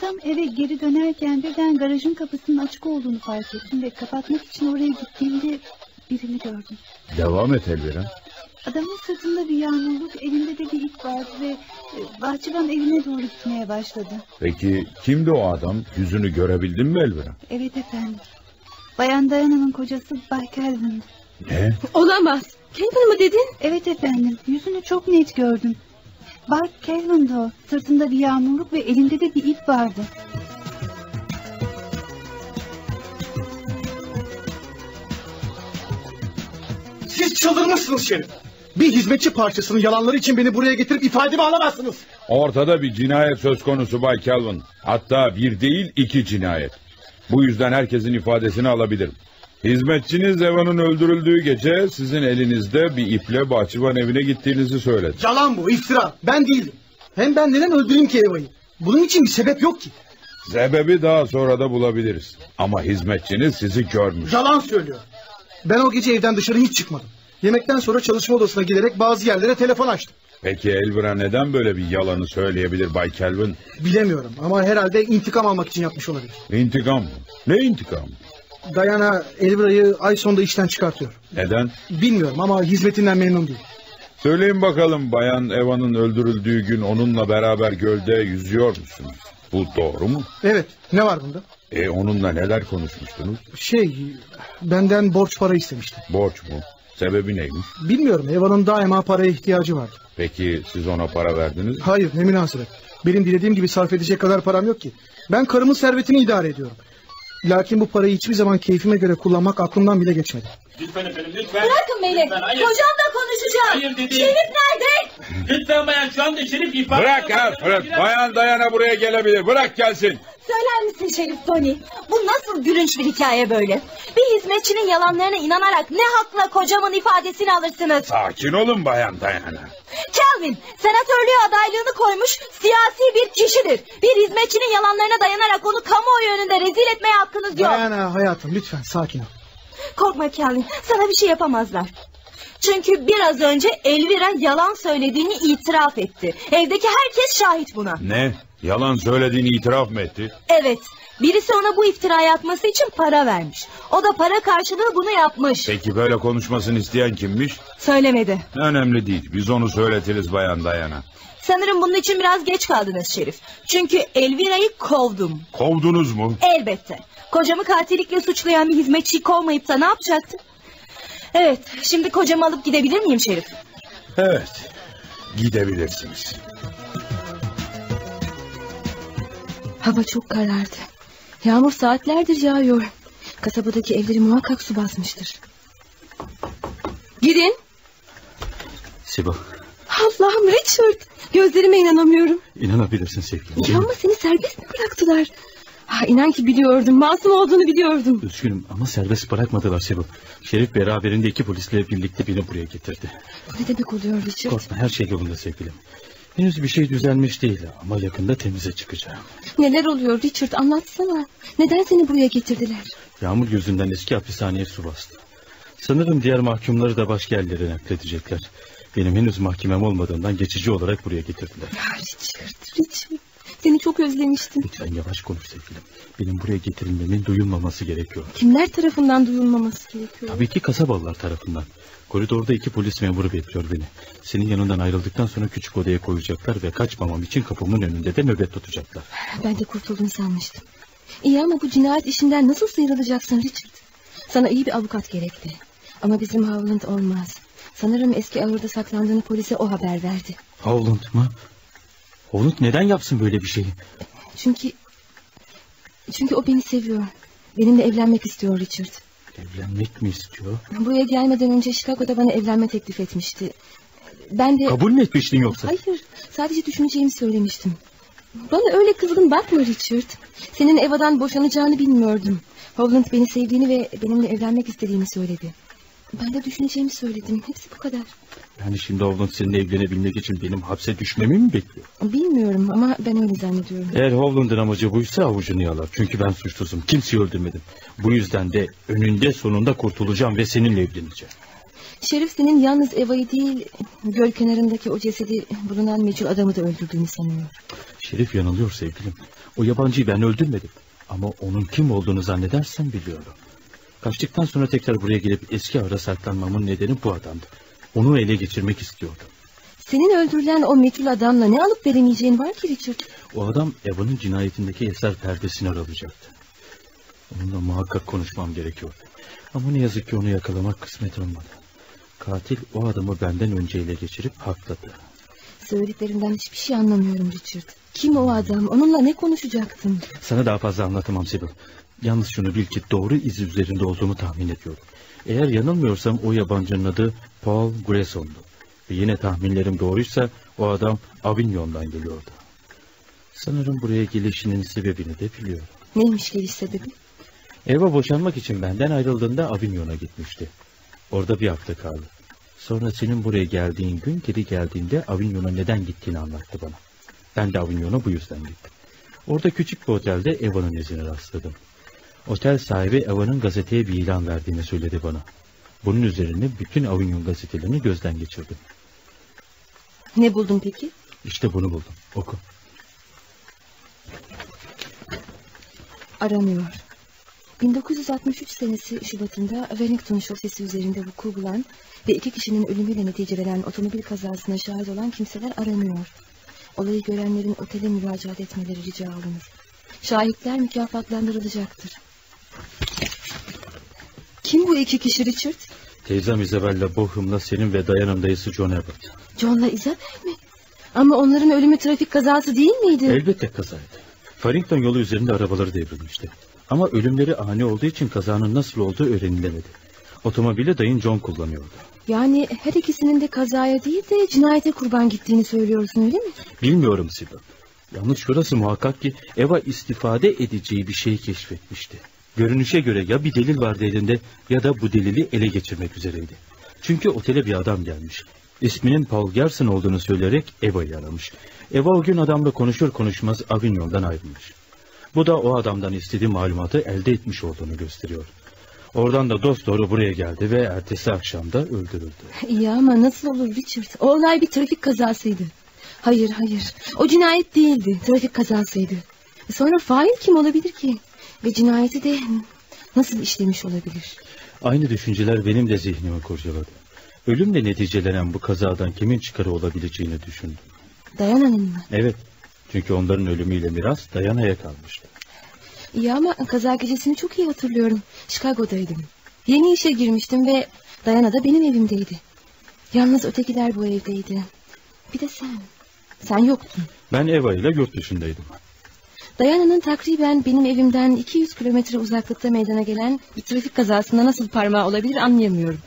Tam eve geri dönerken birden garajın kapısının açık olduğunu fark ettim ve kapatmak için oraya gittiğimde birini gördüm. Devam et Elvira. Adamın sırtında bir yağmurluk, elinde de bir ip vardı ve e, bahçıvan evine doğru gitmeye başladı. Peki kimdi o adam? Yüzünü görebildin mi Elvira? Evet efendim. Bayan Dayana'nın kocası Bay Calvin. Ne? Olamaz. Calvin mı dedin? Evet efendim. Yüzünü çok net gördüm. Bay Calvin'di o. Sırtında bir yağmurluk ve elinde de bir ip vardı. Siz çıldırmışsınız Şerif. Bir hizmetçi parçasının yalanları için beni buraya getirip ifademi alamazsınız. Ortada bir cinayet söz konusu Bay Calvin. Hatta bir değil iki cinayet. Bu yüzden herkesin ifadesini alabilirim. Hizmetçiniz Eva'nın öldürüldüğü gece sizin elinizde bir iple bahçıvan evine gittiğinizi söyledi. Yalan bu iftira. Ben değildim. Hem ben neden öldüreyim ki Eva'yı? Bunun için bir sebep yok ki. Sebebi daha sonra da bulabiliriz. Ama hizmetçiniz sizi görmüş. Yalan söylüyor. Ben o gece evden dışarı hiç çıkmadım. Yemekten sonra çalışma odasına giderek bazı yerlere telefon açtım. Peki Elvira neden böyle bir yalanı söyleyebilir Bay Calvin? Bilemiyorum ama herhalde intikam almak için yapmış olabilir. İntikam mı? Ne intikam? Dayana Elvira'yı ay sonunda işten çıkartıyor. Neden? Bilmiyorum ama hizmetinden memnun değil. Söyleyin bakalım Bayan Eva'nın öldürüldüğü gün onunla beraber gölde yüzüyor musunuz? Bu doğru mu? Evet ne var bunda? E onunla neler konuşmuştunuz? Şey benden borç para istemişti. Borç mu? Sebebi neymiş? Bilmiyorum Eva'nın daima paraya ihtiyacı vardı. Peki siz ona para verdiniz mi? Hayır ne münasebet. Benim dilediğim gibi sarf edecek kadar param yok ki. Ben karımın servetini idare ediyorum. Lakin bu parayı hiçbir zaman keyfime göre kullanmak aklımdan bile geçmedi. Lütfen efendim lütfen. Bırakın beni. Lütfen, hayır. Kocamla konuşacağım. Hayır dedim. Şerif nerede? Lütfen bayan şu anda Şerif ifade... Bırak Alfred. Bayan Dayana buraya gelebilir. Bırak gelsin. Söyler misin Şerif Tony? Bu nasıl gülünç bir hikaye böyle? Bir hizmetçinin yalanlarına inanarak ne hakla kocamın ifadesini alırsınız? Sakin olun Bayan Dayana. Kelvin, senatörlüğe adaylığını koymuş siyasi bir kişidir. Bir hizmetçinin yalanlarına dayanarak onu kamuoyu önünde rezil etmeye hakkınız yok. Dayana hayatım lütfen sakin ol. Korkma Kelvin, sana bir şey yapamazlar. Çünkü biraz önce Elvira yalan söylediğini itiraf etti. Evdeki herkes şahit buna. Ne? Yalan söylediğini itiraf mı etti? Evet, birisi ona bu iftirayı atması için para vermiş. O da para karşılığı bunu yapmış. Peki böyle konuşmasını isteyen kimmiş? Söylemedi. Önemli değil. Biz onu söyletiriz Bayan Dayana. Sanırım bunun için biraz geç kaldınız Şerif. Çünkü Elvira'yı kovdum. Kovdunuz mu? Elbette. Kocamı katillikle suçlayan bir hizmetçiyi kovmayıp da ne yapacaktı? Evet, şimdi kocamı alıp gidebilir miyim Şerif? Evet. Gidebilirsiniz. Hava çok karardı. Yağmur saatlerdir yağıyor. Kasabadaki evleri muhakkak su basmıştır. Gidin. Sibo Allah'ım Richard. Gözlerime inanamıyorum. inanabilirsin sevgilim. ama seni serbest mi bıraktılar? Ha, inan ki biliyordum. Masum olduğunu biliyordum. Üzgünüm ama serbest bırakmadılar Sibo. Şerif beraberinde iki polisle birlikte beni buraya getirdi. Bu ne demek oluyor Richard? Korkma her şey yolunda sevgilim. Henüz bir şey düzelmiş değil ama yakında temize çıkacağım. Neler oluyor Richard anlatsana. Neden seni buraya getirdiler? Yağmur yüzünden eski hapishaneye su bastı. Sanırım diğer mahkumları da başka yerlere nakledecekler. Benim henüz mahkemem olmadığından geçici olarak buraya getirdiler. Ya Richard, Richard. Seni çok özlemiştim. Lütfen yavaş konuş sevgilim. Benim buraya getirilmemin duyulmaması gerekiyor. Kimler tarafından duyulmaması gerekiyor? Tabii ki kasabalılar tarafından. Koridorda iki polis memuru bekliyor beni. Senin yanından ayrıldıktan sonra küçük odaya koyacaklar ve kaçmamam için kapımın önünde de nöbet tutacaklar. Ben de kurtuldun sanmıştım. İyi ama bu cinayet işinden nasıl sıyrılacaksın Richard? Sana iyi bir avukat gerekli. Ama bizim Howland olmaz. Sanırım eski ahırda saklandığını polise o haber verdi. Howland mı? Howland neden yapsın böyle bir şeyi? Çünkü... Çünkü o beni seviyor. Benimle evlenmek istiyor Richard. Evlenmek mi istiyor? Buraya gelmeden önce Chicago'da bana evlenme teklif etmişti. Ben de... Kabul mü etmiştin yoksa? Hayır, sadece düşüneceğimi söylemiştim. Bana öyle kızgın bakma Richard. Senin Eva'dan boşanacağını bilmiyordum. Howland beni sevdiğini ve benimle evlenmek istediğini söyledi. Ben de düşüneceğimi söyledim. Hepsi bu kadar. Yani şimdi Howland seninle evlenebilmek için benim hapse düşmemi mi bekliyor? Bilmiyorum ama ben öyle zannediyorum. Eğer Howland'ın amacı buysa avucunu yalar. Çünkü ben suçsuzum. Kimseyi öldürmedim. Bu yüzden de önünde sonunda kurtulacağım ve seninle evleneceğim. Şerif senin yalnız Eva'yı değil... ...göl kenarındaki o cesedi bulunan meçhul adamı da öldürdüğünü sanıyor. Şerif yanılıyor sevgilim. O yabancıyı ben öldürmedim. Ama onun kim olduğunu zannedersen biliyorum. Kaçtıktan sonra tekrar buraya gelip eski ara saklanmamın nedeni bu adamdı. Onu ele geçirmek istiyordum. Senin öldürülen o meçhul adamla ne alıp veremeyeceğin var ki Richard? O adam Eva'nın cinayetindeki eser perdesini aralayacaktı. Onunla muhakkak konuşmam gerekiyordu. Ama ne yazık ki onu yakalamak kısmet olmadı. Katil o adamı benden önce ele geçirip hakladı. Söylediklerinden hiçbir şey anlamıyorum Richard. Kim o adam? Onunla ne konuşacaktın? Sana daha fazla anlatamam Sibyl. Yalnız şunu bil ki doğru iz üzerinde olduğumu tahmin ediyorum. Eğer yanılmıyorsam o yabancının adı Paul Grayson'du. Ve yine tahminlerim doğruysa o adam Avignon'dan geliyordu. Sanırım buraya gelişinin sebebini de biliyorum. Neymiş geliş sebebi? Eva boşanmak için benden ayrıldığında Avignon'a gitmişti. Orada bir hafta kaldı. Sonra senin buraya geldiğin gün geri geldiğinde Avignon'a neden gittiğini anlattı bana. Ben de Avignon'a bu yüzden gittim. Orada küçük bir otelde Eva'nın izine rastladım. Otel sahibi Eva'nın gazeteye bir ilan verdiğini söyledi bana. Bunun üzerine bütün Avignon gazetelerini gözden geçirdim. Ne buldun peki? İşte bunu buldum. Oku. Aranıyor. 1963 senesi Şubat'ında Wellington şosesi üzerinde vuku bulan ve iki kişinin ölümüyle neticelenen otomobil kazasına şahit olan kimseler aranıyor. Olayı görenlerin otele müracaat etmeleri rica olunur. Şahitler mükafatlandırılacaktır. Kim bu iki kişi Richard? Teyzem Isabella Bochum'la senin ve Dayan'ın dayısı John Abbott. John'la Isabel mi? Ama onların ölümü trafik kazası değil miydi? Elbette kazaydı. Farrington yolu üzerinde arabaları devrilmişti. Ama ölümleri ani olduğu için kazanın nasıl olduğu öğrenilemedi. Otomobili dayın John kullanıyordu. Yani her ikisinin de kazaya değil de cinayete kurban gittiğini söylüyorsun öyle mi? Bilmiyorum Sibyl. Yalnız şurası muhakkak ki Eva istifade edeceği bir şeyi keşfetmişti. Görünüşe göre ya bir delil vardı elinde ya da bu delili ele geçirmek üzereydi. Çünkü otele bir adam gelmiş. İsminin Paul Gerson olduğunu söyleyerek Eva'yı aramış. Eva o gün adamla konuşur konuşmaz Avignon'dan ayrılmış. Bu da o adamdan istediği malumatı elde etmiş olduğunu gösteriyor. Oradan da dost doğru buraya geldi ve ertesi akşamda öldürüldü. İyi ama nasıl olur Richard? O olay bir trafik kazasıydı. Hayır hayır. O cinayet değildi. Trafik kazasıydı. Sonra fail kim olabilir ki? Ve cinayeti de nasıl işlemiş olabilir? Aynı düşünceler benim de zihnimi kurcaladı. Ölümle neticelenen bu kazadan kimin çıkarı olabileceğini düşündüm. Dayana'nın mı? Evet. Çünkü onların ölümüyle miras Dayana'ya kalmıştı. İyi ama kaza gecesini çok iyi hatırlıyorum. Chicago'daydım. Yeni işe girmiştim ve Dayana da benim evimdeydi. Yalnız ötekiler bu evdeydi. Bir de sen. Sen yoktun. Ben Eva ile yurt dışındaydım. Dayana'nın takriben benim evimden 200 kilometre uzaklıkta meydana gelen bir trafik kazasında nasıl parmağı olabilir anlayamıyorum.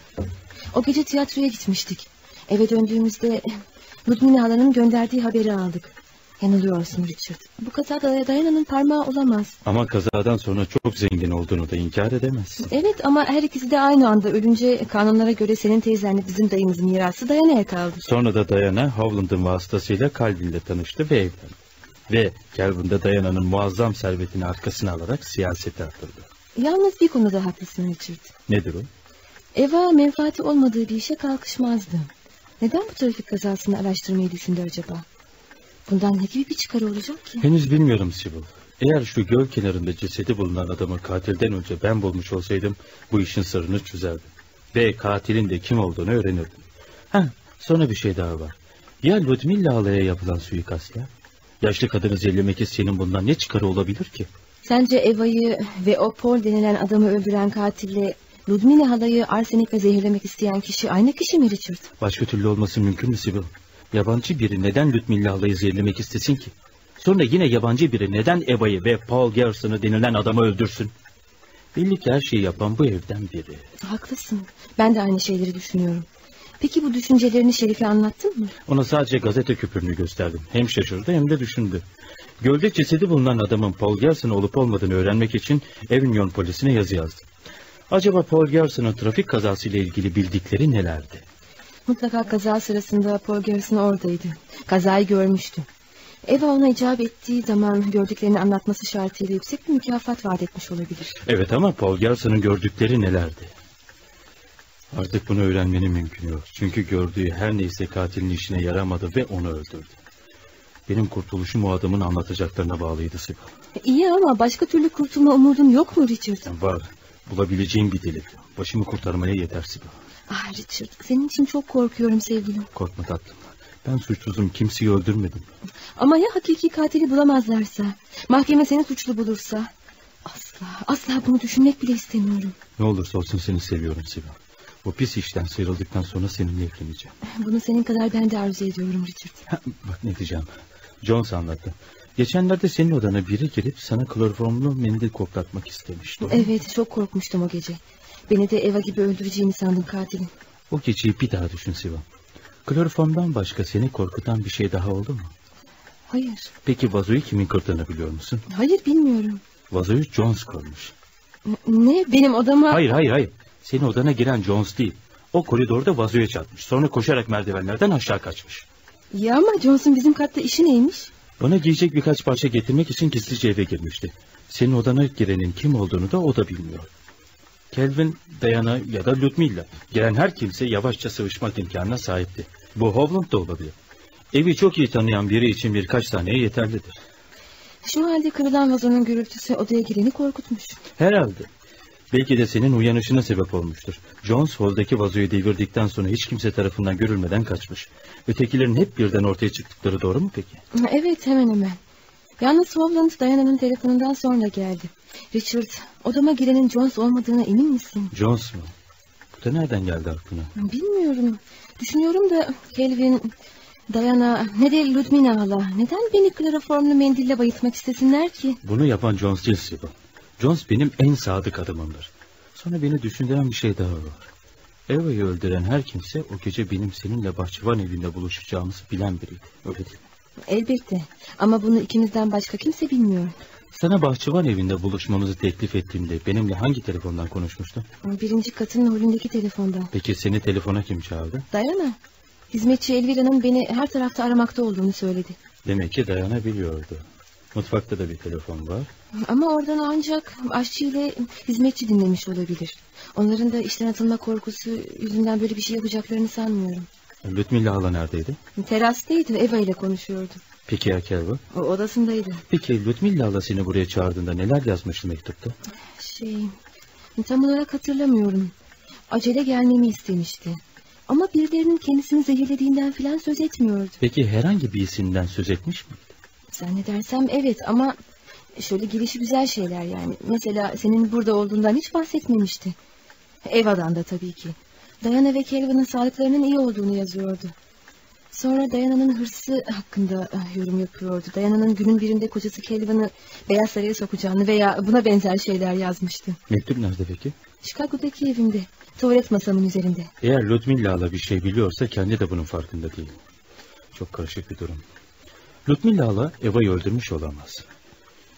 O gece tiyatroya gitmiştik. Eve döndüğümüzde Ludmila halanın gönderdiği haberi aldık. Yanılıyorsun Richard. Bu kazada Dayana'nın parmağı olamaz. Ama kazadan sonra çok zengin olduğunu da inkar edemezsin. Evet ama her ikisi de aynı anda ölünce kanunlara göre senin teyzenle bizim dayımızın mirası Dayana'ya kaldı. Sonra da Diana Howland'ın vasıtasıyla Calvin'le tanıştı ve evlendi. Ve Calvin de Diana'nın muazzam servetini arkasına alarak siyasete atıldı. Yalnız bir konuda haklısın Richard. Nedir o? Eva menfaati olmadığı bir işe kalkışmazdı. Neden bu trafik kazasını araştırmayı düşündü acaba? Bundan ne gibi bir çıkarı olacak ki? Henüz bilmiyorum Sibyl. Eğer şu göl kenarında cesedi bulunan adamı katilden önce ben bulmuş olsaydım bu işin sırrını çözerdim. Ve katilin de kim olduğunu öğrenirdim. Ha, sonra bir şey daha var. Ya Ludmilla halaya yapılan suikastla? Yaşlı kadını zehirlemek isteyenin bundan ne çıkarı olabilir ki? Sence Eva'yı ve o Paul denilen adamı öldüren katille Ludmila halayı arsenikle zehirlemek isteyen kişi aynı kişi mi Richard? Başka türlü olması mümkün mü Sibyl? Yabancı biri neden Ludmilla halayı zehirlemek istesin ki? Sonra yine yabancı biri neden Eva'yı ve Paul Gerson'ı denilen adamı öldürsün? Belli ki her şeyi yapan bu evden biri. Haklısın. Ben de aynı şeyleri düşünüyorum. Peki bu düşüncelerini Şerif'e anlattın mı? Ona sadece gazete küpürünü gösterdim. Hem şaşırdı hem de düşündü. Gölde cesedi bulunan adamın Paul Gerson olup olmadığını öğrenmek için Avignon polisine yazı yazdı. Acaba Paul Gerson'ın trafik kazasıyla ilgili bildikleri nelerdi? Mutlaka kaza sırasında Paul Garrison oradaydı. Kazayı görmüştü. Eva ona icap ettiği zaman gördüklerini anlatması şartıyla yüksek bir mükafat vaat etmiş olabilir. Evet ama Paul Gerson'ın gördükleri nelerdi? Artık bunu öğrenmenin mümkün yok. Çünkü gördüğü her neyse katilin işine yaramadı ve onu öldürdü. Benim kurtuluşum o adamın anlatacaklarına bağlıydı Sibyl. İyi ama başka türlü kurtulma umudun yok mu Richard? Var. Bulabileceğim bir delik. Başımı kurtarmaya yeter Sibyl. Ah Richard senin için çok korkuyorum sevgilim. Korkma tatlım. Ben suçsuzum. Kimseyi öldürmedim. Ama ya hakiki katili bulamazlarsa? Mahkeme seni suçlu bulursa? Asla, asla bunu düşünmek bile istemiyorum. Ne olursa olsun seni seviyorum Sibyl. Bu pis işten sıyrıldıktan sonra seninle evleneceğim. Bunu senin kadar ben de arzu ediyorum Richard. Ha, bak ne diyeceğim. Jones anlattı. Geçenlerde senin odana biri girip sana kloroformlu mendil koklatmak istemişti. Evet çok korkmuştum o gece. Beni de Eva gibi öldüreceğini sandım katilin. O geceyi bir daha düşün Sivan. Kloroformdan başka seni korkutan bir şey daha oldu mu? Hayır. Peki vazoyu kimin kırdığını biliyor musun? Hayır bilmiyorum. Vazoyu Jones kırmış. Ne benim odama... Hayır hayır hayır. Senin odana giren Jones değil. O koridorda vazoya çarpmış. Sonra koşarak merdivenlerden aşağı kaçmış. Ya ama Jones'un bizim katta işi neymiş? Bana giyecek birkaç parça getirmek için gizlice eve girmişti. Senin odana girenin kim olduğunu da o da bilmiyor. Kelvin, Diana ya da Ludmilla. Giren her kimse yavaşça sıvışmak imkanına sahipti. Bu Hovland da olabilir. Evi çok iyi tanıyan biri için birkaç taneye yeterlidir. Şu halde kırılan vazonun gürültüsü odaya gireni korkutmuş. Herhalde. Belki de senin uyanışına sebep olmuştur. Jones holdaki vazoyu devirdikten sonra hiç kimse tarafından görülmeden kaçmış. Ötekilerin hep birden ortaya çıktıkları doğru mu peki? Evet hemen hemen. Yalnız Hovland Diana'nın telefonundan sonra geldi. Richard, odama girenin Jones olmadığına emin misin? Jones mu? Bu da nereden geldi aklına? Bilmiyorum. Düşünüyorum da Kelvin, Diana ne de Ludmila hala. Neden beni kloroformlu mendille bayıltmak istesinler ki? Bunu yapan Jones değil Sibyl. Jones benim en sadık adamımdır. Sonra beni düşündüren bir şey daha var. Eva'yı öldüren her kimse o gece benim seninle bahçıvan evinde buluşacağımızı bilen biriydi. Öyle değil mi? Elbette. Ama bunu ikimizden başka kimse bilmiyor. Sana bahçıvan evinde buluşmamızı teklif ettiğimde benimle hangi telefondan konuşmuştun? Birinci katın holündeki telefondan. Peki seni telefona kim çağırdı? Dayana. Hizmetçi Elvira'nın beni her tarafta aramakta olduğunu söyledi. Demek ki dayanabiliyordu. Mutfakta da bir telefon var. Ama oradan ancak aşçı ile hizmetçi dinlemiş olabilir. Onların da işten atılma korkusu yüzünden böyle bir şey yapacaklarını sanmıyorum. Lütmilla hala neredeydi? Terastaydı, Eva ile konuşuyordu. Peki ya Kelvin? O odasındaydı. Peki Lütmilla hala seni buraya çağırdığında neler yazmıştı mektupta? Şey, tam olarak hatırlamıyorum. Acele gelmemi istemişti. Ama birilerinin kendisini zehirlediğinden filan söz etmiyordu. Peki herhangi bir isimden söz etmiş mi? Zannedersem evet ama şöyle gelişi güzel şeyler yani. Mesela senin burada olduğundan hiç bahsetmemişti. Eva'dan da tabii ki. Diana ve Kelvin'in sağlıklarının iyi olduğunu yazıyordu. Sonra Diana'nın hırsı hakkında ah, yorum yapıyordu. Diana'nın günün birinde kocası Kelvin'i Beyaz Saray'a sokacağını veya buna benzer şeyler yazmıştı. Mektup nerede peki? Chicago'daki evimde. Tuvalet masamın üzerinde. Eğer Ludmilla hala bir şey biliyorsa kendi de bunun farkında değil. Çok karışık bir durum. Ludmilla hala Eva'yı öldürmüş olamaz.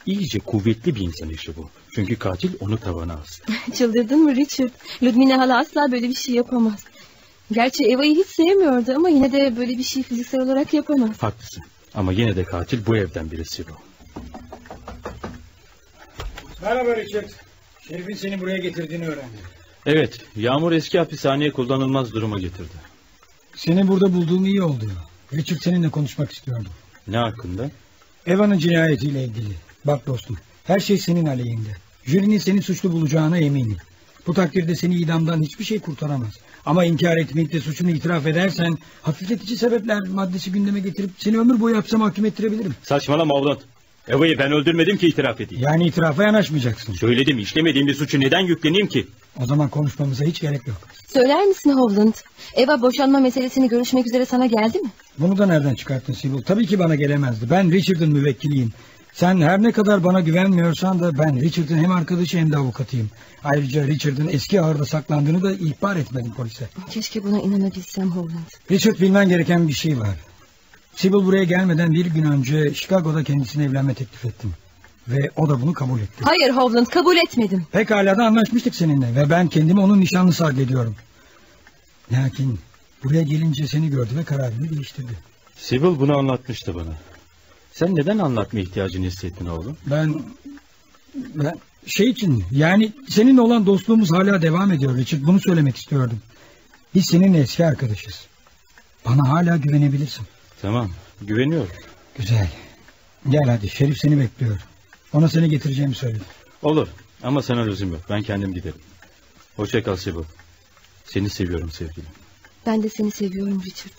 İyice kuvvetli bir insan işi bu. Çünkü katil onu tavana astı. Çıldırdın mı Richard? Ludmilla hala asla böyle bir şey yapamaz. Gerçi Eva'yı hiç sevmiyordu ama yine de böyle bir şey fiziksel olarak yapamaz. Haklısın. Ama yine de katil bu evden biri Sibyl. Merhaba Richard. Şerif'in seni buraya getirdiğini öğrendim. Evet, Yağmur eski hapishaneye kullanılmaz duruma getirdi. Seni burada bulduğum iyi oldu. Richard seninle konuşmak istiyordum. Ne hakkında? Eva'nın cinayetiyle ilgili. Bak dostum, her şey senin aleyhinde. Jürinin seni suçlu bulacağına eminim. Bu takdirde seni idamdan hiçbir şey kurtaramaz. Ama inkar etmeyip de suçunu itiraf edersen... ...hafifletici sebepler maddesi gündeme getirip... ...seni ömür boyu hapse mahkum ettirebilirim. Saçmalama Avlat. Eva'yı ben öldürmedim ki itiraf edeyim. Yani itirafa yanaşmayacaksın. Söyledim işlemediğim bir suçu neden yükleneyim ki? O zaman konuşmamıza hiç gerek yok. Söyler misin Hovland? Eva boşanma meselesini görüşmek üzere sana geldi mi? Bunu da nereden çıkarttın Sibyl? Tabii ki bana gelemezdi. Ben Richard'ın müvekkiliyim. Sen her ne kadar bana güvenmiyorsan da ben Richard'ın hem arkadaşı hem de avukatıyım. Ayrıca Richard'ın eski ahırda saklandığını da ihbar etmedim polise. Keşke buna inanabilsem Hovland. Richard bilmen gereken bir şey var. Sibyl buraya gelmeden bir gün önce Chicago'da kendisine evlenme teklif ettim. Ve o da bunu kabul etti. Hayır Hovland kabul etmedim. Pekala da anlaşmıştık seninle ve ben kendimi onun nişanlısı addediyorum. Lakin buraya gelince seni gördü ve kararını değiştirdi. Sibyl bunu anlatmıştı bana. Sen neden anlatma ihtiyacını hissettin oğlum? Ben... Ben şey için yani seninle olan dostluğumuz hala devam ediyor Richard. Bunu söylemek istiyordum. Biz seninle eski arkadaşız. Bana hala güvenebilirsin. Tamam güveniyorum. Güzel. Gel hadi Şerif seni bekliyor. Ona seni getireceğimi söyledi. Olur ama sana lüzum yok. Ben kendim giderim. Hoşça kal. Seni seviyorum sevgilim. Ben de seni seviyorum Richard.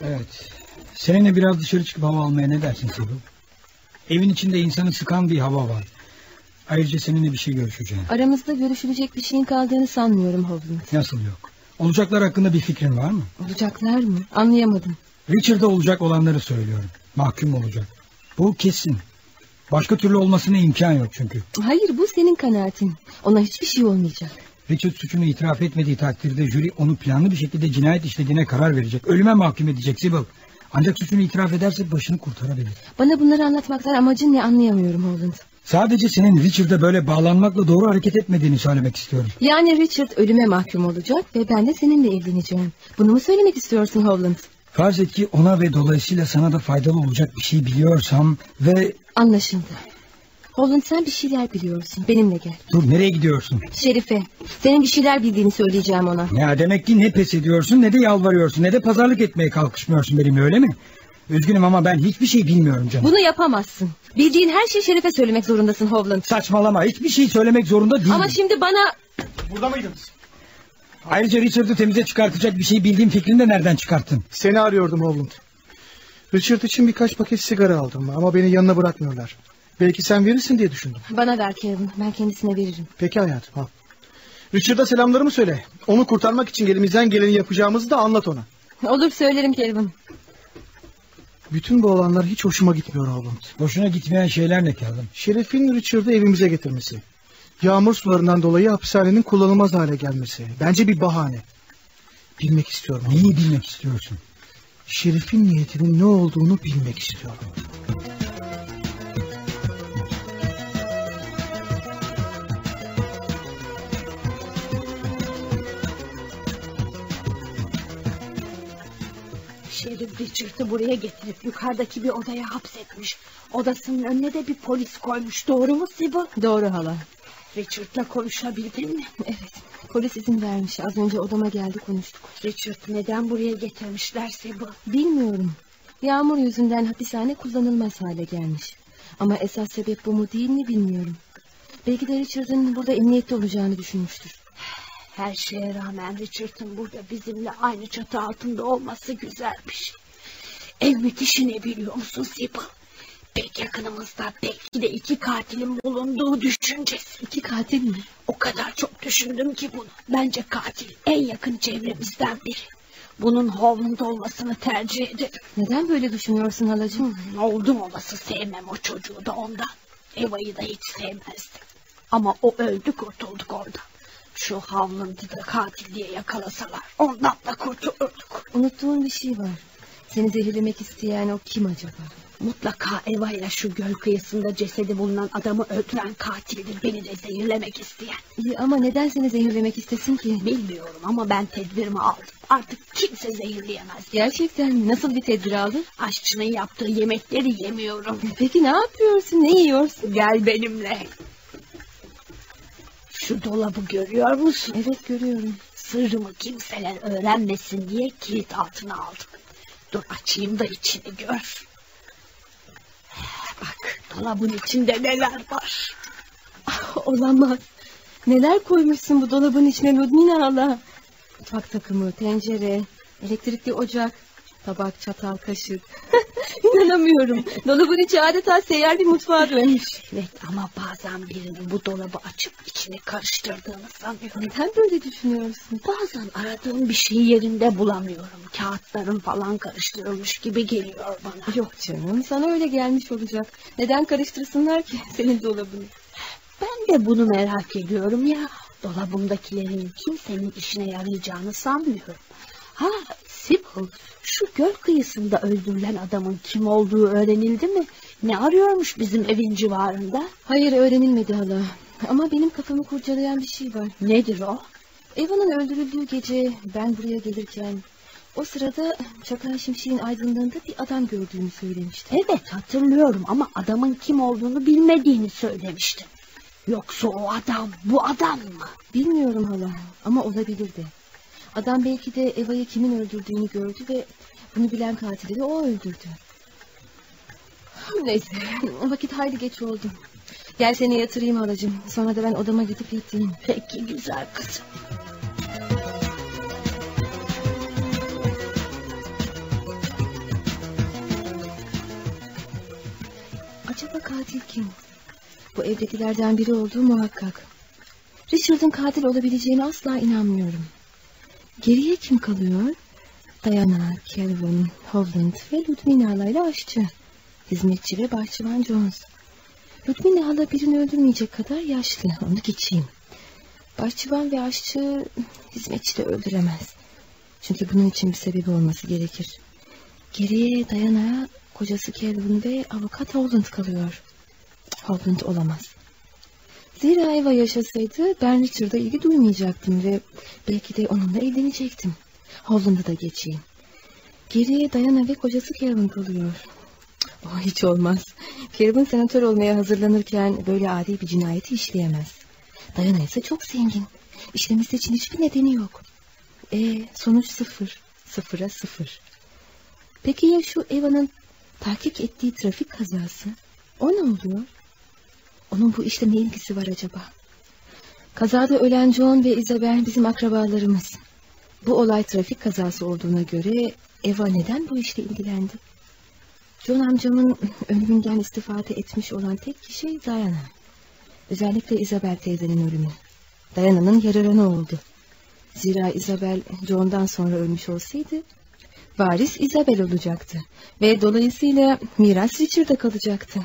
Evet. Seninle biraz dışarı çıkıp hava almaya ne dersin Sibyl? Evin içinde insanı sıkan bir hava var. Ayrıca seninle bir şey görüşeceğim. Aramızda görüşülecek bir şeyin kaldığını sanmıyorum Hovland. Nasıl yok? Olacaklar hakkında bir fikrin var mı? Olacaklar mı? Anlayamadım. Richard'a olacak olanları söylüyorum. Mahkum olacak. Bu kesin. Başka türlü olmasına imkan yok çünkü. Hayır bu senin kanaatin. Ona hiçbir şey olmayacak. Richard suçunu itiraf etmediği takdirde jüri onu planlı bir şekilde cinayet işlediğine karar verecek. Ölüme mahkum edecek Sibyl. Ancak suçunu itiraf ederse başını kurtarabilir. Bana bunları anlatmaktan amacın ne anlayamıyorum Holland. Sadece senin Richard'a böyle bağlanmakla doğru hareket etmediğini söylemek istiyorum. Yani Richard ölüme mahkum olacak ve ben de seninle evleneceğim. Bunu mu söylemek istiyorsun Holland? Farz et ki ona ve dolayısıyla sana da faydalı olacak bir şey biliyorsam ve... Anlaşıldı. Holland sen bir şeyler biliyorsun. Benimle gel. Dur nereye gidiyorsun? Şerife. Senin bir şeyler bildiğini söyleyeceğim ona. Ya demek ki ne pes ediyorsun ne de yalvarıyorsun ne de pazarlık etmeye kalkışmıyorsun benimle öyle mi? Üzgünüm ama ben hiçbir şey bilmiyorum canım. Bunu yapamazsın. Bildiğin her şeyi Şerife söylemek zorundasın Hovland. Saçmalama hiçbir şey söylemek zorunda değilim. Ama şimdi bana... Burada mıydınız? Ayrıca Richard'ı temize çıkartacak bir şey bildiğim fikrini de nereden çıkarttın? Seni arıyordum Holland. Richard için birkaç paket sigara aldım ama beni yanına bırakmıyorlar. Belki sen verirsin diye düşündüm. Bana ver Kevin. Ben kendisine veririm. Peki hayatım al. Richard'a selamlarımı söyle. Onu kurtarmak için elimizden geleni yapacağımızı da anlat ona. Olur söylerim Kevin. Bütün bu olanlar hiç hoşuma gitmiyor Holland. Boşuna gitmeyen şeyler ne Kevin? Şeref'in Richard'ı evimize getirmesi. Yağmur sularından dolayı hapishanenin kullanılmaz hale gelmesi. Bence bir bahane. Bilmek istiyorum. Neyi bilmek istiyorsun? Şerif'in niyetinin ne olduğunu bilmek istiyorum. Şerif Richard'ı buraya getirip yukarıdaki bir odaya hapsetmiş. Odasının önüne de bir polis koymuş. Doğru mu Sibyl? Doğru hala. Richard'la konuşabildin mi? Evet. Polis izin vermiş. Az önce odama geldi konuştuk. Richard neden buraya getirmişler Sibyl? Bilmiyorum. Yağmur yüzünden hapishane kullanılmaz hale gelmiş. Ama esas sebep bu mu değil mi bilmiyorum. Belki de Richard'ın burada emniyette olacağını düşünmüştür. Her şeye rağmen Richard'ın burada bizimle aynı çatı altında olması güzel bir şey. En müthişi ne biliyor musun Sibyl? Pek yakınımızda belki de iki katilin bulunduğu düşüncesi. İki katil mi? O kadar çok düşündüm ki bunu. Bence katil en yakın çevremizden biri. Bunun Holland olmasını tercih ederim. Neden böyle düşünüyorsun halacığım? Hmm, oldum olası sevmem o çocuğu da ondan. Eva'yı da hiç sevmezdim. Ama o öldü kurtulduk ondan. Şu Holland'ı da katil diye yakalasalar ondan da kurtulurduk. Unuttuğun bir şey var. Seni zehirlemek isteyen o kim acaba? Mutlaka Eva ile şu göl kıyısında cesedi bulunan adamı öldüren katildir. Beni de zehirlemek isteyen. İyi ama neden seni zehirlemek istesin ki? Bilmiyorum ama ben tedbirimi aldım. Artık kimse zehirleyemez. Gerçekten mi? Nasıl bir tedbir aldın? Aşçının yaptığı yemekleri yemiyorum. Peki ne yapıyorsun? Ne yiyorsun? Gel benimle. Şu dolabı görüyor musun? Evet görüyorum. Sırrımı kimseler öğrenmesin diye kilit altına aldım. Dur açayım da içini gör. Bak dolabın içinde neler var. Ah, olamaz. Neler koymuşsun bu dolabın içine Ludmila hala? Mutfak takımı, tencere, elektrikli ocak, tabak, çatal, kaşık. İnanamıyorum. Dolabın içi adeta seyyar bir mutfağa dönmüş. Evet ama bazen birinin bu dolabı açıp içini karıştırdığını sanıyorum. Neden böyle düşünüyorsun? Bazen aradığım bir şeyi yerinde bulamıyorum. Kağıtların falan karıştırılmış gibi geliyor bana. Yok canım sana öyle gelmiş olacak. Neden karıştırsınlar ki senin dolabını? Ben de bunu merak ediyorum ya. Dolabımdakilerin kimsenin işine yarayacağını sanmıyorum. Ha Sibel şu göl kıyısında öldürülen adamın kim olduğu öğrenildi mi? Ne arıyormuş bizim evin civarında? Hayır öğrenilmedi hala. Ama benim kafamı kurcalayan bir şey var. Nedir o? Eva'nın öldürüldüğü gece ben buraya gelirken o sırada çakan şimşeğin aydınlığında bir adam gördüğünü söylemişti. Evet hatırlıyorum ama adamın kim olduğunu bilmediğini söylemişti. Yoksa o adam bu adam mı? Bilmiyorum hala ama olabilirdi. Adam belki de Eva'yı kimin öldürdüğünü gördü ve bunu bilen katili de o öldürdü. Neyse vakit hayli geç oldu. Gel seni yatırayım halacığım. Sonra da ben odama gidip yatayım. Peki güzel kızım. Acaba katil kim? Bu evdekilerden biri olduğu muhakkak. Richard'ın katil olabileceğine asla inanmıyorum. Geriye kim kalıyor? Diana, Kelvin, Hovland ve Ludmila ile aşçı. Hizmetçi ve bahçıvan Jones. Ludmila hala birini öldürmeyecek kadar yaşlı. Onu geçeyim. Bahçıvan ve aşçı hizmetçi de öldüremez. Çünkü bunun için bir sebebi olması gerekir. Geriye Diana, kocası Kelvin ve avukat Hovland kalıyor. Hovland olamaz. Zira Eva yaşasaydı ben Richard'a ilgi duymayacaktım ve belki de onunla evlenecektim. Hovland'ı da geçeyim. Geriye Diana ve kocası Kelvin kalıyor. Oh, hiç olmaz. Kelvin senatör olmaya hazırlanırken böyle adi bir cinayeti işleyemez. Diana ise çok zengin. İşlemesi için hiçbir nedeni yok. E, sonuç sıfır. Sıfıra sıfır. Peki ya şu Eva'nın takip ettiği trafik kazası? O ne oluyor? Onun bu işle ne ilgisi var acaba? Kazada ölen John ve Isabel bizim akrabalarımız. Bu olay trafik kazası olduğuna göre Eva neden bu işle ilgilendi? John amcamın ölümünden istifade etmiş olan tek kişi Diana. Özellikle Isabel teyzenin ölümü. Diana'nın yararını oldu. Zira Isabel John'dan sonra ölmüş olsaydı varis Isabel olacaktı. Ve dolayısıyla miras Richard'a kalacaktı.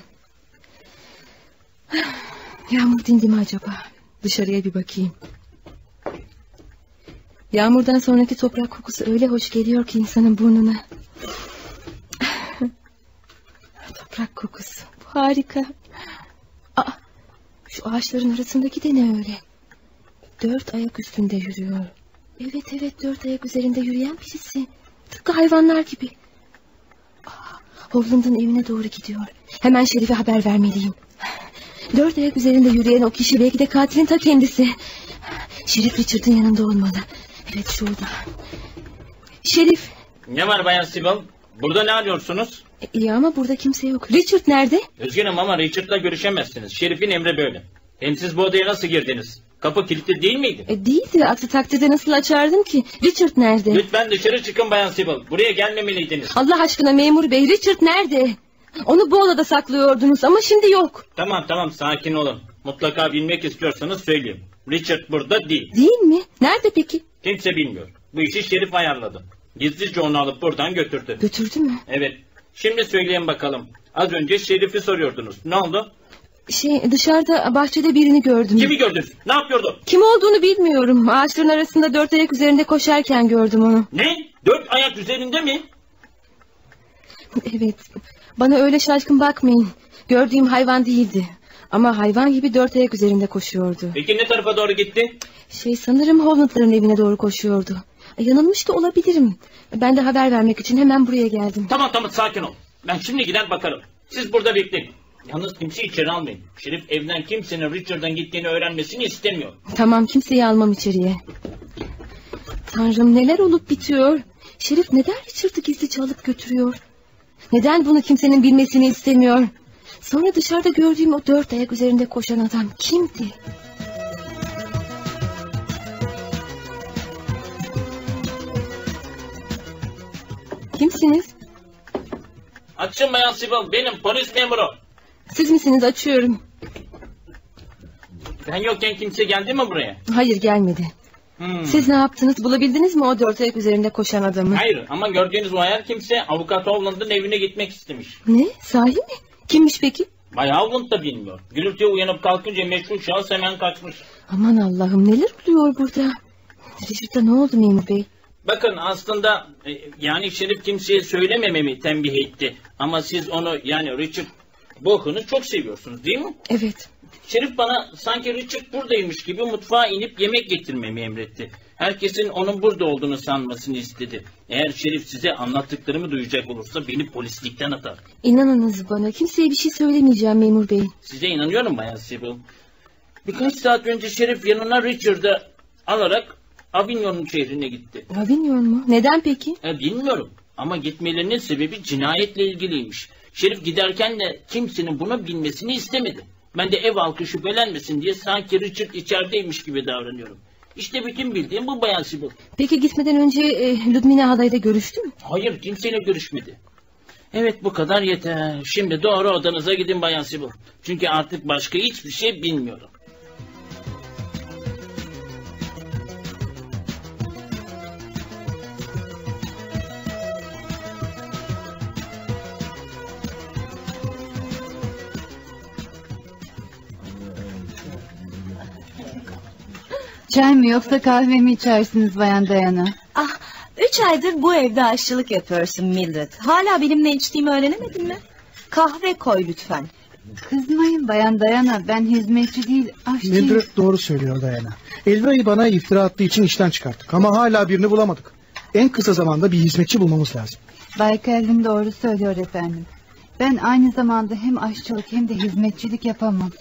Yağmur dindi mi acaba? Dışarıya bir bakayım. Yağmurdan sonraki toprak kokusu öyle hoş geliyor ki insanın burnuna. toprak kokusu. Bu harika. Aa, şu ağaçların arasındaki de ne öyle? Dört ayak üstünde yürüyor. Evet evet dört ayak üzerinde yürüyen birisi. Tıpkı hayvanlar gibi. Aa, Hovland'ın evine doğru gidiyor. Hemen Şerif'e haber vermeliyim. Dört ayak üzerinde yürüyen o kişi belki de katilin ta kendisi. Şerif Richard'ın yanında olmalı. Evet şurada. Şerif. Ne var Bayan Sibel? Burada ne arıyorsunuz? E, iyi ama burada kimse yok. Richard nerede? Üzgünüm ama Richard'la görüşemezsiniz. Şerif'in emri böyle. Hem siz bu odaya nasıl girdiniz? Kapı kilitli değil miydi? E, değildi. Aksi takdirde nasıl açardım ki? Richard nerede? Lütfen dışarı çıkın Bayan Sibel. Buraya gelmemeliydiniz. Allah aşkına memur bey Richard nerede? Onu bu odada saklıyordunuz ama şimdi yok. Tamam tamam sakin olun. Mutlaka bilmek istiyorsanız söyleyeyim. Richard burada değil. Değil mi? Nerede peki? Kimse bilmiyor. Bu işi Şerif ayarladı. Gizlice onu alıp buradan götürdü. Götürdü mü? Evet. Şimdi söyleyin bakalım. Az önce Şerif'i soruyordunuz. Ne oldu? Şey dışarıda bahçede birini gördüm. Kimi gördünüz? Ne yapıyordu? Kim olduğunu bilmiyorum. Ağaçların arasında dört ayak üzerinde koşarken gördüm onu. Ne? Dört ayak üzerinde mi? Evet. Bana öyle şaşkın bakmayın. Gördüğüm hayvan değildi. Ama hayvan gibi dört ayak üzerinde koşuyordu. Peki ne tarafa doğru gitti? Şey sanırım Holland'ların evine doğru koşuyordu. Yanılmış da olabilirim. Ben de haber vermek için hemen buraya geldim. Tamam tamam sakin ol. Ben şimdi gider bakarım. Siz burada bekleyin. Yalnız kimseyi içeri almayın. Şerif evden kimsenin Richard'dan gittiğini öğrenmesini istemiyor. Tamam kimseyi almam içeriye. Tanrım neler olup bitiyor? Şerif neden Richard'ı gizlice alıp götürüyor? Neden bunu kimsenin bilmesini istemiyor? Sonra dışarıda gördüğüm o dört ayak üzerinde koşan adam kimdi? Kimsiniz? Açın Bayan Sibel benim polis memuru. Siz misiniz? Açıyorum. Ben yokken kimse geldi mi buraya? Hayır gelmedi. Hmm. Siz ne yaptınız? Bulabildiniz mi o dört ayak üzerinde koşan adamı? Hayır ama gördüğünüz o hayal kimse avukat Hovland'ın evine gitmek istemiş. Ne? Sahi mi? Kimmiş peki? Bay Hovland da bilmiyor. Gürültüye uyanıp kalkınca meşhur şahıs hemen kaçmış. Aman Allah'ım neler oluyor burada? Richard'a ne oldu memur bey? Bakın aslında e, yani Şerif kimseye söylemememi tembih etti. Ama siz onu yani Richard Bohan'ı çok seviyorsunuz değil mi? Evet. Şerif bana sanki Richard buradaymış gibi mutfağa inip yemek getirmemi emretti. Herkesin onun burada olduğunu sanmasını istedi. Eğer Şerif size anlattıklarımı duyacak olursa beni polislikten atar. İnanınız bana kimseye bir şey söylemeyeceğim memur bey. Size inanıyorum Bayan Sibyl. Birkaç saat önce Şerif yanına Richard'ı alarak Avignon'un şehrine gitti. Avignon mu? Neden peki? E, bilmiyorum ama gitmelerinin sebebi cinayetle ilgiliymiş. Şerif giderken de kimsenin bunu bilmesini istemedi. Ben de ev halkı şüphelenmesin diye sanki Richard içerideymiş gibi davranıyorum. İşte bütün bildiğim bu Bayan Sibyl. Peki gitmeden önce e, Ludmila halayla görüştü mü? Hayır kimseyle görüşmedi. Evet bu kadar yeter. Şimdi doğru odanıza gidin Bayan Sibyl. Çünkü artık başka hiçbir şey bilmiyorum. Çay mı yoksa kahve mi içersiniz Bayan Dayana? Ah, üç aydır bu evde aşçılık yapıyorsun Mildred. Hala benim ne içtiğimi öğrenemedin mi? Kahve koy lütfen. Kızmayın Bayan Dayana ben hizmetçi değil aşçıyım. Mildred doğru söylüyor Dayana. Elvira'yı bana iftira attığı için işten çıkarttık. Ama hala birini bulamadık. En kısa zamanda bir hizmetçi bulmamız lazım. Bay Kelvin doğru söylüyor efendim. Ben aynı zamanda hem aşçılık hem de hizmetçilik yapamam.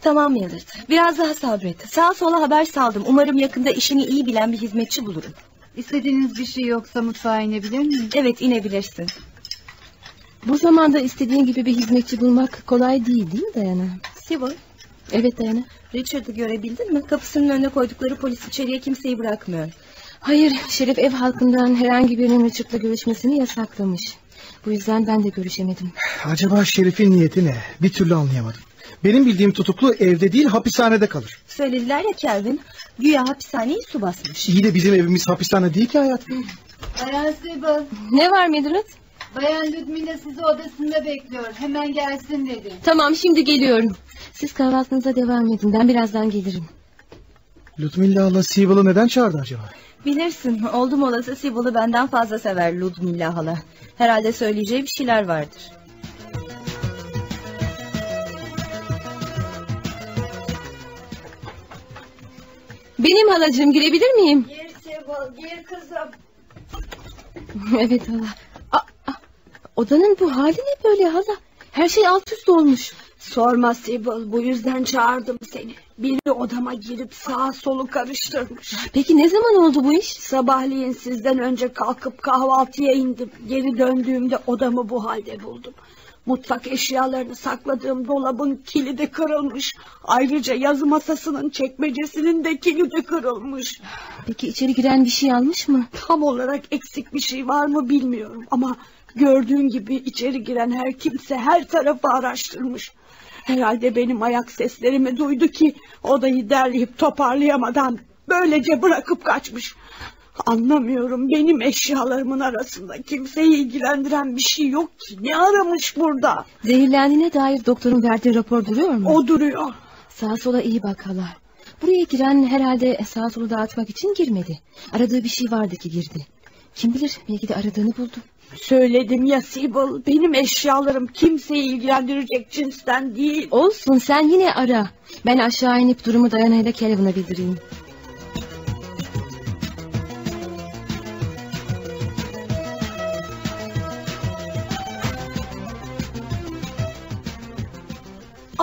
Tamam Mildred. Biraz daha sabret. Sağa sola haber saldım. Umarım yakında işini iyi bilen bir hizmetçi bulurum. İstediğiniz bir şey yoksa mutfağa inebilir miyim? Evet inebilirsin. Bu zamanda istediğin gibi bir hizmetçi bulmak kolay değil değil mi Dayana? Sibyl, Evet Dayana. Richard'ı görebildin mi? Kapısının önüne koydukları polis içeriye kimseyi bırakmıyor. Hayır Şerif ev halkından herhangi birinin Richard'la görüşmesini yasaklamış. Bu yüzden ben de görüşemedim. Acaba Şerif'in niyeti ne? Bir türlü anlayamadım. Benim bildiğim tutuklu evde değil hapishanede kalır. Söylediler ya Kelvin. Güya hapishaneyi su basmış. İyi de bizim evimiz hapishane değil ki hayat. Bayan Sibel, Ne var Mildred? Bayan Ludmila sizi odasında bekliyor. Hemen gelsin dedi. Tamam şimdi geliyorum. Siz kahvaltınıza devam edin. Ben birazdan gelirim. Ludmilla Sibel'ı neden çağırdı acaba? Bilirsin oldum olası Sibyl'ı benden fazla sever Ludmilla hala. Herhalde söyleyeceği bir şeyler vardır. Benim halacığım girebilir miyim? Gir Sibel, gir kızım. evet hala. Aa, aa, odanın bu hali ne böyle hala? Her şey alt üst olmuş. Sorma Sibyl bu yüzden çağırdım seni. Biri odama girip sağa solu karıştırmış. Peki ne zaman oldu bu iş? Sabahleyin sizden önce kalkıp kahvaltıya indim. Geri döndüğümde odamı bu halde buldum. Mutfak eşyalarını sakladığım dolabın kilidi kırılmış. Ayrıca yazı masasının çekmecesinin de kilidi kırılmış. Peki içeri giren bir şey almış mı? Tam olarak eksik bir şey var mı bilmiyorum ama gördüğün gibi içeri giren her kimse her tarafı araştırmış. Herhalde benim ayak seslerimi duydu ki odayı derleyip toparlayamadan böylece bırakıp kaçmış. Anlamıyorum benim eşyalarımın arasında kimseyi ilgilendiren bir şey yok ki. Ne aramış burada? Zehirlendiğine dair doktorun verdiği rapor duruyor mu? O duruyor. Sağa sola iyi bak hala. Buraya giren herhalde sağa sola dağıtmak için girmedi. Aradığı bir şey vardı ki girdi. Kim bilir belki de aradığını buldu. Söyledim ya Sibyl benim eşyalarım kimseyi ilgilendirecek cinsten değil. Olsun sen yine ara. Ben aşağı inip durumu Dayana ile Kelvin'a bildireyim.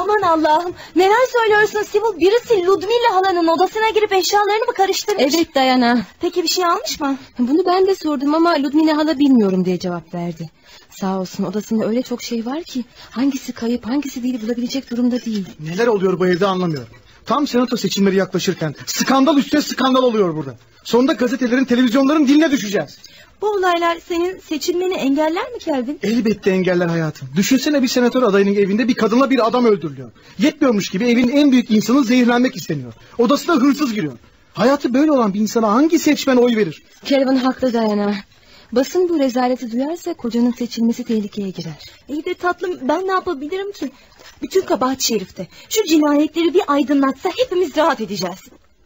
Aman Allah'ım neler söylüyorsun Sibyl? Birisi Ludmilla halanın odasına girip eşyalarını mı karıştırmış? Evet Dayana. Peki bir şey almış mı? Bunu ben de sordum ama Ludmila hala bilmiyorum diye cevap verdi. Sağ olsun odasında öyle çok şey var ki hangisi kayıp hangisi değil bulabilecek durumda değil. Neler oluyor bu evde anlamıyorum. Tam senato seçimleri yaklaşırken skandal üstüne skandal oluyor burada. Sonunda gazetelerin, televizyonların diline düşeceğiz. Bu olaylar senin seçilmeni engeller mi Kelvin? Elbette engeller hayatım. Düşünsene bir senatör adayının evinde bir kadınla bir adam öldürülüyor. Yetmiyormuş gibi evin en büyük insanı zehirlenmek isteniyor. Odasına hırsız giriyor. Hayatı böyle olan bir insana hangi seçmen oy verir? Kelvin haklı Dayana. Basın bu rezaleti duyarsa kocanın seçilmesi tehlikeye girer. İyi de tatlım ben ne yapabilirim ki? Bütün kabahat şerifte. Şu cinayetleri bir aydınlatsa hepimiz rahat edeceğiz.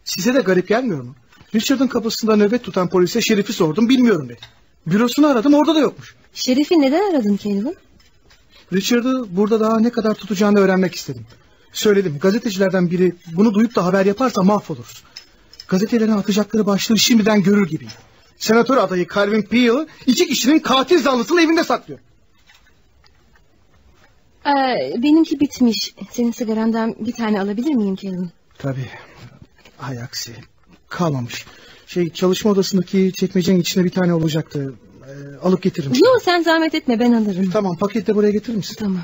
Size de garip gelmiyor mu? Richard'ın kapısında nöbet tutan polise Şerif'i sordum bilmiyorum dedi. Bürosunu aradım orada da yokmuş. Şerif'i neden aradın Kelvin? Richard'ı burada daha ne kadar tutacağını öğrenmek istedim. Söyledim gazetecilerden biri bunu duyup da haber yaparsa mahvoluruz. Gazetelerin atacakları başlığı şimdiden görür gibiyim. Senatör adayı Calvin Peel'ı iki kişinin katil zanlısını evinde saklıyor. Ee, benimki bitmiş. Senin sigarandan bir tane alabilir miyim Kelvin? Tabii. Hay aksi. Kalmamış. Şey çalışma odasındaki çekmecenin içinde bir tane olacaktı. Ee, alıp getiririm. Yok sen zahmet etme ben alırım. Tamam pakette buraya getirir misin? Tamam.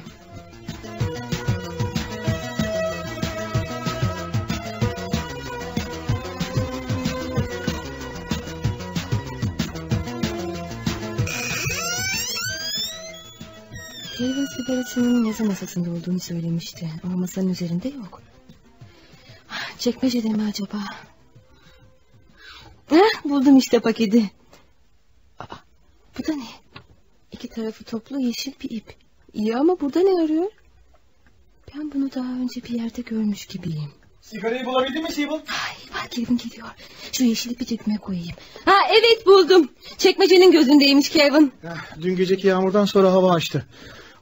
Kelvin sigaretinin yazı masasında olduğunu söylemişti. Ama masanın üzerinde yok. Çekmecede mi acaba? Heh, buldum işte paketi. Aa, bu da ne? İki tarafı toplu yeşil bir ip. İyi ama burada ne arıyor? Ben bunu daha önce bir yerde görmüş gibiyim. Sigarayı bulabildin mi Sibel? Ay bak Kevin geliyor. Şu yeşil ipi cebime koyayım. Ha evet buldum. Çekmecenin gözündeymiş Kevin. Dün geceki yağmurdan sonra hava açtı.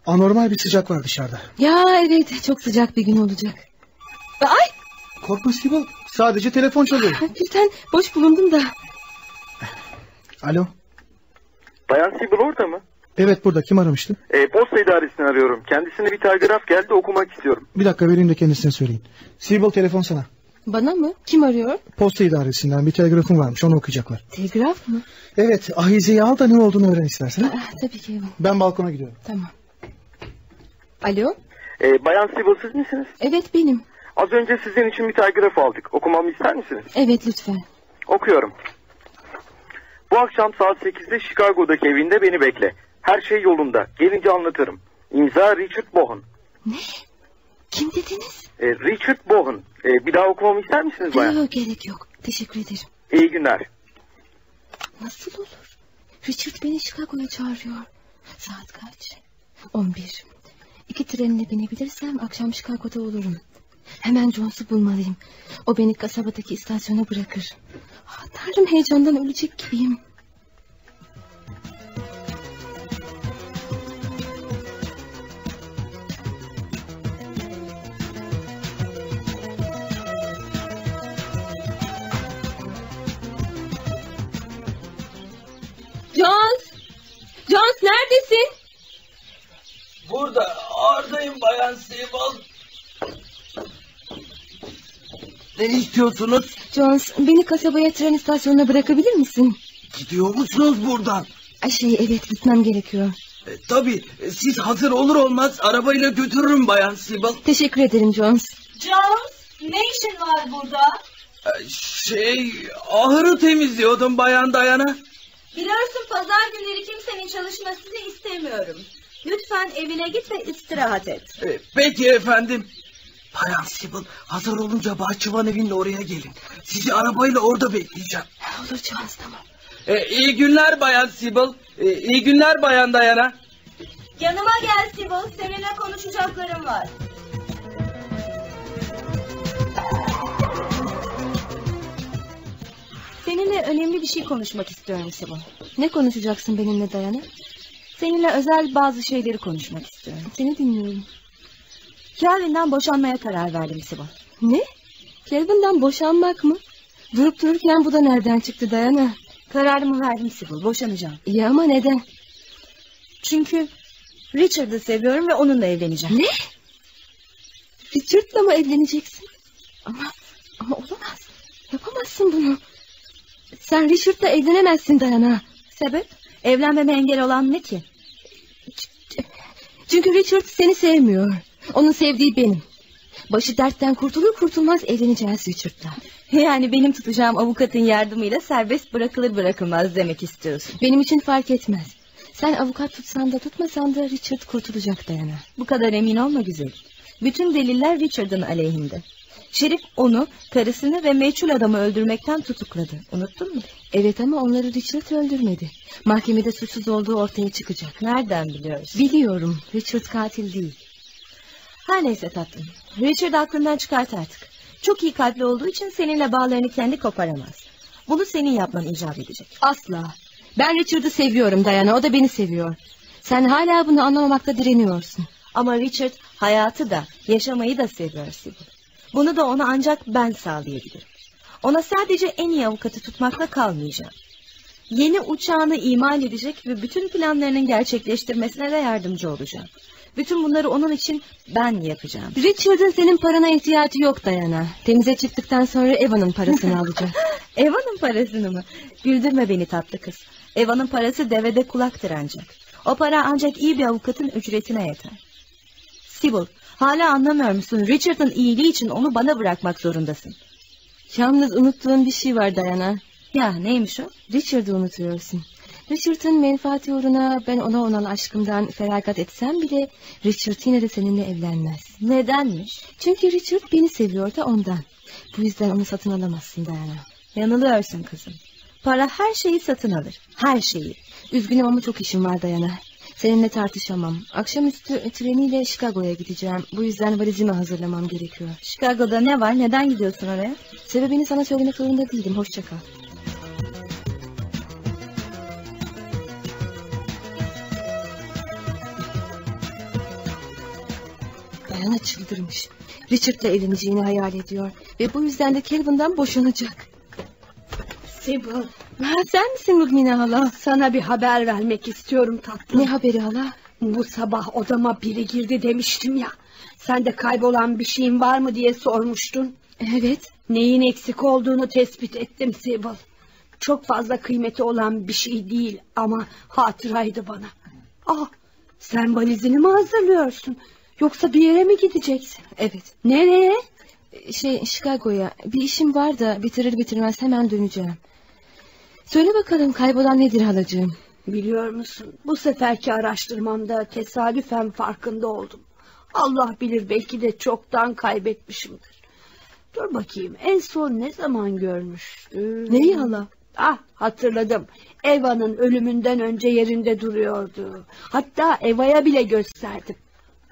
Anormal bir sıcak var dışarıda. Ya evet çok sıcak bir gün olacak. Ay Korkma Sibel. Sadece telefon çalıyor. birden boş bulundum da. Alo. Bayan Sibel orada mı? Evet burada kim aramıştı? E, posta idaresini arıyorum. Kendisine bir telgraf geldi okumak istiyorum. Bir dakika vereyim de kendisine söyleyin. Sibel telefon sana. Bana mı? Kim arıyor? Posta idaresinden bir telgrafım varmış onu okuyacaklar. Telgraf mı? Evet ahizeyi al da ne olduğunu öğren istersen. Ah, tabii Kevin. Ben balkona gidiyorum. Tamam. Alo? E, Bayan Sibel siz misiniz? Evet benim. Az önce sizin için bir telgraf aldık. Okumamı ister misiniz? Evet lütfen. Okuyorum. Bu akşam saat 8'de Chicago'daki evinde beni bekle. Her şey yolunda. Gelince anlatırım. İmza Richard Bohan. Ne? Kim dediniz? E, Richard Bohan. E, bir daha okumamı ister misiniz bayan? Yok gerek yok. Teşekkür ederim. İyi günler. Nasıl olur? Richard beni Chicago'ya çağırıyor. Saat kaç? 11. İki trenine binebilirsem akşam Chicago'da olurum. Hemen Jones'u bulmalıyım. O beni kasabadaki istasyona bırakır. Ah, Tanrım heyecandan ölecek gibiyim. Jones! Jones neredesin? Burada ağırdayım Bayan Sibel. Ne istiyorsunuz? Jones beni kasabaya tren istasyonuna bırakabilir misin? Gidiyor musunuz buradan? Ay şey evet gitmem gerekiyor. E, tabii e, siz hazır olur olmaz arabayla götürürüm Bayan Sibel. Teşekkür ederim Jones. Jones ne işin var burada? E, şey ahırı temizliyordum Bayan Dayana. Biliyorsun pazar günleri kimsenin çalışmasını istemiyorum. Lütfen evine git ve istirahat et. E, peki efendim. Bayan Sibel hazır olunca bahçıvan evinin oraya gelin. Sizi arabayla orada bekleyeceğim. Olur Jones tamam. E, iyi günler Bayan Sibel. E, iyi günler Bayan Dayana. Yanıma gel Sibel seninle konuşacaklarım var. Senin Seninle önemli bir şey konuşmak istiyorum Sibo. Ne konuşacaksın benimle Dayana? Seninle özel bazı şeyleri konuşmak istiyorum. Seni dinliyorum. Kelvin'den boşanmaya karar verdim Sibo. Ne? Kelvin'den boşanmak mı? Durup dururken bu da nereden çıktı Dayana? Kararımı verdim Sibyl. Boşanacağım. İyi ama neden? Çünkü Richard'ı seviyorum ve onunla evleneceğim. Ne? Richard'la mı evleneceksin? Ama ama olamaz. Yapamazsın bunu. Sen Richard'la evlenemezsin Dayana. Sebep? Evlenmeme engel olan ne ki? Çünkü Richard seni sevmiyor. Onun sevdiği benim. Başı dertten kurtulur kurtulmaz evleneceğiz Richard'la. Yani benim tutacağım avukatın yardımıyla serbest bırakılır bırakılmaz demek istiyorsun. Benim için fark etmez. Sen avukat tutsan da tutmasan da Richard kurtulacak Dayana. Bu kadar emin olma güzel. Bütün deliller Richard'ın aleyhinde. Şerif onu, karısını ve meçhul adamı öldürmekten tutukladı. Unuttun mu? Evet ama onları Richard öldürmedi. Mahkemede suçsuz olduğu ortaya çıkacak. Nereden biliyoruz? Biliyorum. Richard katil değil. Her neyse tatlım. Richard aklından çıkart artık. Çok iyi kalpli olduğu için seninle bağlarını kendi koparamaz. Bunu senin yapman icap edecek. Asla. Ben Richard'ı seviyorum Dayana. O da beni seviyor. Sen hala bunu anlamamakta direniyorsun. Ama Richard hayatı da yaşamayı da seviyor Sibyl. Bunu da ona ancak ben sağlayabilirim. Ona sadece en iyi avukatı tutmakla kalmayacağım. Yeni uçağını imal edecek ve bütün planlarının gerçekleştirmesine de yardımcı olacağım. Bütün bunları onun için ben yapacağım. Richard'ın senin parana ihtiyacı yok Dayana. Temize çıktıktan sonra Eva'nın parasını alacak. Eva'nın parasını mı? Güldürme beni tatlı kız. Eva'nın parası devede kulaktır ancak. O para ancak iyi bir avukatın ücretine yeter. Sibyl, hala anlamıyor musun? Richard'ın iyiliği için onu bana bırakmak zorundasın. Yalnız unuttuğun bir şey var Dayana. Ya neymiş o? Richard'ı unutuyorsun. Richard'ın menfaati uğruna ben ona olan aşkımdan feragat etsem bile Richard yine de seninle evlenmez. Nedenmiş? Çünkü Richard beni seviyor da ondan. Bu yüzden onu satın alamazsın Diana. Yanılıyorsun kızım. Para her şeyi satın alır. Her şeyi. Üzgünüm ama çok işim var Diana. Seninle tartışamam. Akşamüstü treniyle Chicago'ya gideceğim. Bu yüzden valizimi hazırlamam gerekiyor. Chicago'da ne var? Neden gidiyorsun oraya? Sebebini sana söylemek zorunda değilim. Hoşça kal. Dayana çıldırmış. Richard'la evleneceğini hayal ediyor. Ve bu yüzden de Kelvin'den boşanacak. Sibyl. Ha, sen misin Ludmina hala? Sana bir haber vermek istiyorum tatlım. Ne haberi hala? Bu sabah odama biri girdi demiştim ya. Sen de kaybolan bir şeyin var mı diye sormuştun. Evet. Neyin eksik olduğunu tespit ettim Sibyl. Çok fazla kıymeti olan bir şey değil ama hatıraydı bana. Ah, sen valizini mi hazırlıyorsun? Yoksa bir yere mi gideceksin? Evet. Nereye? Şey Chicago'ya. Bir işim var da bitirir bitirmez hemen döneceğim. Söyle bakalım kaybolan nedir halacığım? Biliyor musun bu seferki araştırmamda tesadüfen farkında oldum. Allah bilir belki de çoktan kaybetmişimdir. Dur bakayım en son ne zaman görmüştüm? Neyi hala? Ah hatırladım. Eva'nın ölümünden önce yerinde duruyordu. Hatta Eva'ya bile gösterdim.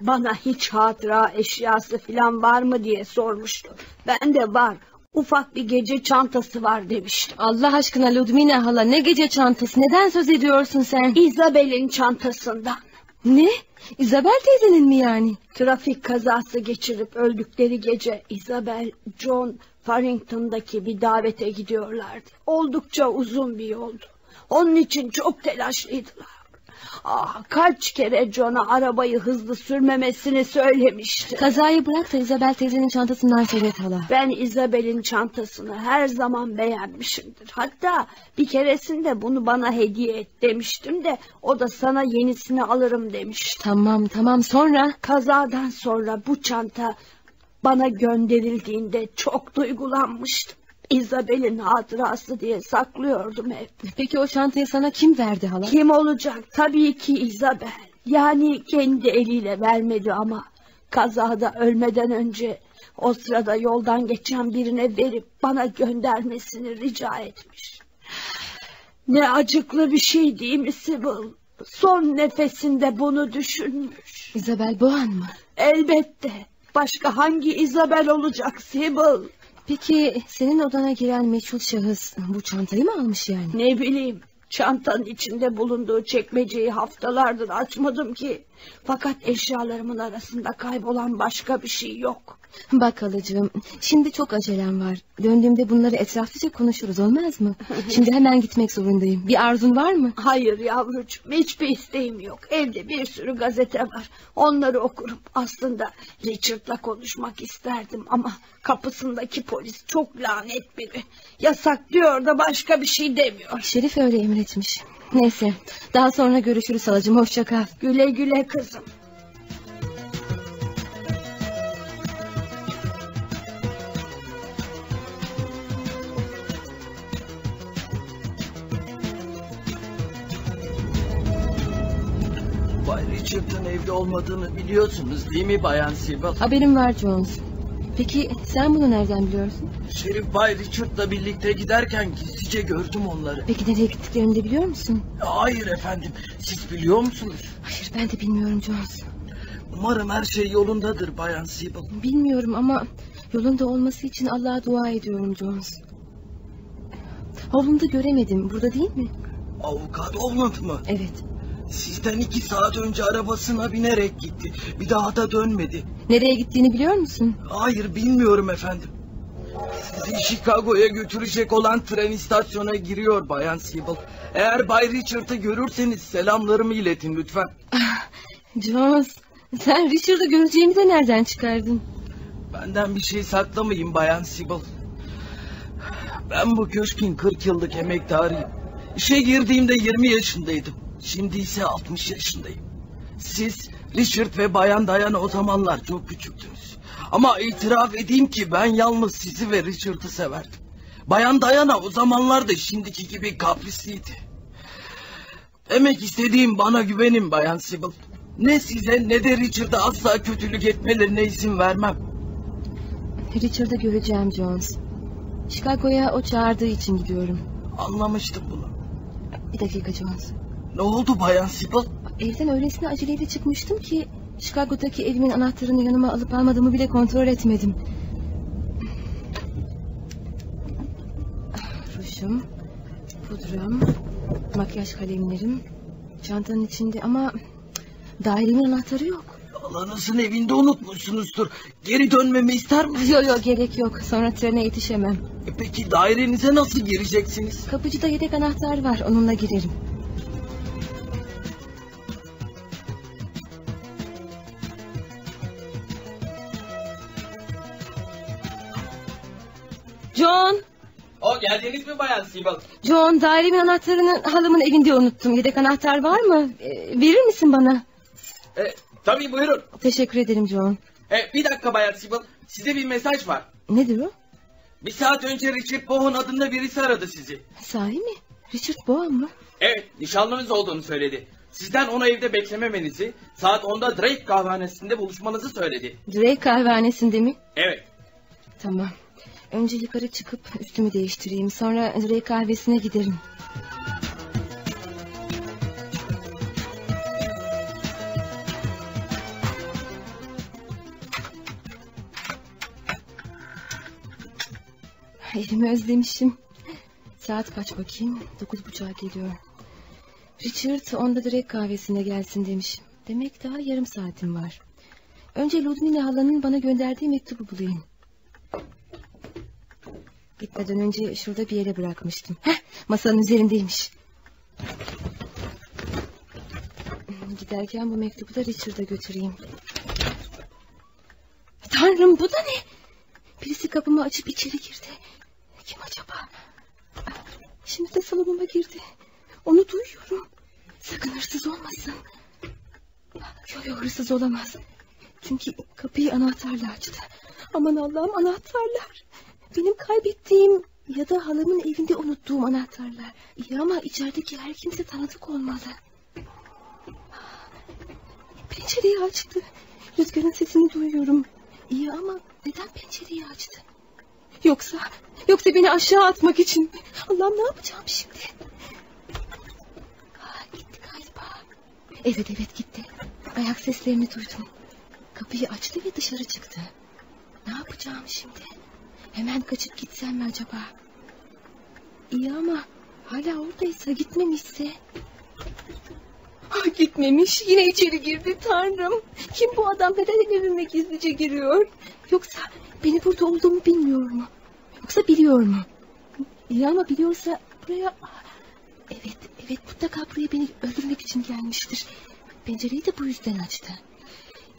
Bana hiç hatıra eşyası falan var mı diye sormuştu. Ben de var. Ufak bir gece çantası var demiştim. Allah aşkına Ludmina hala ne gece çantası? Neden söz ediyorsun sen? Isabel'in çantasından. Ne? Isabel teyzenin mi yani? Trafik kazası geçirip öldükleri gece Isabel, John Farrington'daki bir davete gidiyorlardı. Oldukça uzun bir yoldu. Onun için çok telaşlıydılar. Ah, kaç kere John'a arabayı hızlı sürmemesini söylemişti. Kazayı bırak da Isabel teyzenin çantasından söyle hala. Ben Isabel'in çantasını her zaman beğenmişimdir. Hatta bir keresinde bunu bana hediye et demiştim de o da sana yenisini alırım demişti. Tamam tamam sonra? Kazadan sonra bu çanta bana gönderildiğinde çok duygulanmıştım. Isabel'in hatırası diye saklıyordum hep. Peki o çantayı sana kim verdi hala? Kim olacak? Tabii ki Isabel. Yani kendi eliyle vermedi ama kazada ölmeden önce o sırada yoldan geçen birine verip bana göndermesini rica etmiş. Ne acıklı bir şey değil mi Sibyl? Son nefesinde bunu düşünmüş. Isabel Boğan mı? Elbette. Başka hangi Isabel olacak Sibyl? Peki senin odana giren meçhul şahıs bu çantayı mı almış yani? Ne bileyim. Çantanın içinde bulunduğu çekmeceyi haftalardır açmadım ki. Fakat eşyalarımın arasında kaybolan başka bir şey yok. Bak halıcığım şimdi çok acelem var. Döndüğümde bunları etraflıca konuşuruz olmaz mı? Şimdi hemen gitmek zorundayım. Bir arzun var mı? Hayır yavrucuğum hiçbir isteğim yok. Evde bir sürü gazete var. Onları okurum. Aslında Richard'la konuşmak isterdim ama kapısındaki polis çok lanet biri. Yasak diyor da başka bir şey demiyor. Şerif öyle emretmiş. Neyse daha sonra görüşürüz halacığım hoşça kal. Güle güle kızım. Richard'ın evde olmadığını biliyorsunuz değil mi Bayan Sibel? Haberim var Jones. Peki sen bunu nereden biliyorsun? Şerif Bay Richard'la birlikte giderken gizlice gördüm onları. Peki nereye gittiklerini de biliyor musun? Hayır efendim. Siz biliyor musunuz? Hayır ben de bilmiyorum Jones. Umarım her şey yolundadır Bayan Sibel. Bilmiyorum ama yolunda olması için Allah'a dua ediyorum Jones. Oğlunu göremedim. Burada değil mi? Avukat Oğland mı? Evet. Sizden iki saat önce arabasına binerek gitti. Bir daha da dönmedi. Nereye gittiğini biliyor musun? Hayır bilmiyorum efendim. Sizi Chicago'ya götürecek olan tren istasyona giriyor Bayan Sibel. Eğer Bay Richard'ı görürseniz selamlarımı iletin lütfen. Jones sen Richard'ı göreceğimi de nereden çıkardın? Benden bir şey saklamayın Bayan Sibel. Ben bu köşkün 40 yıllık emektarıyım. İşe girdiğimde 20 yaşındaydım. Şimdi ise 60 yaşındayım. Siz Richard ve Bayan Diana o zamanlar çok küçüktünüz. Ama itiraf edeyim ki ben yalnız sizi ve Richard'ı severdim. Bayan Diana o zamanlarda şimdiki gibi kaprisliydi. Demek istediğim bana güvenin Bayan Sibel. Ne size ne de Richard'a asla kötülük etmelerine izin vermem. Richard'ı göreceğim Jones. Chicago'ya o çağırdığı için gidiyorum. Anlamıştım bunu. Bir dakika Jones. Ne oldu Bayan Sibel? Evden öylesine aceleyle çıkmıştım ki... Chicago'daki evimin anahtarını yanıma alıp almadığımı bile kontrol etmedim. Rujum, pudram, makyaj kalemlerim, çantanın içinde ama dairemin anahtarı yok. Alanızın evinde unutmuşsunuzdur. Geri dönmemi ister misiniz? Yok yok gerek yok. Sonra trene yetişemem. E peki dairenize nasıl gireceksiniz? Kapıcıda yedek anahtar var. Onunla girerim. John! O geldiniz mi Bayan Sibel? John dairemin anahtarını halamın evinde unuttum. Yedek anahtar var mı? Ee, verir misin bana? E, tabii buyurun. Teşekkür ederim John. E, bir dakika Bayan Sibel. Size bir mesaj var. Nedir o? Bir saat önce Richard Bowen adında birisi aradı sizi. Sahi mi? Richard Bowen mı? Evet nişanlınız olduğunu söyledi. Sizden onu evde beklememenizi, saat 10'da Drake kahvehanesinde buluşmanızı söyledi. Drake kahvehanesinde mi? Evet. Tamam. Önce yukarı çıkıp üstümü değiştireyim. Sonra Drake kahvesine giderim. Elimi özlemişim. Saat kaç bakayım? Dokuz buçuğa geliyor. Richard onda direkt kahvesine gelsin demiş. Demek daha yarım saatim var. Önce Ludmila halanın bana gönderdiği mektubu bulayım. Gitmeden önce şurada bir yere bırakmıştım. Heh, masanın üzerindeymiş. Giderken bu mektubu da Richard'a götüreyim. Tanrım bu da ne? Birisi kapımı açıp içeri girdi. Kim acaba? Şimdi de salonuma girdi. Onu duyuyorum. Sakın hırsız olmasın. Yok yok hırsız olamaz. Çünkü kapıyı anahtarla açtı. Aman Allah'ım anahtarlar. Benim kaybettiğim ya da halamın evinde unuttuğum anahtarlar. İyi ama içerideki her kimse tanıdık olmalı. Pencereyi açtı. Rüzgarın sesini duyuyorum. İyi ama neden pencereyi açtı? Yoksa, yoksa beni aşağı atmak için? Allah'ım ne yapacağım şimdi? Aa, gitti galiba. Evet evet gitti. Ayak seslerini duydum. Kapıyı açtı ve dışarı çıktı. Ne yapacağım şimdi? Hemen kaçıp gitsem mi acaba? İyi ama hala oradaysa gitmemişse. Ah, gitmemiş yine içeri girdi tanrım. Kim bu adam neden evime gizlice giriyor? Yoksa beni burada olduğumu bilmiyor mu? Yoksa biliyor mu? İyi ama biliyorsa buraya... Evet, evet mutlaka buraya beni öldürmek için gelmiştir. Pencereyi de bu yüzden açtı.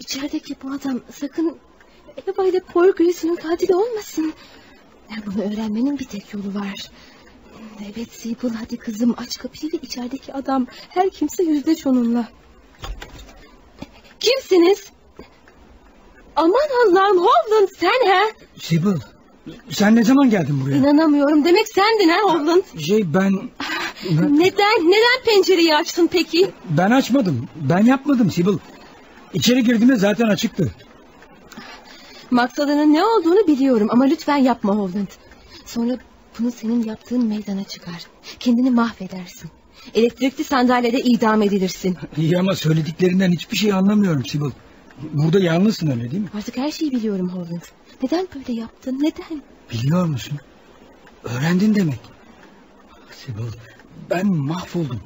İçerideki bu adam sakın Eva ile Grace'nin katili olmasın. Bunu öğrenmenin bir tek yolu var. Evet Sibel hadi kızım aç kapıyı ve içerideki adam her kimse yüzleş onunla. Kimsiniz? Aman Allah'ım Hovland sen ha? Sibel sen ne zaman geldin buraya? İnanamıyorum demek sendin ha Hovland. Şey ben... ben... Neden? Neden pencereyi açtın peki? Ben açmadım. Ben yapmadım Sibel. İçeri girdiğimde zaten açıktı. Maksadının ne olduğunu biliyorum ama lütfen yapma Hovland. Sonra bunu senin yaptığın meydana çıkar. Kendini mahvedersin. Elektrikli sandalyede idam edilirsin. İyi ama söylediklerinden hiçbir şey anlamıyorum Sibel. Burada yalnızsın öyle değil mi? Artık her şeyi biliyorum Hovland. Neden böyle yaptın? Neden? Biliyor musun? Öğrendin demek. Sibel ben mahvoldum.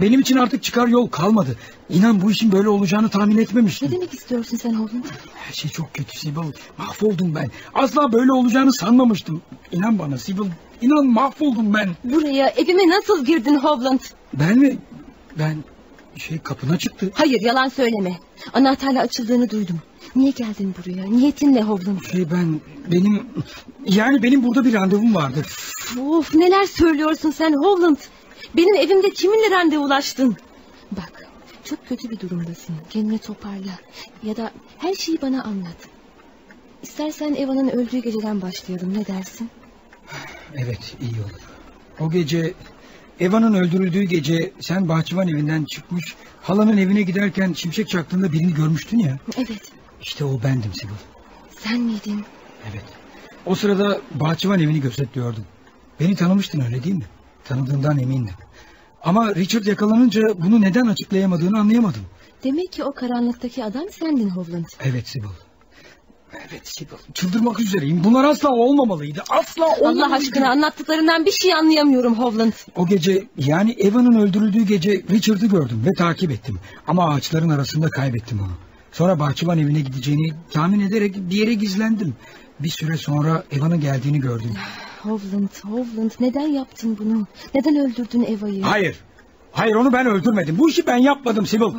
Benim için artık çıkar yol kalmadı. İnan bu işin böyle olacağını tahmin etmemiştim. Ne demek istiyorsun sen Hovland? Her şey çok kötü Sibel. Mahvoldum ben. Asla böyle olacağını sanmamıştım. İnan bana Sibel. İnan mahvoldum ben. Buraya evime nasıl girdin Hovland? Ben mi? Ben şey kapına çıktı. Hayır yalan söyleme. Anahtarla açıldığını duydum. Niye geldin buraya? Niyetin ne Hovland? Şey ben benim yani benim burada bir randevum vardı. Of neler söylüyorsun sen Hovland? Benim evimde kiminle randevulaştın? Bak çok kötü bir durumdasın. Kendini toparla. Ya da her şeyi bana anlat. İstersen Eva'nın öldüğü geceden başlayalım. Ne dersin? Evet iyi olur. O gece Eva'nın öldürüldüğü gece sen bahçıvan evinden çıkmış halanın evine giderken şimşek çaktığında birini görmüştün ya. Evet. İşte o bendim Sibel. Sen miydin? Evet. O sırada bahçıvan evini gözetliyordum. Beni tanımıştın öyle değil mi? Tanıdığından emindim. Ama Richard yakalanınca bunu neden açıklayamadığını anlayamadım. Demek ki o karanlıktaki adam sendin Hovland. Evet Sibel. Evet Sibel. Çıldırmak üzereyim. Bunlar asla olmamalıydı. Asla olmamalıydı. Allah aşkına anlattıklarından bir şey anlayamıyorum Hovland. O gece yani Eva'nın öldürüldüğü gece Richard'ı gördüm ve takip ettim. Ama ağaçların arasında kaybettim onu. Sonra bahçıvan evine gideceğini tahmin ederek bir yere gizlendim. Bir süre sonra Eva'nın geldiğini gördüm. Hovland, Hovland neden yaptın bunu? Neden öldürdün Eva'yı? Hayır. Hayır onu ben öldürmedim. Bu işi ben yapmadım Sibel.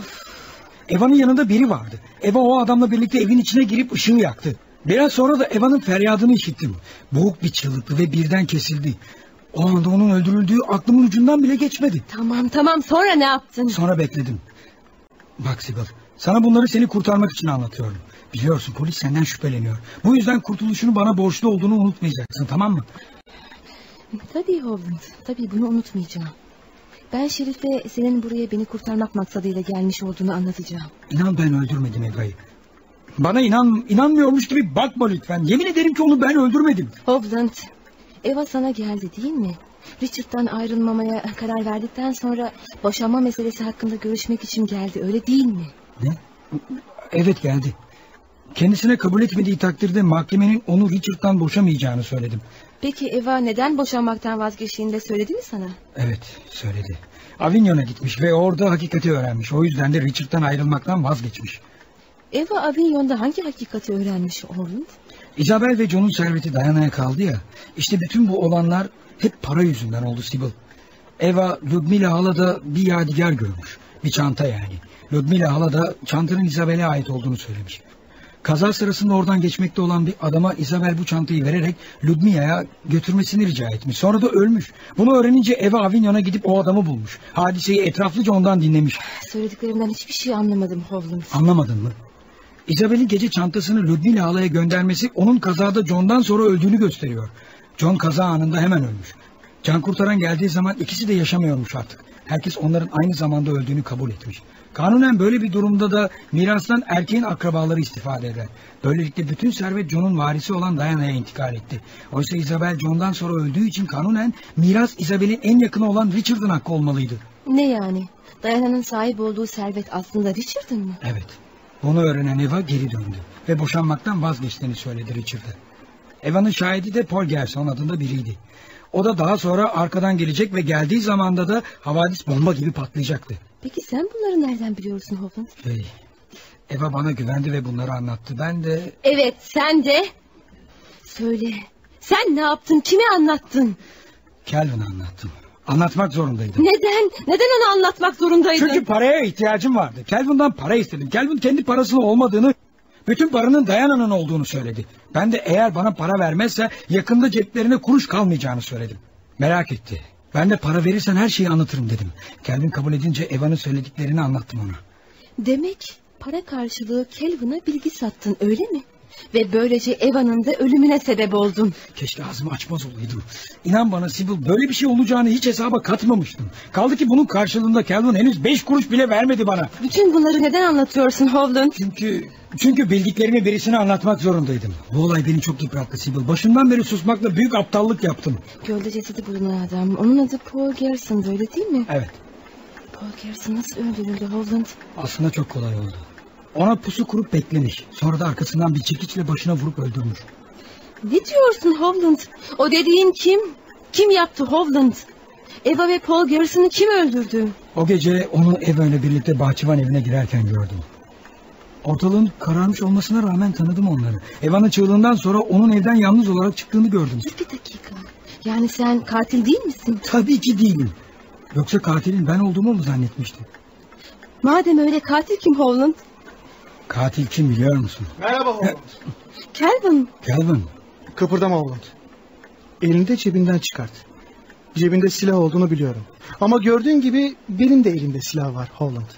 Eva'nın yanında biri vardı. Eva o adamla birlikte evin içine girip ışığı yaktı. Biraz sonra da Eva'nın feryadını işittim. Boğuk bir çığlıktı ve birden kesildi. O anda onun öldürüldüğü aklımın ucundan bile geçmedi. Tamam tamam sonra ne yaptın? Sonra bekledim. Bak Sibel sana bunları seni kurtarmak için anlatıyorum. Biliyorsun polis senden şüpheleniyor. Bu yüzden kurtuluşunu bana borçlu olduğunu unutmayacaksın tamam mı? Tabii Hovland tabii bunu unutmayacağım. Ben Şerif'e senin buraya beni kurtarmak maksadıyla gelmiş olduğunu anlatacağım. İnan ben öldürmedim Eva'yı. Bana inan, inanmıyormuş gibi bakma lütfen. Yemin ederim ki onu ben öldürmedim. Hovland, Eva sana geldi değil mi? Richard'dan ayrılmamaya karar verdikten sonra boşanma meselesi hakkında görüşmek için geldi öyle değil mi? Ne? Evet geldi. Kendisine kabul etmediği takdirde mahkemenin onu Richard'dan boşamayacağını söyledim. Peki Eva neden boşanmaktan vazgeçtiğini de söyledi mi sana? Evet söyledi. Avignon'a gitmiş ve orada hakikati öğrenmiş. O yüzden de Richard'dan ayrılmaktan vazgeçmiş. Eva Avignon'da hangi hakikati öğrenmiş Orland? Isabel ve John'un serveti dayanaya kaldı ya. İşte bütün bu olanlar hep para yüzünden oldu Sibyl. Eva Ludmila hala da bir yadigar görmüş. Bir çanta yani. Ludmila hala da çantanın Isabel'e ait olduğunu söylemiş. Kaza sırasında oradan geçmekte olan bir adama Isabel bu çantayı vererek Ludmila'ya götürmesini rica etmiş. Sonra da ölmüş. Bunu öğrenince Eva Avignon'a gidip o adamı bulmuş. Hadiseyi etraflıca ondan dinlemiş. Söylediklerinden hiçbir şey anlamadım Hovland. Anlamadın mı? Isabel'in gece çantasını Ludmila halaya göndermesi onun kazada John'dan sonra öldüğünü gösteriyor. John kaza anında hemen ölmüş. Can kurtaran geldiği zaman ikisi de yaşamıyormuş artık. Herkes onların aynı zamanda öldüğünü kabul etmiş. Kanunen böyle bir durumda da mirastan erkeğin akrabaları istifade eder. Böylelikle bütün servet John'un varisi olan Diana'ya intikal etti. Oysa Isabel John'dan sonra öldüğü için kanunen miras Isabel'in en yakını olan Richard'ın hakkı olmalıydı. Ne yani? Diana'nın sahip olduğu servet aslında Richard'ın mı? Evet. Bunu öğrenen Eva geri döndü ve boşanmaktan vazgeçtiğini söyledi Richard'a. Eva'nın şahidi de Paul Gerson adında biriydi. O da daha sonra arkadan gelecek ve geldiği zamanda da havadis bomba gibi patlayacaktı. Peki sen bunları nereden biliyorsun Hovland? Şey, Eva bana güvendi ve bunları anlattı. Ben de Evet sen de. Söyle. Sen ne yaptın? Kime anlattın? Kelvin'e anlattım. Anlatmak zorundaydım. Neden? Neden onu anlatmak zorundaydın? Çünkü paraya ihtiyacım vardı. Kelvin'den para istedim. Kelvin kendi parasının olmadığını, bütün paranın Dayana'nın olduğunu söyledi. Ben de eğer bana para vermezse yakında ceplerine kuruş kalmayacağını söyledim. Merak etti. Ben de para verirsen her şeyi anlatırım dedim. Kelvin kabul edince Eva'nın söylediklerini anlattım ona. Demek para karşılığı Kelvin'a bilgi sattın öyle mi? Ve böylece Eva'nın da ölümüne sebep oldun. Keşke ağzımı açmaz olaydım. İnan bana Sibyl böyle bir şey olacağını hiç hesaba katmamıştım. Kaldı ki bunun karşılığında Kelvin henüz beş kuruş bile vermedi bana. Bütün bunları neden anlatıyorsun Hovland? Çünkü çünkü bildiklerimi birisine anlatmak zorundaydım. Bu olay beni çok yıprattı Sibyl. Başından beri susmakla büyük aptallık yaptım. Gölde cesedi bulunan adam. Onun adı Paul Garrison öyle değil mi? Evet. Paul Garrison nasıl öldürüldü Hovland? Aslında çok kolay oldu. Ona pusu kurup beklemiş. Sonra da arkasından bir çekiçle başına vurup öldürmüş. Ne diyorsun Hovland? O dediğin kim? Kim yaptı Hovland? Eva ve Paul Garrison'ı kim öldürdü? O gece onu Eva ile birlikte bahçıvan evine girerken gördüm. Ortalığın kararmış olmasına rağmen tanıdım onları. Eva'nın çığlığından sonra onun evden yalnız olarak çıktığını gördüm. Dur bir dakika. Yani sen katil değil misin? Tabii ki değilim. Yoksa katilin ben olduğumu mu zannetmiştin? Madem öyle katil kim Hovland? Katil kim biliyor musun? Merhaba Holland. Kelvin. Kelvin. Kıpırdama Holland. Elini de cebinden çıkart. Cebinde silah olduğunu biliyorum. Ama gördüğün gibi benim de elimde silah var Holland.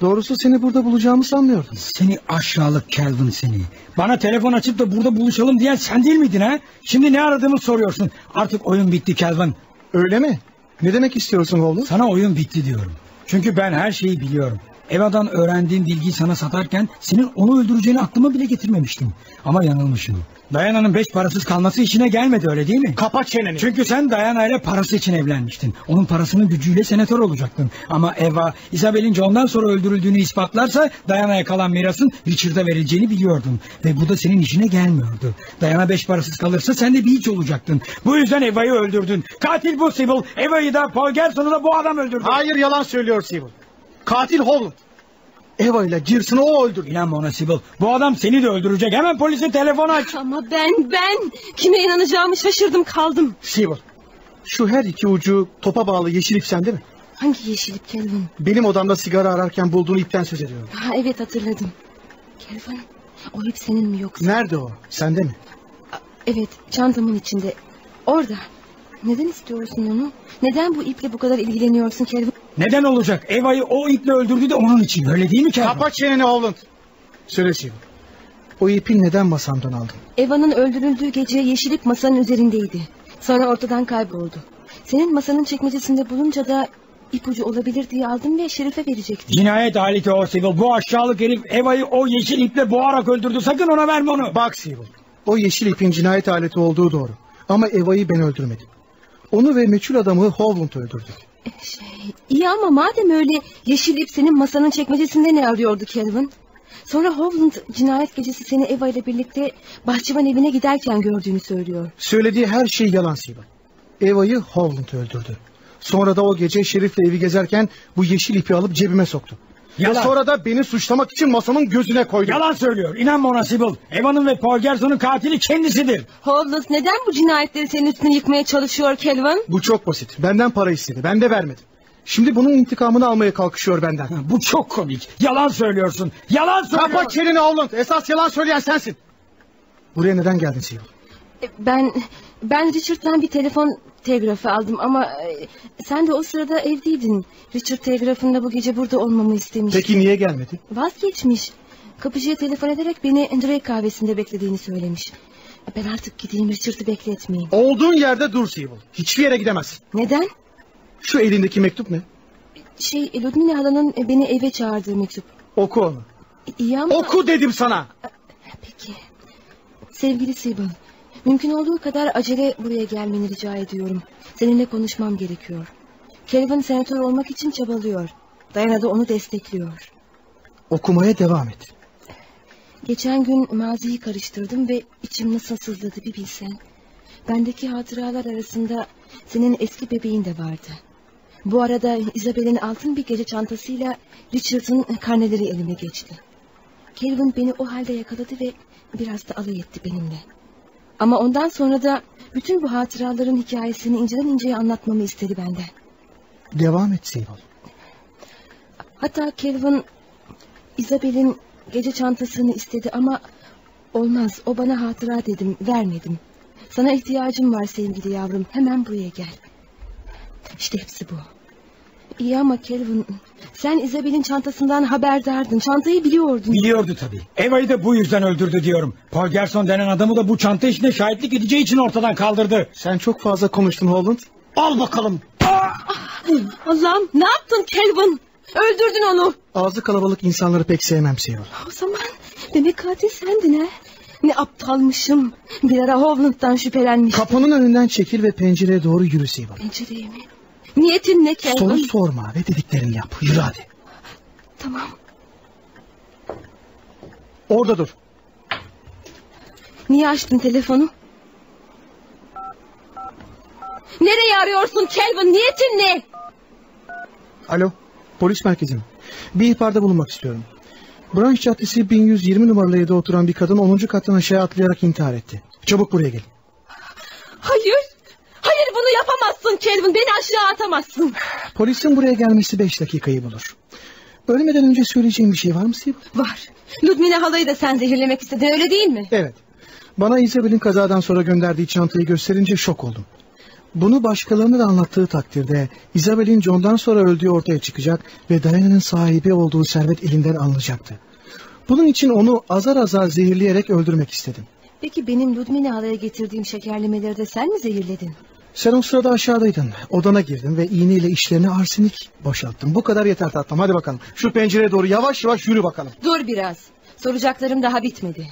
Doğrusu seni burada bulacağımı sanmıyordum. Seni aşağılık Kelvin seni. Bana telefon açıp da burada buluşalım diyen sen değil miydin ha? Şimdi ne aradığımı soruyorsun. Artık oyun bitti Kelvin. Öyle mi? Ne demek istiyorsun Holland? Sana oyun bitti diyorum. Çünkü ben her şeyi biliyorum. Eva'dan öğrendiğim bilgiyi sana satarken senin onu öldüreceğini aklıma bile getirmemiştim. Ama yanılmışım. Dayana'nın beş parasız kalması işine gelmedi öyle değil mi? Kapat çeneni. Çünkü sen Dayana ile parası için evlenmiştin. Onun parasının gücüyle senatör olacaktın. Ama Eva, Isabel'in John'dan sonra öldürüldüğünü ispatlarsa Dayana'ya kalan mirasın Richard'a verileceğini biliyordun. Ve bu da senin işine gelmiyordu. Dayana beş parasız kalırsa sen de bir hiç olacaktın. Bu yüzden Eva'yı öldürdün. Katil bu Sybil. Eva'yı da Paul Gerson'u da bu adam öldürdü. Hayır yalan söylüyor Sybil. Katil Holland. Eva ile Gearson'ı o öldürdü. İnanma ona Sybil. Bu adam seni de öldürecek. Hemen polise telefon aç. Ama ben ben kime inanacağımı şaşırdım kaldım. Sybil. Şu her iki ucu topa bağlı yeşil ip sende mi? Hangi yeşillik Kelvin? Benim odamda sigara ararken bulduğun ipten söz ediyorum. Ha, evet hatırladım. Kelvin o ip senin mi yoksa? Nerede o? Sende mi? Evet çantamın içinde. Orada. Neden istiyorsun onu? Neden bu iple bu kadar ilgileniyorsun Kelvin? Neden olacak? Eva'yı o iple öldürdü de onun için. Öyle değil mi Kelvin? Kapat çeneni Holland. Söyle Sybil. O ipi neden masamdan aldın? Eva'nın öldürüldüğü gece yeşil ip masanın üzerindeydi. Sonra ortadan kayboldu. Senin masanın çekmecesinde bulunca da ipucu olabilir diye aldım ve Şerif'e verecektim. Cinayet aleti o Sybil. Bu aşağılık herif Eva'yı o yeşil iple boğarak öldürdü. Sakın ona verme onu. Bak Sybil. O yeşil ipin cinayet aleti olduğu doğru. Ama Eva'yı ben öldürmedim. Onu ve meçhul adamı Hovland öldürdü. Şey, iyi ama madem öyle yeşil ip senin masanın çekmecesinde ne arıyordu Kelvin? Sonra Hovland cinayet gecesi seni Eva ile birlikte bahçıvan evine giderken gördüğünü söylüyor. Söylediği her şey yalan Sybil. Eva'yı Hovland öldürdü. Sonra da o gece Şerif'le evi gezerken bu yeşil ipi alıp cebime soktu. Yalan. Ve sonra da beni suçlamak için masamın gözüne koydu. Yalan söylüyor. İnanma ona Sybil. Eva'nın ve Paul Gerson'un katili kendisidir. Hovland neden bu cinayetleri senin üstüne yıkmaya çalışıyor Kelvin? Bu çok basit. Benden para istedi. Ben de vermedim. Şimdi bunun intikamını almaya kalkışıyor benden. Bu çok komik. Yalan söylüyorsun. Yalan söylüyorsun. Kapat çeneni Holland. Esas yalan söyleyen sensin. Buraya neden geldin Sybil? E, Ben ben Richard'dan bir telefon telgrafı aldım ama e, sen de o sırada evdeydin. Richard telgrafında bu gece burada olmamı istemiş. Peki niye gelmedi? Vazgeçmiş. Kapıcıya telefon ederek beni Drake kahvesinde beklediğini söylemiş. Ben artık gideyim Richard'ı bekletmeyeyim. Olduğun yerde dur Sybil. Hiçbir yere gidemezsin. Neden? Şu elindeki mektup ne? Şey Ludmila halanın e, beni eve çağırdığı mektup. Oku onu. İyi ama... Oku dedim sana. Peki. Sevgili Sybil, mümkün olduğu kadar acele buraya gelmeni rica ediyorum. Seninle konuşmam gerekiyor. Kelvin senatör olmak için çabalıyor. Diana da onu destekliyor. Okumaya devam et. Geçen gün maziyi karıştırdım ve içim nasıl sızladı bir bilsen. Bendeki hatıralar arasında senin eski bebeğin de vardı. Bu arada Isabel'in altın bir gece çantasıyla Richard'ın karneleri elime geçti. Kelvin beni o halde yakaladı ve biraz da alay etti benimle. Ama ondan sonra da bütün bu hatıraların hikayesini inceden inceye anlatmamı istedi benden. Devam et Seyval. Hatta Kelvin Isabel'in gece çantasını istedi ama olmaz o bana hatıra dedim vermedim. Sana ihtiyacım var sevgili yavrum hemen buraya gel. İşte hepsi bu. İyi ama Kelvin sen Isabel'in çantasından haberdardın. Çantayı biliyordun. Biliyordu tabii. Eva'yı da bu yüzden öldürdü diyorum. Paul Gerson denen adamı da bu çanta işine şahitlik edeceği için ortadan kaldırdı. Sen çok fazla konuştun Holland. Al bakalım. Allah'ım ne yaptın Kelvin? Öldürdün onu. Ağzı kalabalık insanları pek sevmem Seyval. O zaman demek katil sendin ha? Ne aptalmışım. Bir ara Hovland'dan şüphelenmiştim. Kapının önünden çekil ve pencereye doğru yürü Seyval. Pencereye mi? Niyetin ne Kelvin? Soru sorma ve dediklerini yap. Yürü hadi. Tamam. Orada dur. Niye açtın telefonu? Nereye arıyorsun Kelvin? Niyetin ne? Alo. Polis merkezi mi? Bir ihbarda bulunmak istiyorum. Branş Caddesi 1120 numaralı evde oturan bir kadın 10. kattan aşağı atlayarak intihar etti. Çabuk buraya gelin. Hayır. Hayır bunu yapamazsın Kelvin. Beni aşağı atamazsın. Polisin buraya gelmesi 5 dakikayı bulur. Ölmeden önce söyleyeceğim bir şey var mı Steve? Var. Ludmila halayı da sen zehirlemek istedin öyle değil mi? Evet. Bana Isabel'in kazadan sonra gönderdiği çantayı gösterince şok oldum. Bunu başkalarına da anlattığı takdirde Isabel'in John'dan sonra öldüğü ortaya çıkacak ve Diana'nın sahibi olduğu servet elinden alınacaktı. Bunun için onu azar azar zehirleyerek öldürmek istedim. Peki benim Ludmila halaya getirdiğim şekerlemeleri de sen mi zehirledin? Sen o sırada aşağıdaydın. Odana girdim ve iğneyle işlerine arsenik boşalttım. Bu kadar yeter tatlım. Hadi bakalım. Şu pencereye doğru yavaş yavaş yürü bakalım. Dur biraz. Soracaklarım daha bitmedi.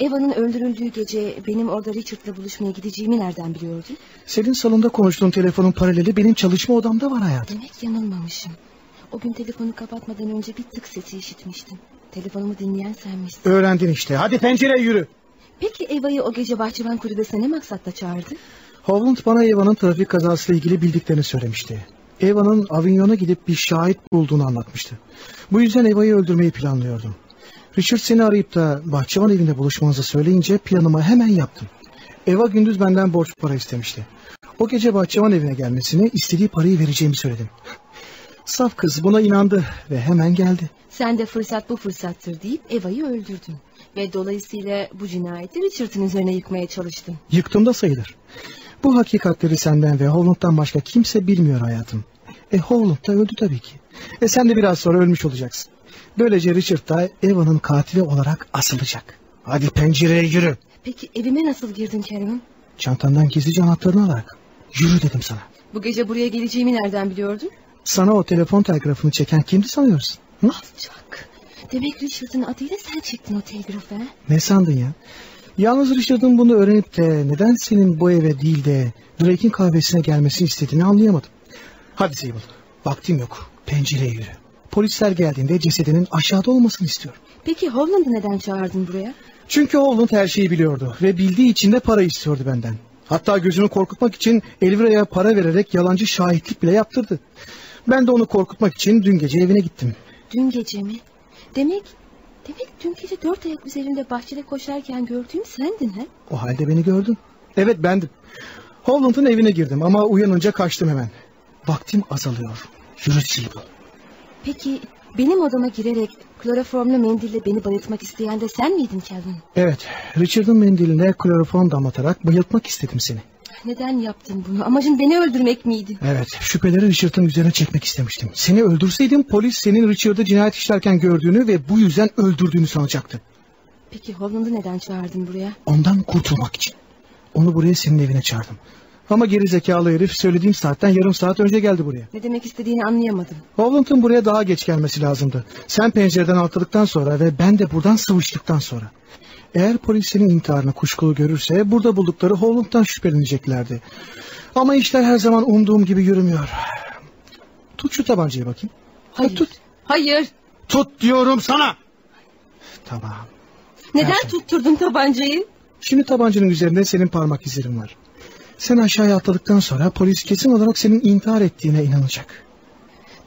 Eva'nın öldürüldüğü gece benim orada Richard'la buluşmaya gideceğimi nereden biliyordun? Senin salonda konuştuğun telefonun paraleli benim çalışma odamda var hayatım. Demek yanılmamışım. O gün telefonu kapatmadan önce bir tık sesi işitmiştim. Telefonumu dinleyen senmişsin. Öğrendin işte. Hadi pencereye yürü. Peki Eva'yı o gece bahçıvan kulübesine ne maksatla çağırdı? Holland bana Eva'nın trafik kazasıyla ilgili bildiklerini söylemişti. Eva'nın Avignon'a gidip bir şahit bulduğunu anlatmıştı. Bu yüzden Eva'yı öldürmeyi planlıyordum. Richard seni arayıp da bahçıvan evinde buluşmanızı söyleyince planımı hemen yaptım. Eva gündüz benden borç para istemişti. O gece bahçıvan evine gelmesini istediği parayı vereceğimi söyledim. Saf kız buna inandı ve hemen geldi. Sen de fırsat bu fırsattır deyip Eva'yı öldürdün. Ve dolayısıyla bu cinayeti Richard'ın üzerine yıkmaya çalıştın. Yıktım da sayılır. Bu hakikatleri senden ve Holland'dan başka kimse bilmiyor hayatım. E Holland da öldü tabii ki. E sen de biraz sonra ölmüş olacaksın. Böylece Richard da Eva'nın katili olarak asılacak. Hadi pencereye yürü. Peki evime nasıl girdin Kerem? Çantandan gizlice anahtarını alarak. Yürü dedim sana. Bu gece buraya geleceğimi nereden biliyordun? Sana o telefon telgrafını çeken kimdi sanıyorsun? Hı? Alçak. Demek Richard'ın adıyla sen çektin o telgrafı ha? Ne sandın ya? Yalnız Richard'ın bunu öğrenip de neden senin bu eve değil de Drake'in kahvesine gelmesini istediğini anlayamadım. Hadi Sable, vaktim yok. Pencereye yürü. Polisler geldiğinde cesedinin aşağıda olmasını istiyorum. Peki Holland'ı neden çağırdın buraya? Çünkü Holland her şeyi biliyordu ve bildiği için de para istiyordu benden. Hatta gözünü korkutmak için Elvira'ya para vererek yalancı şahitlik bile yaptırdı. Ben de onu korkutmak için dün gece evine gittim. Dün gece mi? Demek demek dün gece dört ayak üzerinde bahçede koşarken gördüğüm sendin ha? O halde beni gördün. Evet bendim. Holland'ın evine girdim ama uyanınca kaçtım hemen. Vaktim azalıyor. Yürü Sable. Peki benim odama girerek kloroformlu mendille beni bayıltmak isteyen de sen miydin Kelvin? Evet, Richard'ın mendiline kloroform damlatarak bayıltmak istedim seni. Neden yaptın bunu? Amacın beni öldürmek miydi? Evet, şüpheleri Richard'ın üzerine çekmek istemiştim. Seni öldürseydim polis senin Richard'ı cinayet işlerken gördüğünü ve bu yüzden öldürdüğünü sanacaktı. Peki Holland'ı neden çağırdın buraya? Ondan kurtulmak için. Onu buraya senin evine çağırdım. Ama geri zekalı herif söylediğim saatten yarım saat önce geldi buraya. Ne demek istediğini anlayamadım. Holland'ın buraya daha geç gelmesi lazımdı. Sen pencereden atladıktan sonra ve ben de buradan sıvıştıktan sonra. Eğer polis senin intiharını kuşkulu görürse burada buldukları Holland'dan şüpheleneceklerdi. Ama işler her zaman umduğum gibi yürümüyor. Tut şu tabancayı bakayım. Hayır. tut. Hayır. Tut diyorum sana. Tamam. Neden tutturdun tabancayı? Şimdi tabancanın üzerinde senin parmak izlerin var. Sen aşağıya atladıktan sonra polis kesin olarak senin intihar ettiğine inanacak.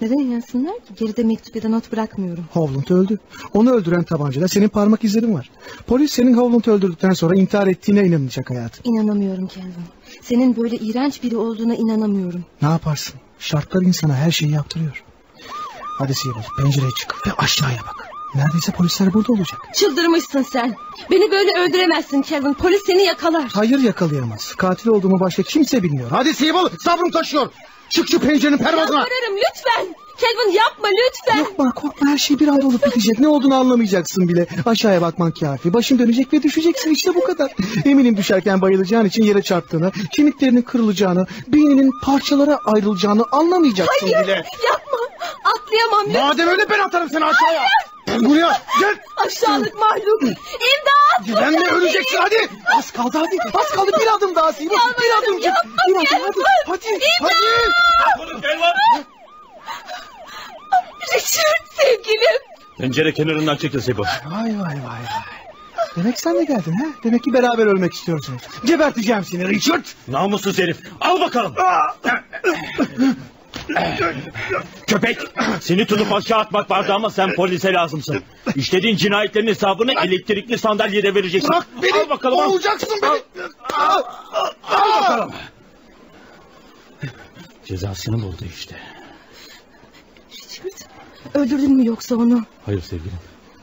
Neden inansınlar ki? Geride mektup ya da not bırakmıyorum. Hovland öldü. Onu öldüren tabancada senin parmak izlerin var. Polis senin Hovland'ı öldürdükten sonra intihar ettiğine inanacak hayatım. İnanamıyorum Kelvin. Senin böyle iğrenç biri olduğuna inanamıyorum. Ne yaparsın? Şartlar insana her şeyi yaptırıyor. Hadi Sibel pencereye çık ve aşağıya bak. Neredeyse polisler burada olacak. Çıldırmışsın sen. Beni böyle öldüremezsin Kelvin. Polis seni yakalar. Hayır yakalayamaz. Katil olduğumu başka kimse bilmiyor. Hadi Sibel sabrım taşıyor. Çık şu pencerenin pervazına. Yalvarırım lütfen. Kelvin yapma lütfen. Korkma korkma her şey bir anda olup bitecek. Ne olduğunu anlamayacaksın bile. Aşağıya bakman kafi. Başın dönecek ve düşeceksin işte bu kadar. Eminim düşerken bayılacağın için yere çarptığını, kemiklerinin kırılacağını, beyninin parçalara ayrılacağını anlamayacaksın Hayır bile. yapma. Atlayamam lütfen. Madem öyle ben atarım seni aşağıya. Gel buraya gel. Aşağılık mahluk. İmdat. Direnme öleceksin hadi. Az kaldı hadi. Az kaldı bir adım daha Sibel. Bir adımcık. Bir adım hadi. Hadi. Hadi. Richard sevgilim. Pencere kenarından çekil Sibyl. Vay vay vay vay. Demek sen de geldin ha? Demek ki beraber ölmek istiyorsunuz. Geberteceğim seni Richard. Namussuz herif. Al bakalım. Köpek seni tutup aşağı atmak vardı ama sen polise lazımsın. İşlediğin cinayetlerin hesabını elektrikli sandalyede vereceksin. Bırak beni. Al bakalım. al. Boğacaksın beni. Al. Al bakalım. Cezasını buldu işte. Öldürdün mü yoksa onu? Hayır sevgilim.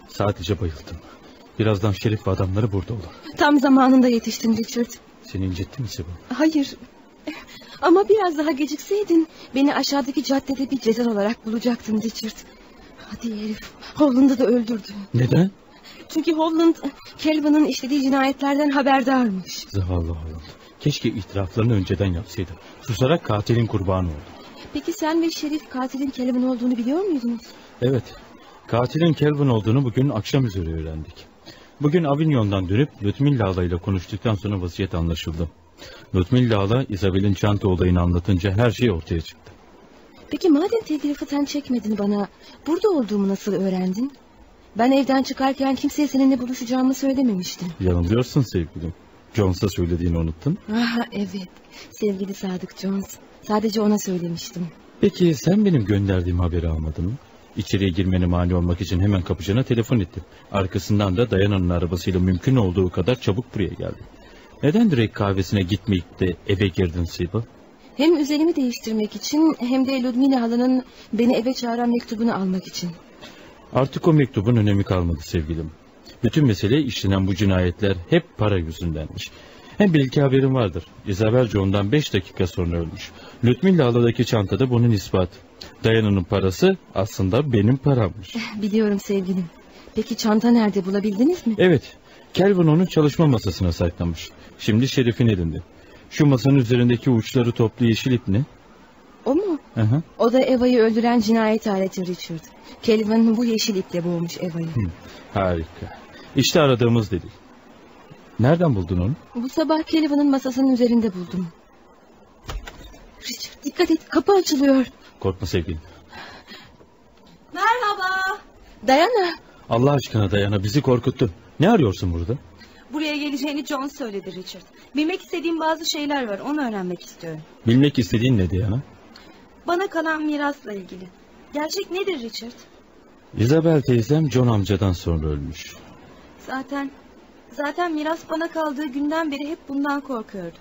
Sadece bayıldım. Birazdan Şerif ve adamları burada olur. Tam zamanında yetiştin Richard. Seni incitti mi Sibyl? Hayır. Ama biraz daha gecikseydin beni aşağıdaki caddede bir ceza olarak bulacaktın Richard. Hadi herif. Holland'ı da öldürdü. Neden? Çünkü Holland Kelvin'in işlediği cinayetlerden haberdarmış. Zavallı Holland. Keşke itiraflarını önceden yapsaydı. Susarak katilin kurbanı oldu. Peki sen ve Şerif katilin Kelvin olduğunu biliyor muydunuz? Evet. Katilin Kelvin olduğunu bugün akşam üzeri öğrendik. Bugün Avignon'dan dönüp Lütmilla Ala ile konuştuktan sonra vaziyet anlaşıldı. Lütmilla Ala Isabel'in çanta olayını anlatınca her şey ortaya çıktı. Peki madem telgrafı sen çekmedin bana burada olduğumu nasıl öğrendin? Ben evden çıkarken kimseye seninle buluşacağımı söylememiştim. Yanılıyorsun sevgilim. Jones'a söylediğini unuttun. Ah evet sevgili Sadık Jones. Sadece ona söylemiştim. Peki sen benim gönderdiğim haberi almadın mı? İçeriye girmene mani olmak için hemen kapıcına telefon ettim. Arkasından da Dayana'nın arabasıyla mümkün olduğu kadar çabuk buraya geldim. Neden direkt kahvesine gitmeyip de eve girdin Sibyl? Hem üzerimi değiştirmek için hem de Ludmila halanın beni eve çağıran mektubunu almak için. Artık o mektubun önemi kalmadı sevgilim. Bütün mesele işlenen bu cinayetler hep para yüzündenmiş. Hem belki haberin vardır. Isabel John'dan beş dakika sonra ölmüş. Lütmilla Ala'daki çantada bunun ispatı. Dayana'nın parası aslında benim parammış. Biliyorum sevgilim. Peki çanta nerede bulabildiniz mi? Evet, Kelvin onun çalışma masasına saklamış. Şimdi Şerif'in elinde. Şu masanın üzerindeki uçları toplu yeşil ip ne? O mu? Hı hı. O da Eva'yı öldüren cinayet aleti Richard. Kelvin bu yeşil iple boğmuş Eva'yı. Harika. İşte aradığımız delil. Nereden buldun onu? Bu sabah Kelvin'in masasının üzerinde buldum. Richard dikkat et kapı açılıyor. Korkma sevgilim. Merhaba. Dayana. Allah aşkına Dayana bizi korkuttun. Ne arıyorsun burada? Buraya geleceğini John söyledi Richard. Bilmek istediğim bazı şeyler var. Onu öğrenmek istiyorum. Bilmek istediğin ne Dayana? Bana kalan mirasla ilgili. Gerçek nedir Richard? Isabel teyzem John amcadan sonra ölmüş. Zaten zaten miras bana kaldığı günden beri hep bundan korkuyordum.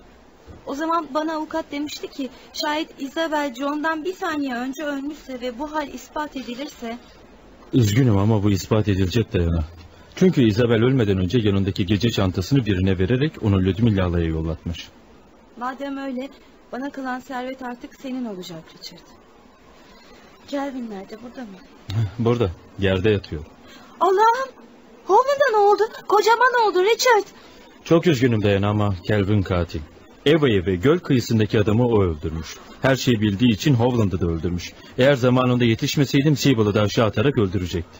O zaman bana avukat demişti ki şayet Isabel John'dan bir saniye önce ölmüşse ve bu hal ispat edilirse Üzgünüm ama bu ispat edilecek Dayana. Çünkü Isabel ölmeden önce yanındaki gece çantasını birine vererek onu Ludmilla Ala'ya yollatmış. madem öyle bana kalan servet artık senin olacak Richard. Kelvin nerede burada mı? Burada, yerde yatıyor. Allah'ım! Holman'da ne oldu? Kocaman oldu Richard. Çok üzgünüm Dayana ama Kelvin katil. Eva'yı ve göl kıyısındaki adamı o öldürmüş. Her şeyi bildiği için Hovland'ı da öldürmüş. Eğer zamanında yetişmeseydim Sibyl'ı da aşağı atarak öldürecekti.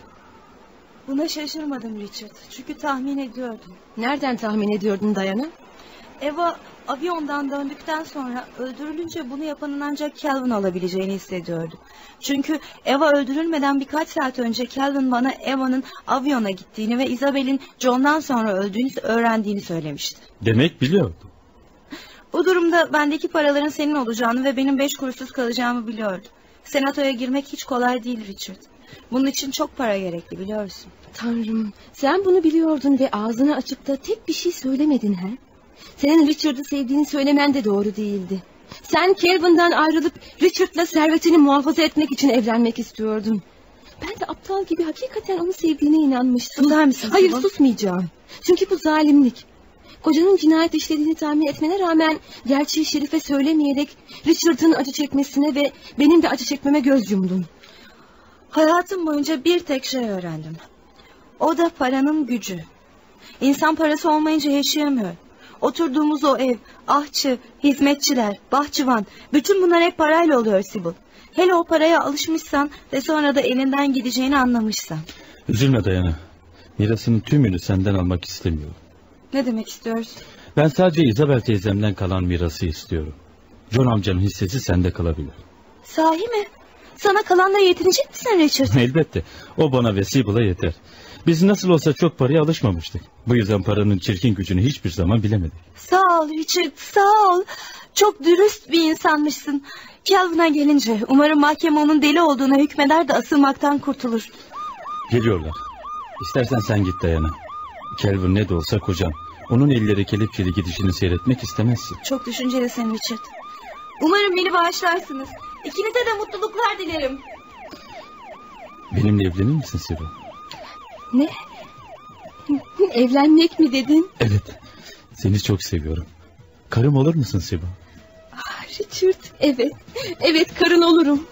Buna şaşırmadım Richard. Çünkü tahmin ediyordum. Nereden tahmin ediyordun Dayana? Eva avyondan döndükten sonra öldürülünce bunu yapanın ancak Calvin olabileceğini hissediyordu. Çünkü Eva öldürülmeden birkaç saat önce Calvin bana Eva'nın avyona gittiğini ve Isabel'in John'dan sonra öldüğünü öğrendiğini söylemişti. Demek biliyordu. Bu durumda bendeki paraların senin olacağını ve benim beş kuruşsuz kalacağımı biliyordu. Senatoya girmek hiç kolay değil Richard. Bunun için çok para gerekli biliyorsun. Tanrım sen bunu biliyordun ve ağzını açıp da tek bir şey söylemedin ha? Senin Richard'ı sevdiğini söylemen de doğru değildi. Sen Calvin'dan ayrılıp Richard'la servetini muhafaza etmek için evlenmek istiyordun. Ben de aptal gibi hakikaten onu sevdiğine inanmıştım. Susar mısın Hayır susmayacağım. Çünkü bu zalimlik. Kocanın cinayet işlediğini tahmin etmene rağmen gerçeği Şerif'e söylemeyerek Richard'ın acı çekmesine ve benim de acı çekmeme göz yumdun. Hayatım boyunca bir tek şey öğrendim. O da paranın gücü. İnsan parası olmayınca yaşayamıyor. Oturduğumuz o ev, ahçı, hizmetçiler, bahçıvan, bütün bunlar hep parayla oluyor Sibyl. Hele o paraya alışmışsan ve sonra da elinden gideceğini anlamışsan. Üzülme Dayana. Mirasının tümünü senden almak istemiyorum. Ne demek istiyorsun? Ben sadece Isabel teyzemden kalan mirası istiyorum. John amcanın hissesi sende kalabilir. Sahi mi? Sana kalanla yetinecek misin Richard? Elbette. O bana ve Sibyl'a yeter. Biz nasıl olsa çok paraya alışmamıştık. Bu yüzden paranın çirkin gücünü hiçbir zaman bilemedik. Sağ ol Richard, sağ ol. Çok dürüst bir insanmışsın. Calvin'a gelince umarım mahkeme onun deli olduğuna hükmeder de asılmaktan kurtulur. Geliyorlar. İstersen sen git Dayana. Kelvin ne de olsa kocam. Onun elleri kelepçeli gidişini seyretmek istemezsin. Çok düşüncelisin Richard. Umarım beni bağışlarsınız. İkinize de mutluluklar dilerim. Benimle evlenir misin Sibyl? Ne? Evlenmek mi dedin? Evet. Seni çok seviyorum. Karım olur musun Sibyl? Ah, Richard evet. Evet karın olurum.